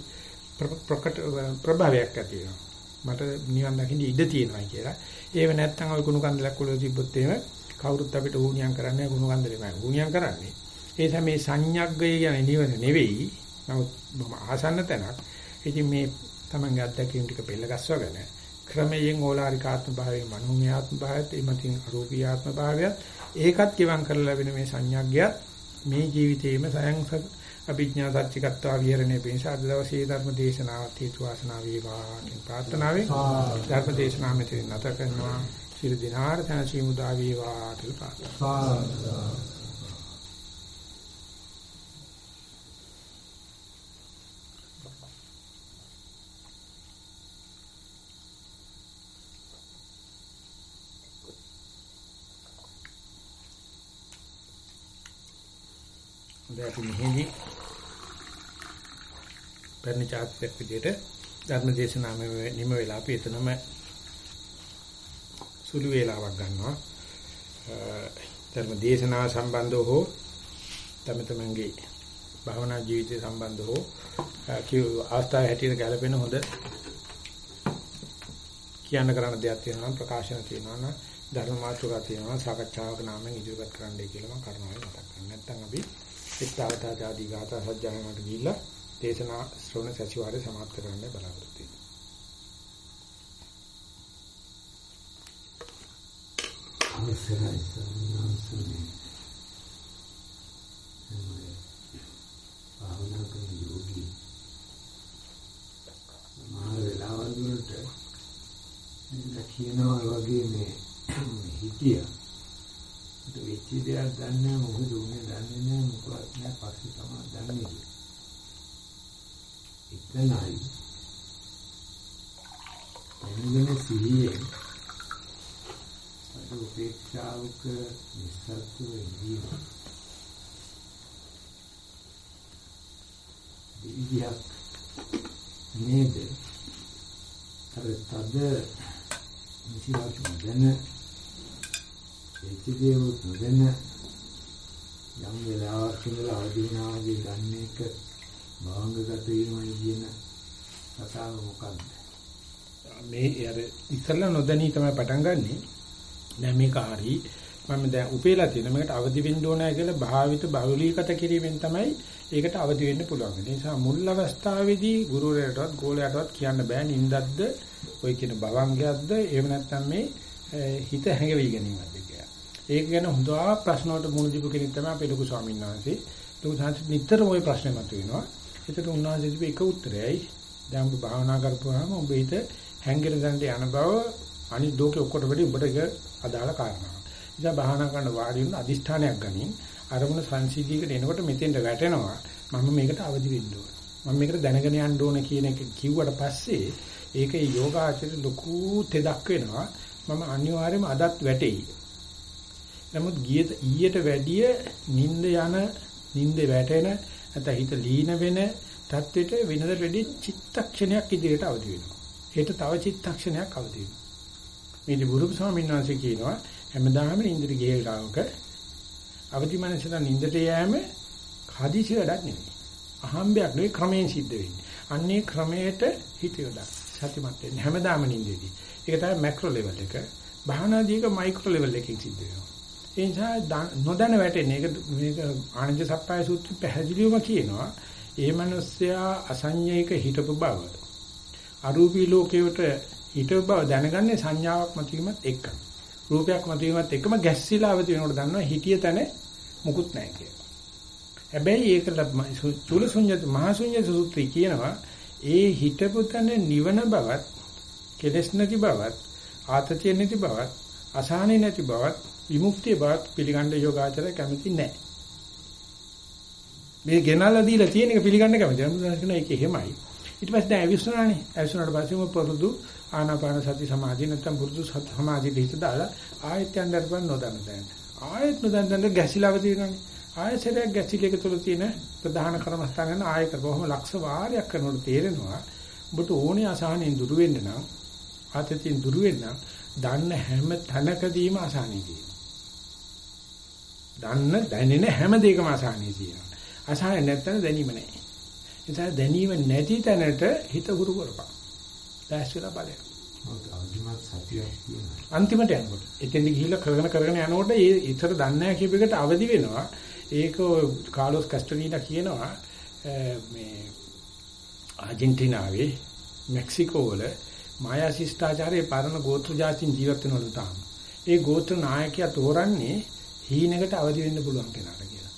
ප්‍රකට ප්‍රභාවයක් ඇති වෙනවා. මට නිවන් දකින්න ඉඩ තියෙනවා කියලා. ඒව නැත්තම් ඔය කුණු කන්දලක් වල තිබ්බොත් එහෙම කවුරුත් අපිට ඌණියම් කරන්නේ කුණු කන්දලෙමයි. ඌණියම් කරන්නේ. ඒ තමයි මේ සංඥග්ගය කියන්නේ නිවන නෙවෙයි. නමුත් බොහොම ආසන්න තැනක්. ඉතින් මේ තමන්ගේ අත්දැකීම් ටික පෙළ ගස්වගෙන ක්‍රමයෙන් ඕලාරික ආත්ම භාවයේ මනෝමය ආත්ම භාවයත් එමතින් අරූපී ආත්ම භාවයත් ඒකත් ගෙවම් කරලා ලැබෙන මේ සංඥාග්ගයත් මේ ජීවිතේම සයන් අභිඥා සත්‍චිකත්වා විහරණය පිණිස අද දවසේ ධර්ම දේශනාවත් හේතු වාසනා වේවා කියන ප්‍රාර්ථනාවෙන් ධර්ම දේශනාව මෙතන නැත කරනවා. සියලු දිනාර තනසි මුදා වේවා කියලා ප්‍රාර්ථනා දැන් අපි මෙහිදී පැරණි චාත්‍යක් විදිහට ධර්ම දේශනාව නිම වෙලා අපි එතනම සුළු වේලාවක් ගන්නවා ධර්ම දේශනාව සම්බන්ධව හෝ තම තමන්ගේ භවනා ජීවිතය සම්බන්ධව හෝ කිව් අවස්ථාවේ හැටියට ගැලපෙන හොඳ කියන්න කරන්න දෙයක් තියෙනවා නම් ප්‍රකාශන තියෙනවා නම් ධර්ම මාතෘකා තියෙනවා සාකච්ඡාවක නාමයෙන් ඉදිරිපත් කරන්නයි කියලා මම කරනවා මතක් කරගන්න. නැත්නම් අපි එක්තාවතා ආදී ගාථා සජ්ජායනකට ගිහිල්ලා දේශනා ශ්‍රවණ සැසිවාරය සමාප්ත කරන්න බලාපොරොත්තු වෙනවා. කියනවා වගේ මේ හිතියා වෙච්ච දෙයක් දන්නේ මොකද උනේ දන්නේ නැහැ මොකවත් නෑ පස්සේ තමයි දන්නේ. එතනයි. එන්නේ සිහියෙන් අද උපේක්ෂාවක නිස්සත්ව ඉඳීම. ඉදියක් නේද? අර තද නිසිවක් දැන ඒකදීවත් නොදැන යම් වෙලාවක් ඉඳලා අවදිනාගේ ගන්න එක භාංගගත වීමයි කියන කතාව මොකක්ද මේ අර ඉස්සල්ලා නොදැනී තමයි පටන් ගන්නෙ දැන් මේක හරි මම දැන් උපේලා තියෙන මේකට අවදි වෙන්න ඕනෑ කියලා භාවිත බහුලීගත කිරීමෙන් තමයි ඒකට අවදි වෙන්න පුළුවන්. ඒ නිසා මුල් අවස්ථාවේදී ගුරුවරයාටවත් ගෝලයාටවත් කියන්න බෑ නින්දක්ද ඔය කියන භවංගයක්ද එහෙම නැත්නම් මේ හිත හැඟවි ගැනීමක්ද කියලා. ඒක ගැන හොඳා ප්‍රශ්න වලට මුහුණ දීපු කෙනෙක් තමයි අපේ ලොකු ස්වාමීන් වහන්සේ. ලොකු සාහිත්‍ය නිතරම ওই ප්‍රශ්නේ මතුවෙනවා. ඒකට උන්වහන්සේ දීපු එක උත්තරයයි දැන් ඔබ භාවනා කරපුවාම ඔබ හිත හැංගෙන දැනට යන බව අනිත් ලෝකෙ ඔක්කොට වැඩි ඔබට අදාළ කාරණාවක්. ඉතින් භාවනා කරන වාඩි වෙන අදිෂ්ඨානයක් ගනින් අරමුණ සංසිද්ධියකට එනකොට මෙතෙන්ට වැටෙනවා මම මේකට අවදි වෙන්න ඕන. මම මේකට දැනගෙන යන්න ඕන කියන එක කිව්වට පස්සේ ඒකේ යෝගාචර ලොකු තෙදක් වෙනවා. මම අනිවාර්යයෙන්ම අදත් වැටෙයි. නමුත් ගියට ඊයට වැඩිය නිින්ද යන නිින්දේ වැටෙන නැත්නම් හිත ලීන වෙන தත්වෙට වෙනද වැඩි චිත්තක්ෂණයක් ඉදිරියට අවදි වෙනවා. හෙට තව චිත්තක්ෂණයක් අවදි වෙනවා. මේ දිබුරුප ස්වාමීන් වහන්සේ කියනවා හැමදාම නිින්දට ගිය වෙලාවක අවදි මනසට නිින්දට යෑම හදිසි වැඩක් නෙවෙයි. අහම්බයක් නෙවෙයි ක්‍රමයෙන් සිද්ධ වෙන්නේ. අන්නේ ක්‍රමයට හිත යොදා සතිමත් වෙන්න හැමදාම නිින්දේදී. ඒක තමයි මැක්‍රෝ ලෙවල් එක. භාවනාදීක මයික්‍රෝ ලෙවල් එකකින් සිද්ධ වෙනවා. ඒ නිසා නොදැන වැටෙන්නේ ඒක මේක ආනන්ද සප්පාය සූත්‍රය පැහැදිලිවම කියනවා. ඒ මිනිස්සයා අසඤ්ඤයක හිටපු බව. අරූපී ලෝකයට හිටපු බව දැනගන්නේ සංඥාවක් මතුවීමත් එක්ක. රූපයක් මතුවීමත් එක්කම ගැස්සිලා අවදි වෙනකොට දන්නවා හිටිය තැන මුකුත් නැහැ කියලා. හැබැයි ඒකට චුලසුඤ්ඤත මහසුඤ්ඤත සූත්‍රය කියනවා ඒ හිටපු තැන නිවන බවත් කෙලස් නැති බවත් ආතතිය නැති බවත් අසහනෙ නැති බවත් විමුක්තිය බවත් පිළිගන්න යෝගාචර කැමති නැහැ. මේ ගෙනල්ලා දීලා තියෙන එක පිළිගන්න කැමති. නමුත් කියන එක එහෙමයි. ඊට පස්සේ දැන් අවිස්සනානේ. අවිස්සනාට පස්සේ මො පුරුදු ආනාපාන සති සමාධිය නැත්තම් පුරුදු සති සමාධිය දෙහිත දාලා ආයත් යන දරපන් නොදන්න දැන්. ආයත් නොදන්න දැන් ගැසිලාව තියෙනවානේ. ආයසරයක් ගැසිල එක තුළ තියෙන ප්‍රධාන කර්මස්ථාන ගැන ආය කරපුවම ලක්ෂ වාරයක් කරනකොට තේරෙනවා. ඔබට ඕනේ අසහනෙන් දුරු වෙන්න නම් ආතතියෙන් දුරු වෙන්න දන්න හැම තැනකදීම අසහනෙ තියෙනවා. දන්න දැනෙන හැම දෙයකම අසහනෙ තියෙනවා. අසහනෙ නැත්නම් දැනීම නැහැ. ඒ නිසා දැනීම නැති තැනට හිත හුරු කරපන්. දැස්විලා බලන්න. අන්තිමට යනකොට එතෙන්දි ගිහිල්ලා කරගෙන කරගෙන යනකොට ඒ ඉතර දන්නේ නැහැ කියප එකට අවදි වෙනවා. ඒක කාලොස් කැස්ටනීලා කියනවා මේ ආජන්ටිනාවේ මෙක්සිකෝ වල මායා ශිෂ්ටාචාරයේ පරණ ගෝත්‍ර ජාතින් ජීවත් වෙනවලු තාම. ඒ ගෝත්‍ර නායකයා තෝරන්නේ හීනෙකට අවදි වෙන්න පුළුවන් කෙනාට කියලා.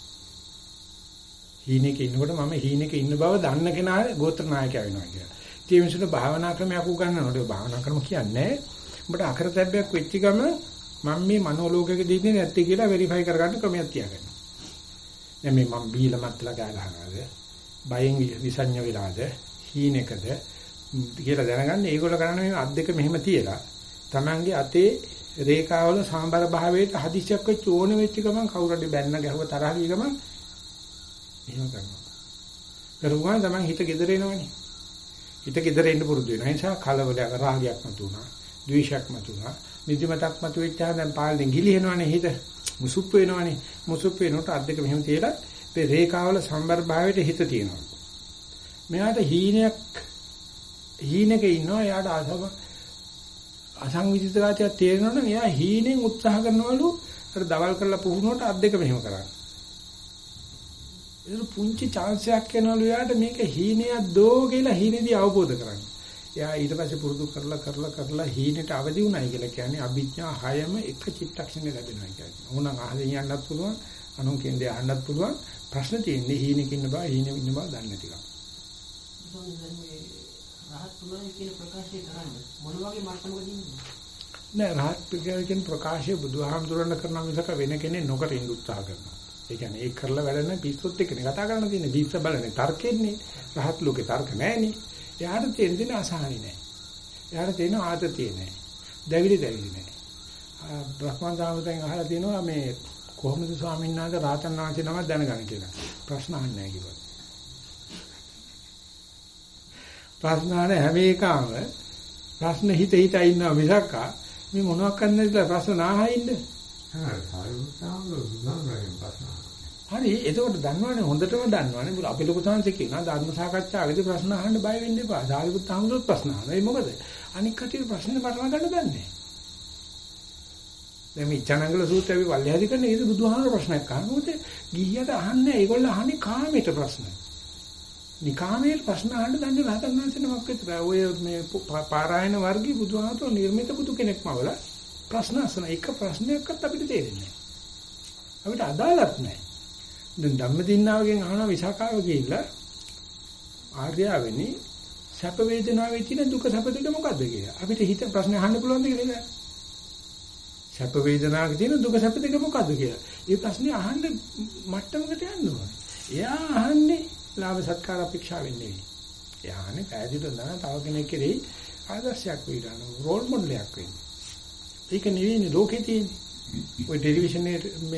හීනෙක ඉන්නකොට මම හීනෙක ඉන්න බව දන්න කෙනා ගෝත්‍ර නායකයා වෙනවා කියලා. ඒ මිනිස්සුන්ට භාවනා ක්‍රමයක් උගන්වනකොට භාවනා ක්‍රම කියන්නේ උඹට අකරතැබ්බයක් වෙච්ච ගම මම මේ මනෝලෝකයක දින්නේ නැත්තේ කියලා වෙරිෆයි කරගන්න ක්‍රමයක් තියාගන්න. දැන් මේ මම බීලා මත්ලා ගා ගන්නවාද? බයෙන් විසඤ්ඤ වෙලාද? හීනෙකද? කියලා දැනගන්න ඒගොල්ලෝ කරන්නේ මේ අත් දෙක මෙහෙම තියලා Tamange අතේ රේඛාවල සාම්බර භාවයට හදිසියක් වෙච්ච ඕනෙ වෙච්ච ගමන් කවුරුහරි බැන්න ගැහුව තරහ ගිය ගමන් එහෙම කරනවා. කරුවා Taman හිත gedere එනවනේ. හිත gedere එන්න පුරුදු වෙනවා. ඒ නිසා කලබලයක් රාගයක් මතුණා, ද්වේෂයක් මතුණා, නිදිමතක් මතුවෙච්චා දැන් පාලනේ ගිලිහෙනවනේ හිත. මුසුප් වෙනවනේ. මුසුප් වෙනකොට අත් දෙක මෙහෙම තියලා මේ රේඛාවල සම්බර භාවයට හිත තියෙනවා. මෙයාට හීනයක් හීනක ඉන්නවා එයාට අසම අසංවිධිත ගතිය තේරෙනවනම් එයා හීනෙන් උත්සාහ කරනවලු අර දවල් කරලා පුහුණුවට අත් දෙක මෙහෙම කරන්න. ඒක පුංචි chance එකක් එනවලු එයාට මේක හීනයක් දෝ කියලා හීනේදී අවබෝධ කරගන්න. එයා ඊට පස්සේ පුරුදු කරලා කරලා කරලා හීනෙට අවදි වුණයි කියලා කියන්නේ අභිඥා හයම එක චිත්තක්ෂණේ ලැබෙනවා කියන්නේ. ඕනනම් අහගෙන යන්නත් පුළුවන්, අනුන් කියන්නේ අහන්නත් පුළුවන්. ප්‍රශ්න තියෙන්නේ හීනෙක ඉන්න බව, හීනෙ ඉන්න බව දන්නේ නැතිකම. රහත් තුනයි කියන ප්‍රකාශය කරන්නේ මොන වගේ මට්ටමකද ඉන්නේ? නෑ රහත් කියන ප්‍රකාශය බුදුහාමුදුරන් කරන මිසක වෙන කෙනෙක් නොකර ඉන්න උත්සාහ කරනවා. ඒ කියන්නේ ඒක කරලා වැඩ නැහැ පිස්සොත් එක්කනේ කතා කරන්න තියෙන්නේ. පිස්ස බලන්නේ තර්කෙන්නේ. රහත් ලෝකේ තර්ක නැහැනේ. එයාට තියෙන දේ අසහනි නැහැ. එයාට තියෙන ආතතිය නැහැ. දැවිලි දැවිලි නැහැ. බ්‍රහ්මන් සාමයෙන් අහලා තිනවා මේ කොහොමද ස්වාමීන් වහන්සේ රාතන් වහන්සේ නම දැනගන්න කියලා. ප්‍රශ්න අහන්නේ නැහැ කිව්වා. ප්‍රශ්න අහන හැම එකම ප්‍රශ්න හිත හිත ඉන්නවා මිසක් මේ මොනවක් කරන්නද කියලා ප්‍රශ්න නාහා ඉන්න. හරි එතකොට දන්නවනේ හොඳටම දන්නවනේ අපි ලොකු සංසි කියනවා ධර්ම සාකච්ඡාවේදී ප්‍රශ්න අහන්න බය වෙන්න එපා. සාරිපුත් අහමුදොත් ප්‍රශ්න අහනවා. ඒ මොකද? අනික් කටිය ප්‍රශ්නේ මරණ ගන්න දන්නේ. දැන් මේ චනංගල සූත්‍රය අපි වල්හැදි කරන ඒක බුදුහාමර ප්‍රශ්නයක් අහනකොට ගිහියට අහන්නේ ඒගොල්ලෝ අහන්නේ කාමයට ප්‍රශ්න. නිකාමයේ ප්‍රශ්න අහන්න දන්නේ රහතන් වහන්සේ නමක් විතර. ඔය මේ පාරායන වර්ගී බුදුහාමතෝ නිර්මිත බුදු කෙනෙක්ම වල ප්‍රශ්න අසන එක ප්‍රශ්නයක්වත් අපිට තේරෙන්නේ නැහැ. අපිට අදාළත් නැහැ. දැන් ධම්මදින්නාවගෙන් අහන විසකාව කියලා ආර්යාවෙනි සැප වේදනාවේ තියෙන දුක සැප දෙක මොකද්ද කියලා. අපිට හිත ප්‍රශ්න අහන්න පුළුවන් දෙයක් නේද? සැප වේදනාවේ තියෙන දුක සැප දෙක මොකද්ද කියලා. ඒ ප්‍රශ්නේ අහන්න මට්ටමකට යන්න ඕනේ. එයා අහන්නේ ලාභ සත්කාර අපේක්ෂාවෙන් නෙවෙයි. එයා අහන්නේ පැහැදිලිව නෑ තව කෙනෙක් කෙරෙහි ආදර්ශයක් වෙන්න රෝල් මොඩලයක් වෙන්න. ඒක නෙවෙයිනේ ලෝකේ තියෙන්නේ. ඔය ටෙලිවිෂන්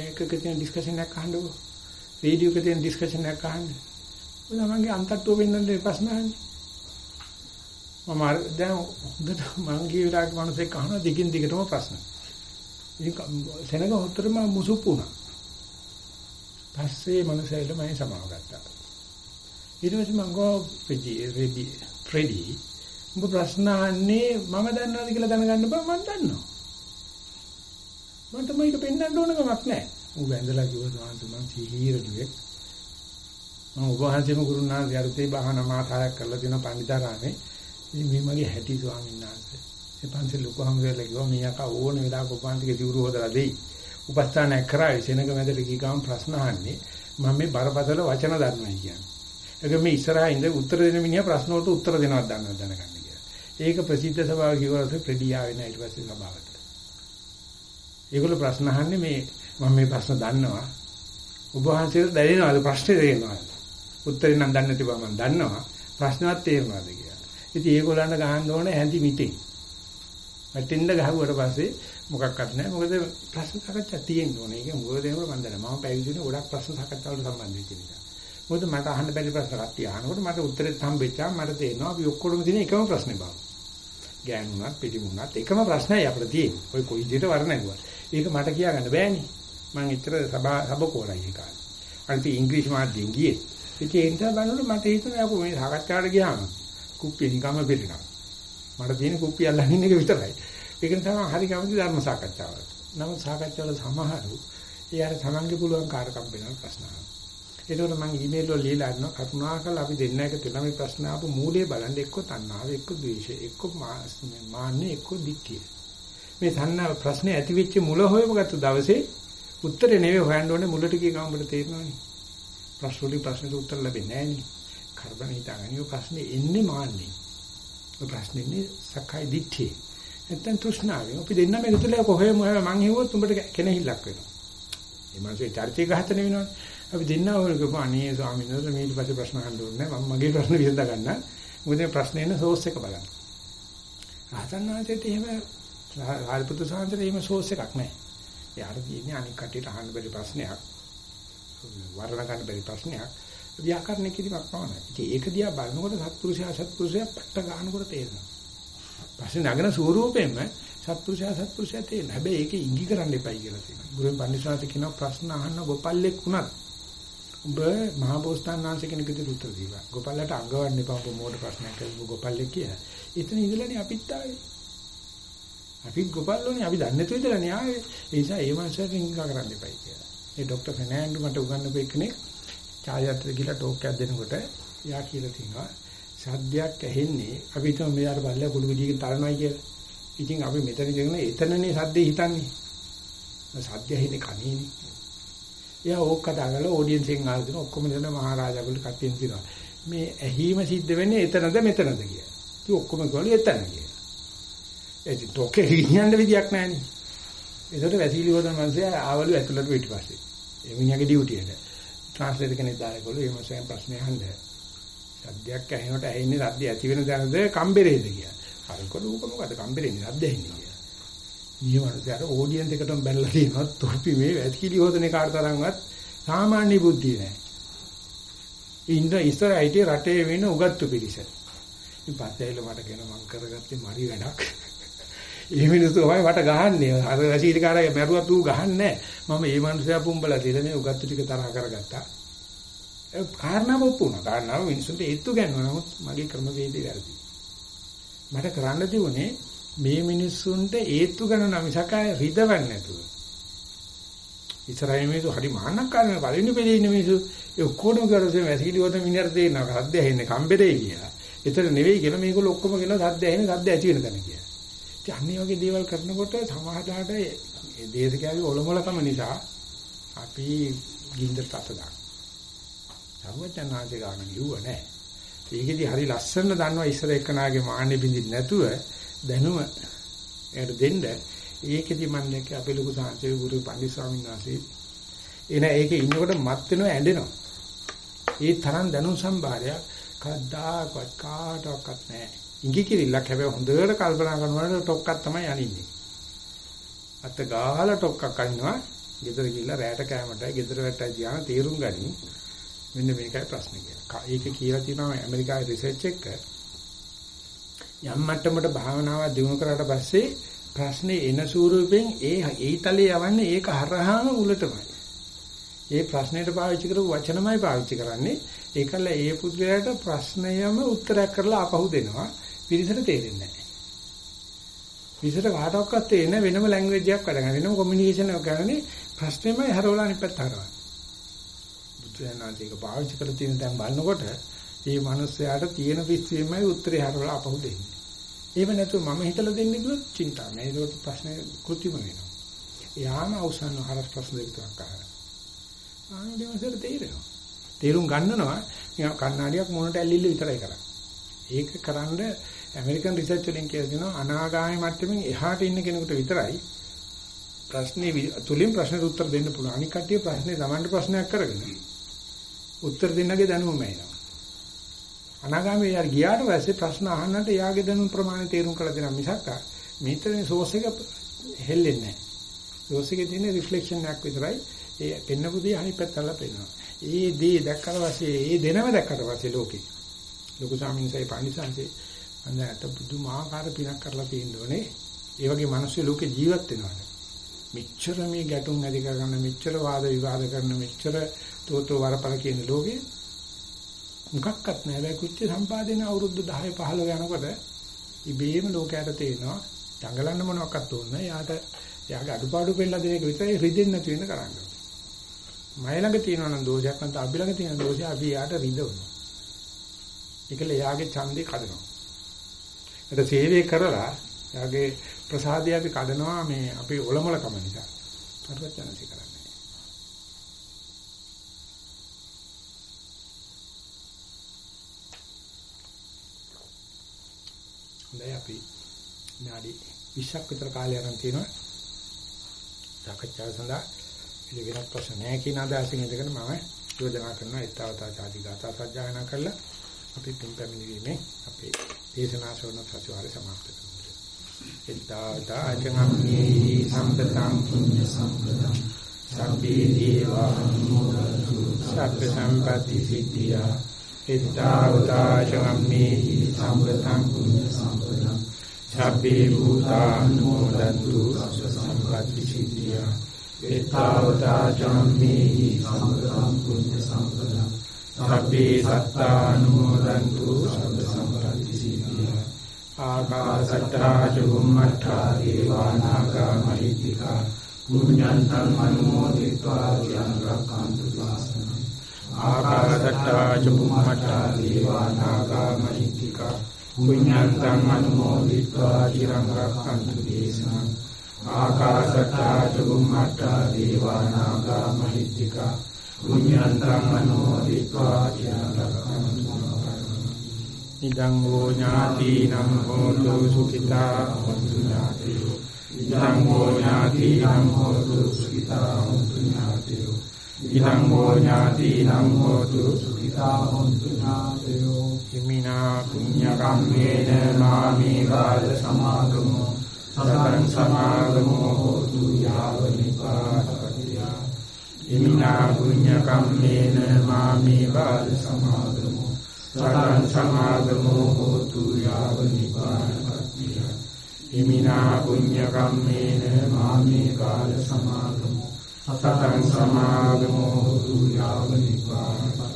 එකක තියෙන ඩිස්කෂන් එකක් අහන්නකෝ. රේඩියෝ එකේ තියෙන ඩිස්කෂන් එකක් අහන්න. ඔය තමන්ගේ අන්තට්ටුව වෙන්නන්නේ ප්‍රශ්න අහන්නේ. මම දැන් හොඳට මං කියලාක මිනිස්සෙක් අහන දිගින් දිගටම ප්‍රශ්න. ඉතින් සෙනග උත්තරම මුසුප් වුණා. පස්සේ මනසයිල මම සමාව ගත්තා. ඊට පස්සේ මම ගෝ රෙඩි රෙඩි ෆ්‍රෙඩි උඹ ප්‍රශ්න අහන්නේ මම දන්නවද කියලා දැනගන්න බෑ මම දන්නවා. මට මේක පෙන්වන්න ඕන කමක් නැහැ. ඌ වැඳලා කිව්වා සාන්ත මං සීහිරඩුවෙක්. මම ඔබ වහන්සේම ගුරුනාථ යර්තේ බහන මාතාවක් කරලා දෙන පණිදාරාමේ ඉතින් මේ මගේ හැටි ස්වාමීන් වහන්සේ. ඒ පන්සල් ලොකු හම්බෙලා කිව්වා මීයක ඕන වෙලාවක උපාන්තික දිවුරු හොදලා දෙයි. උපස්ථානයක් කරાવી සෙනග මැදට ගිහ ගමන් ප්‍රශ්න අහන්නේ මම මේ බරපතල වචන දන්නවා කියන්නේ. ඒක මේ ඉස්සරහා ඉඳ උත්තර දෙන මිනිහා ප්‍රශ්න වලට උත්තර දෙනවද දන්නවද දැනගන්න කියලා. ඒක ප්‍රසිද්ධ සභාව කිව්වොත් ප්‍රෙඩියා වෙන ඊට පස්සේ සභාවට. ඒගොල්ලෝ ප්‍රශ්න අහන්නේ මේ මම මේ ප්‍රශ්න දන්නවා. ඔබ වහන්සේට දැනෙනවද ප්‍රශ්නේ තේරෙනවද? උත්තරේ නම් දන්නේ නැති බව මම දන්නවා. ප්‍රශ්නවත් තේරෙනවද කියලා. ඉතින් ඒගොල්ලන්ට ගහන්න ඕනේ හැඳි මිටෙන්. වැටෙන්න ගහුවට පස්සේ මොකක්වත් නැහැ. මොකද ප්‍රශ්න සාකච්ඡා තියෙන්න ඕනේ. ඒක මොකද ඒකට මම දන්නවා. මම පැවිදිනේ ගොඩක් ප්‍රශ්න සාකච්ඡා වලට සම්බන්ධ වෙච්ච නිසා. මොකද මට අහන්න බැරි ප්‍රශ්න කට්ටිය අහනකොට මට උත්තරෙත් හම්බෙච්චා මට තේරෙනවා අපි ඔක්කොම තියෙන එකම ප්‍රශ්නේ බව. ගෑනුණත් පිටිමුණත් එකම ප්‍රශ්නයි අපිට තියෙන්නේ. ඔය කොයි විදිහට වර්ණ නැගුවා. ඒක මට කියාගන්න බෑනේ. මම ඉතර සභා සබකෝලයි ඒ කාලේ. අනිත් ඉංග්‍රීසි මාධ්‍යෙන් ගියේ. ඉතින් ඒ නිසා බලනකොට මට හිතුණා අපෝ මේ සාකච්ඡාවට ගියාම කුප්පිය නිකම්ම පිළිනවා. මට තියෙන කුප්පිය අල්ලගෙන ඉන්න එක විතරයි. ඒක නිසා හරි කැමති ධර්ම සාකච්ඡාවලට. නමුත් සාකච්ඡාවල සමහරු ඒ අර තමන්ගේ පුළුවන් කාර්කම් වෙන ප්‍රශ්න අහනවා. ඒකෝට මම ඊමේල් වල ලියලා අරනවා කරුණාකරලා අපි දෙන්න එක තුන මේ ප්‍රශ්න ආපු මූලයේ බලන්න එක්ක තණ්හාව එක්ක ද්වේෂය එක්ක මාන්නේ එක්ක දික්කිය. මේ තණ්හා ප්‍රශ්නේ ඇති වෙච්ච මුල හොයමගත්තු දවසේ උත්තරේ නෙවෙයි හොයන්න ඕනේ මුලට ගිය ගමන් අපිට තේරෙනවනේ. ප්‍රශ්න වලින් ප්‍රශ්නෙට උත්තර ලැබෙන්නේ නැහැ නේ. කරබන හිතාගන්නේ ඔය ප්‍රශ්නේ එන්නේ මාන්නේ. ඔය ප්‍රශ්නේ ඉන්නේ සක්කාය දිට්ඨිය. නැත්තම් තෘෂ්ණාවෙන්. අපි දෙන්නම එකතුලා කොහෙම මං හිව්වොත් උඹට කෙනෙහිල්ලක් වෙනවා. මේ මාසේ චර්චේ ගහතන වෙනවනේ. අපි දෙන්න ඕනේ කප අනේ ස්වාමීන් වහන්සේ මේ ඊට පස්සේ ප්‍රශ්න අහන්න ඕනේ නැහැ. මම මගේ ප්‍රශ්න විසඳ ගන්න. මොකද මේ ප්‍රශ්නේ එන සෝස් එක බලන්න. ආතන්නාන්තේට එහෙම ආල්පුතු සාන්තේ එහෙම සෝස් එකක් නැහැ. යාර තියෙන්නේ අනික් කටියට අහන්න බැරි ප්‍රශ්නයක්. වර්ණ ගන්න බැරි ප්‍රශ්නයක්. ව්‍යාකරණ කිරීමක් පමණයි. ඉතින් ඒක දිහා බලනකොට සත්පුරුෂයා සත්පුරුෂයා පට්ට ගන්නකොට තේරෙනවා. පස්සේ නගන ස්වරූපයෙන්ම සත්පුරුෂයා සත්පුරුෂයා තේරෙනවා. හැබැයි ඒක ඉඟි කරන්න එපයි කියලා තියෙනවා. ගුරුන් පන්සිවාස කියන ප්‍රශ්න අහන්න ගොපල්ලෙක් වුණත් උඹ මහ බෝසතාණන් වහන්සේ කෙනෙක් විදිහට උත්තර දීවා. ගෝපල්ලට අඟවන්න එපා උඹ මොකට ප්‍රශ්නයක් කරපු ගෝපල්ලේ කියලා. එතන ඉඳලානේ අපිත් ආවේ. අපි ගෝපල්ලෝනේ අපි දන්නේ නැතුව ඉඳලානේ ආවේ. ඒ නිසා ඒ මාසයෙන් හිඟා කරන්න එපයි කියලා. ඒ ડોක්ටර් ෆෙනෑන්ඩු මට උගන්වපු එකනේ ඡායාත්‍ර කියලා ටෝක් එකක් දෙනකොට එයා කියලා තිනවා සද්දයක් ඇහෙන්නේ අපි හිතමු මෙයාට බල්ලා කුළු විදිහකින් තරණයි කියලා. ඉතින් අපි මෙතන ඉඳගෙන එතනනේ සද්දේ හිතන්නේ. සද්ද ඇහෙන්නේ කනේනේ. එයා ඕක කතා කරලා ඔඩියන්ස් එකෙන් ආලා දෙන ඔක්කොම දෙන මහරජාගල කට්ටියන් කියනවා. මේ ඇහිම සිද්ධ වෙන්නේ එතනද මෙතනද කියලා. ඉතින් ඔක්කොම ගෝලිය එතන කියලා. ඒ ටොකේ හියන්න විදියක් නැහැනේ. ඒකට වැසිලි හොදන මනුස්සයා ආවලු ඇතුළට පිටිපස්සේ. ඒ මිනිහාගේ ඩියුටියට. ට්‍රාන්ස්ලේටර් කෙනෙක් දායකලු ඒ මනුස්සයන් ප්‍රශ්නේ අහන්නේ. සද්දයක් ඇහෙනකොට ඇහෙන්නේ සද්ද ඇති වෙන දැනද කම්බරේද කියලා. අරකොට ඌක මොකද කම්බරේන්නේ සද්ද ඇහෙන්නේ කියලා. නියමනසාර ඕඩියන්ස් එකටම බැලලා තියෙනවා තොපි මේ වැසිලි හොදන කාට තරම්වත් සාමාන්‍ය බුද්ධිය නැහැ. ඉන්න ඉස්සරහිටි රටේ වෙන උගත්තු පිරිස. ඉතින් පස්සෙයිල මට කියන මං කරගත්තේ මරි වැඩක්. ඒ මිනිස්සු තමයි මට ගහන්නේ. අර රසීලිකාරය මැරුවත් ඌ ගහන්නේ නැහැ. මම මේ මිනිස්සයා පුම්බලා දීලා මේ උගත්තු ටික තරහ කරගත්තා. ඒ කාරණාව ඔප්පුණා. කාරණාව මිනිස්සුන්ට ඒත්තු ගන්නවා. නමුත් මගේ ක්‍රමවේදය වැරදි. මට කරන්න තිබුණේ මේ මිනිස්සුන්ට ඒත්තු ගන්න මිසක රිදවන්නේ නැතුව. ඉස්සරහින් මිනිස්සු හරි මාන්නක්කාරනේ පළවෙනි පෙළේ ඉන්න මිනිස්සු ඒ ඔක්කොම කරසේ වැසිලි වත මිනිහට තේරෙනවා සද්ද ඇහෙන්නේ කම්බරේ කියලා. ඒතර නෙවෙයි කියලා මේගොල්ලෝ ඔක්කොම කියන සද්ද ඇහෙන්නේ සද්ද ඇති වෙන තැන කියලා. ඉතින් අන්නේ වගේ දේවල් කරනකොට සමාජාට ඒ දේශකයාගේ ඔලොමලකම නිසා අපි ගින්දරට අත දානවා. සර්වඥාන්සේ ගන්න කිව්ව නෑ. ඒකෙදි හරි ලස්සන දන්නවා ඉස්සර එක්කනාගේ මාන්නේ බින්දින් නැතුව දැනුම එයාට දෙන්න ඒකෙදි මම දැක්ක අපේ ලොකු සාංශේ ගුරු පන්දි ස්වාමීන් වහන්සේ එන ඒකේ ඉන්නකොට මත් වෙනවා ඇඬෙනවා. ඒ තරම් දැනුම් සම්භාරය කද්දාකවත් කාටවත් නැහැ. ඉඟි කිරිල්ලක් හැබැයි හොඳට කල්පනා කරනකොට ටොක්ක්ක් තමයි අනින්නේ. අත ගාලා ටොක්ක්ක් අනිනවා. ගෙදර ගිහිල්ලා රැට කෑමටයි ගෙදර වැටයි ධ්‍යාන තීරුම් ගනිමු. මෙන්න මේකයි ප්‍රශ්නේ කියලා. ඒකේ කියලා තියෙනවා ඇමරිකාවේ රිසර්ච් එක යම් මට්ටමකට භාවනාව දිනු කරාට පස්සේ ප්‍රශ්නේ එන ස්වරූපෙන් ඒ ඒතලේ යවන්නේ ඒක හරහාම උලටමයි. ඒ ප්‍රශ්නෙට පාවිච්චි කරපු වචනමයි පාවිච්චි කරන්නේ. ඒකල ඒ පුද්ගලයාට ප්‍රශ්නයම උත්තරයක් කරලා ආපහු දෙනවා. පිරිසට තේරෙන්නේ නැහැ. පිරිසට කාටවත් තේරෙන්නේ වෙනම ලැන්ග්වේජ් එකක් වැඩ කරන වෙනම කොමියුනිකේෂන් එකක් කරන්නේ ප්‍රශ්නේමයි හරවලා අනිත් පැත්ත හරවන්නේ. බුදුරජාණන්සේක පාවිච්චි කරලා තියෙන දැන් බලනකොට මේ මිනිස්යාට තියෙන පිස්සෙමයි උත්තරේ හරවලා අපහු දෙන්නේ. එහෙම නැතුව මම හිතලා දෙන්නේ කිව්වොත් චින්තා නෑ. ඒක ප්‍රශ්නේ කෘත්‍රිම වෙනවා. යාම අවසන් හරස් ප්‍රශ්න දෙක තුනක් අහනවා. ආනදේවසර තේරෙනවා. තේරුම් ගන්නනවා නිකන් කණ්ණාඩියක් මොනට ඇල්ලිල්ල විතරයි කරන්නේ. ඒක කරන්ඩ ඇමරිකන් රිසර්ච් වලින් කියලා දෙනවා අනාගාමී මට්ටමින් එහාට ඉන්න කෙනෙකුට විතරයි ප්‍රශ්නේ තුලින් ප්‍රශ්නෙට උත්තර දෙන්න පුළුවන්. අනික කට්ටිය ප්‍රශ්නේ Tamanට ප්‍රශ්නයක් කරගෙන උත්තර දෙන්නගේ දැනුම මේනවා. අනාගාමී යාර ගියාට පස්සේ ප්‍රශ්න අහන්නට එයාගේ දැනුම් ප්‍රමාණය තේරුම් කරලා දෙනවා මිසක් මේතරේ සෝස් එක හෙල්ලෙන්නේ නැහැ. සෝස් එකේ තියෙන රිෆ්ලෙක්ෂන් එකක් විතරයි ඒ පෙන්නපු දේ අනිත් පැත්තට පෙන්නනවා. ඒ දේ දැක්කට පස්සේ ඒ දෙනම දැක්කට පස්සේ ලෝකේ ලොකු සාමින්සයි පණිසන්සේ අන්දට බුදුමාකාර පිනක් කරලා තියෙනෝනේ. ඒ වගේ මිනිස්සු ලෝකේ ජීවත් වෙනවා. මෙච්චර මේ ගැටුම් ඇති කරගන්න මෙච්චර වාද විවාද කරන මෙච්චර තෝතෝ වරපල කියන ලෝකේ මොකක්වත් නැහැ. හැබැයි කුච්ච සම්පාදනය අවුරුදු 10 15 යනකොට ඉබේම ලෝකයට තේනවා දඟලන්න මොනවක්වත් ඕනේ. යාට යාගේ අඩුපාඩු පෙන්නලා දෙන එක විතරයි රිදෙන්නේ නැති වෙන කරන්නේ. මයි ළඟ තියෙනවා නම් දෝෂයක් නැත්නම් අපි ළඟ තියෙන දෝෂය අපි යාට රිදවනවා. ඒකල යාගේ ඡන්දේ කඩනවා. ඒක සේවය කරලා යාගේ ප්‍රසාදය අපි කඩනවා මේ අපේ ඔලොමලකම නිසා. හරියට යනසි කරන්නේ. හොඳයි අපි විනාඩි 20ක් විතර කාලය අරන් තිනවා. සාකච්ඡාව සඳහා ඉතින් වෙනත් ප්‍රශ්න නැහැ කියන අදහසින් ඉඳගෙන මම යෝජනා කරනවා ඊතාවතා ආදී ගාථා සජ්ජායනා කරලා අපි පින් පැමිණීමේ අපේ දේශනා ශ්‍රවණ සතිවාරය සමාප්ත කරමු. ඊතාවතා අජනම්මේ සම්පතං පුඤ්ඤ සම්පතං සබ්බේ දීවා අනුමෝදතු සබ්බ සම්පatti සිද්ධියා ඊතාවතා අජනම්මේ සම්පතං පුඤ්ඤ සම්පතං සබ්බේ භූතා අනුමෝදතු සබ්බ සම්පatti සිද්ධියා. ඒතාවතා චම්මේහි සම්පතං පුඤ්ඤ සම්පතං සබ්බේ සත්තානුමෝදන්තු සබ්බ සම්පatti සිද්ධිය. ආකාසට්ටා චුම්මට්ටා දේවානාගා මහිත්‍තිකා පුඤ්ඤන්තං අනුමෝදිत्वा යං රක්ඛන්තු ශාසනං ආකාශට්ටා චුම්මට්ටා දේවා නාග මහිත්‍තික පුඤ්ඤන්තං අනුමෝදිත්වා චිරං රක්ඛන්තු දේශනං. ආකාශට්ටා චුම්මට්ටා දේවා නාග මහිත්‍තික පුඤ්ඤන්තං අනුමෝදිත්වා චිරං රක්ඛන්තු ඉදං වූ ඥාතිනම් හෝතු සුඛිතා හොන්තු ඥාතියෝ ඉදං වූ ඥාතිනම් හෝතු සුඛිතා හොන්තු ඥාතියෝ ඉදං හෝ ඥාතිනම් හෝතු සුඛිතා හොන්තු ඥාතියෝ හිමිනා පුඤ්ඤ කම්මේන මාමේ බාල සමාගමෝ. සතරං සමාගමෝ හෝතු යාව නිපාතපතිය. හිමිනා පුඤ්ඤ කම්මේන මාමේ බාල සමාගමෝ. සතං සමාගමෝ හෝතු යාව නිපාතපත්තිය හිමිනා පුඤ්ඤ කම්මේන මාමේ කාල සමාගමෝ සතං සමාගමෝ හෝතු යාව නිපාතපත්තිය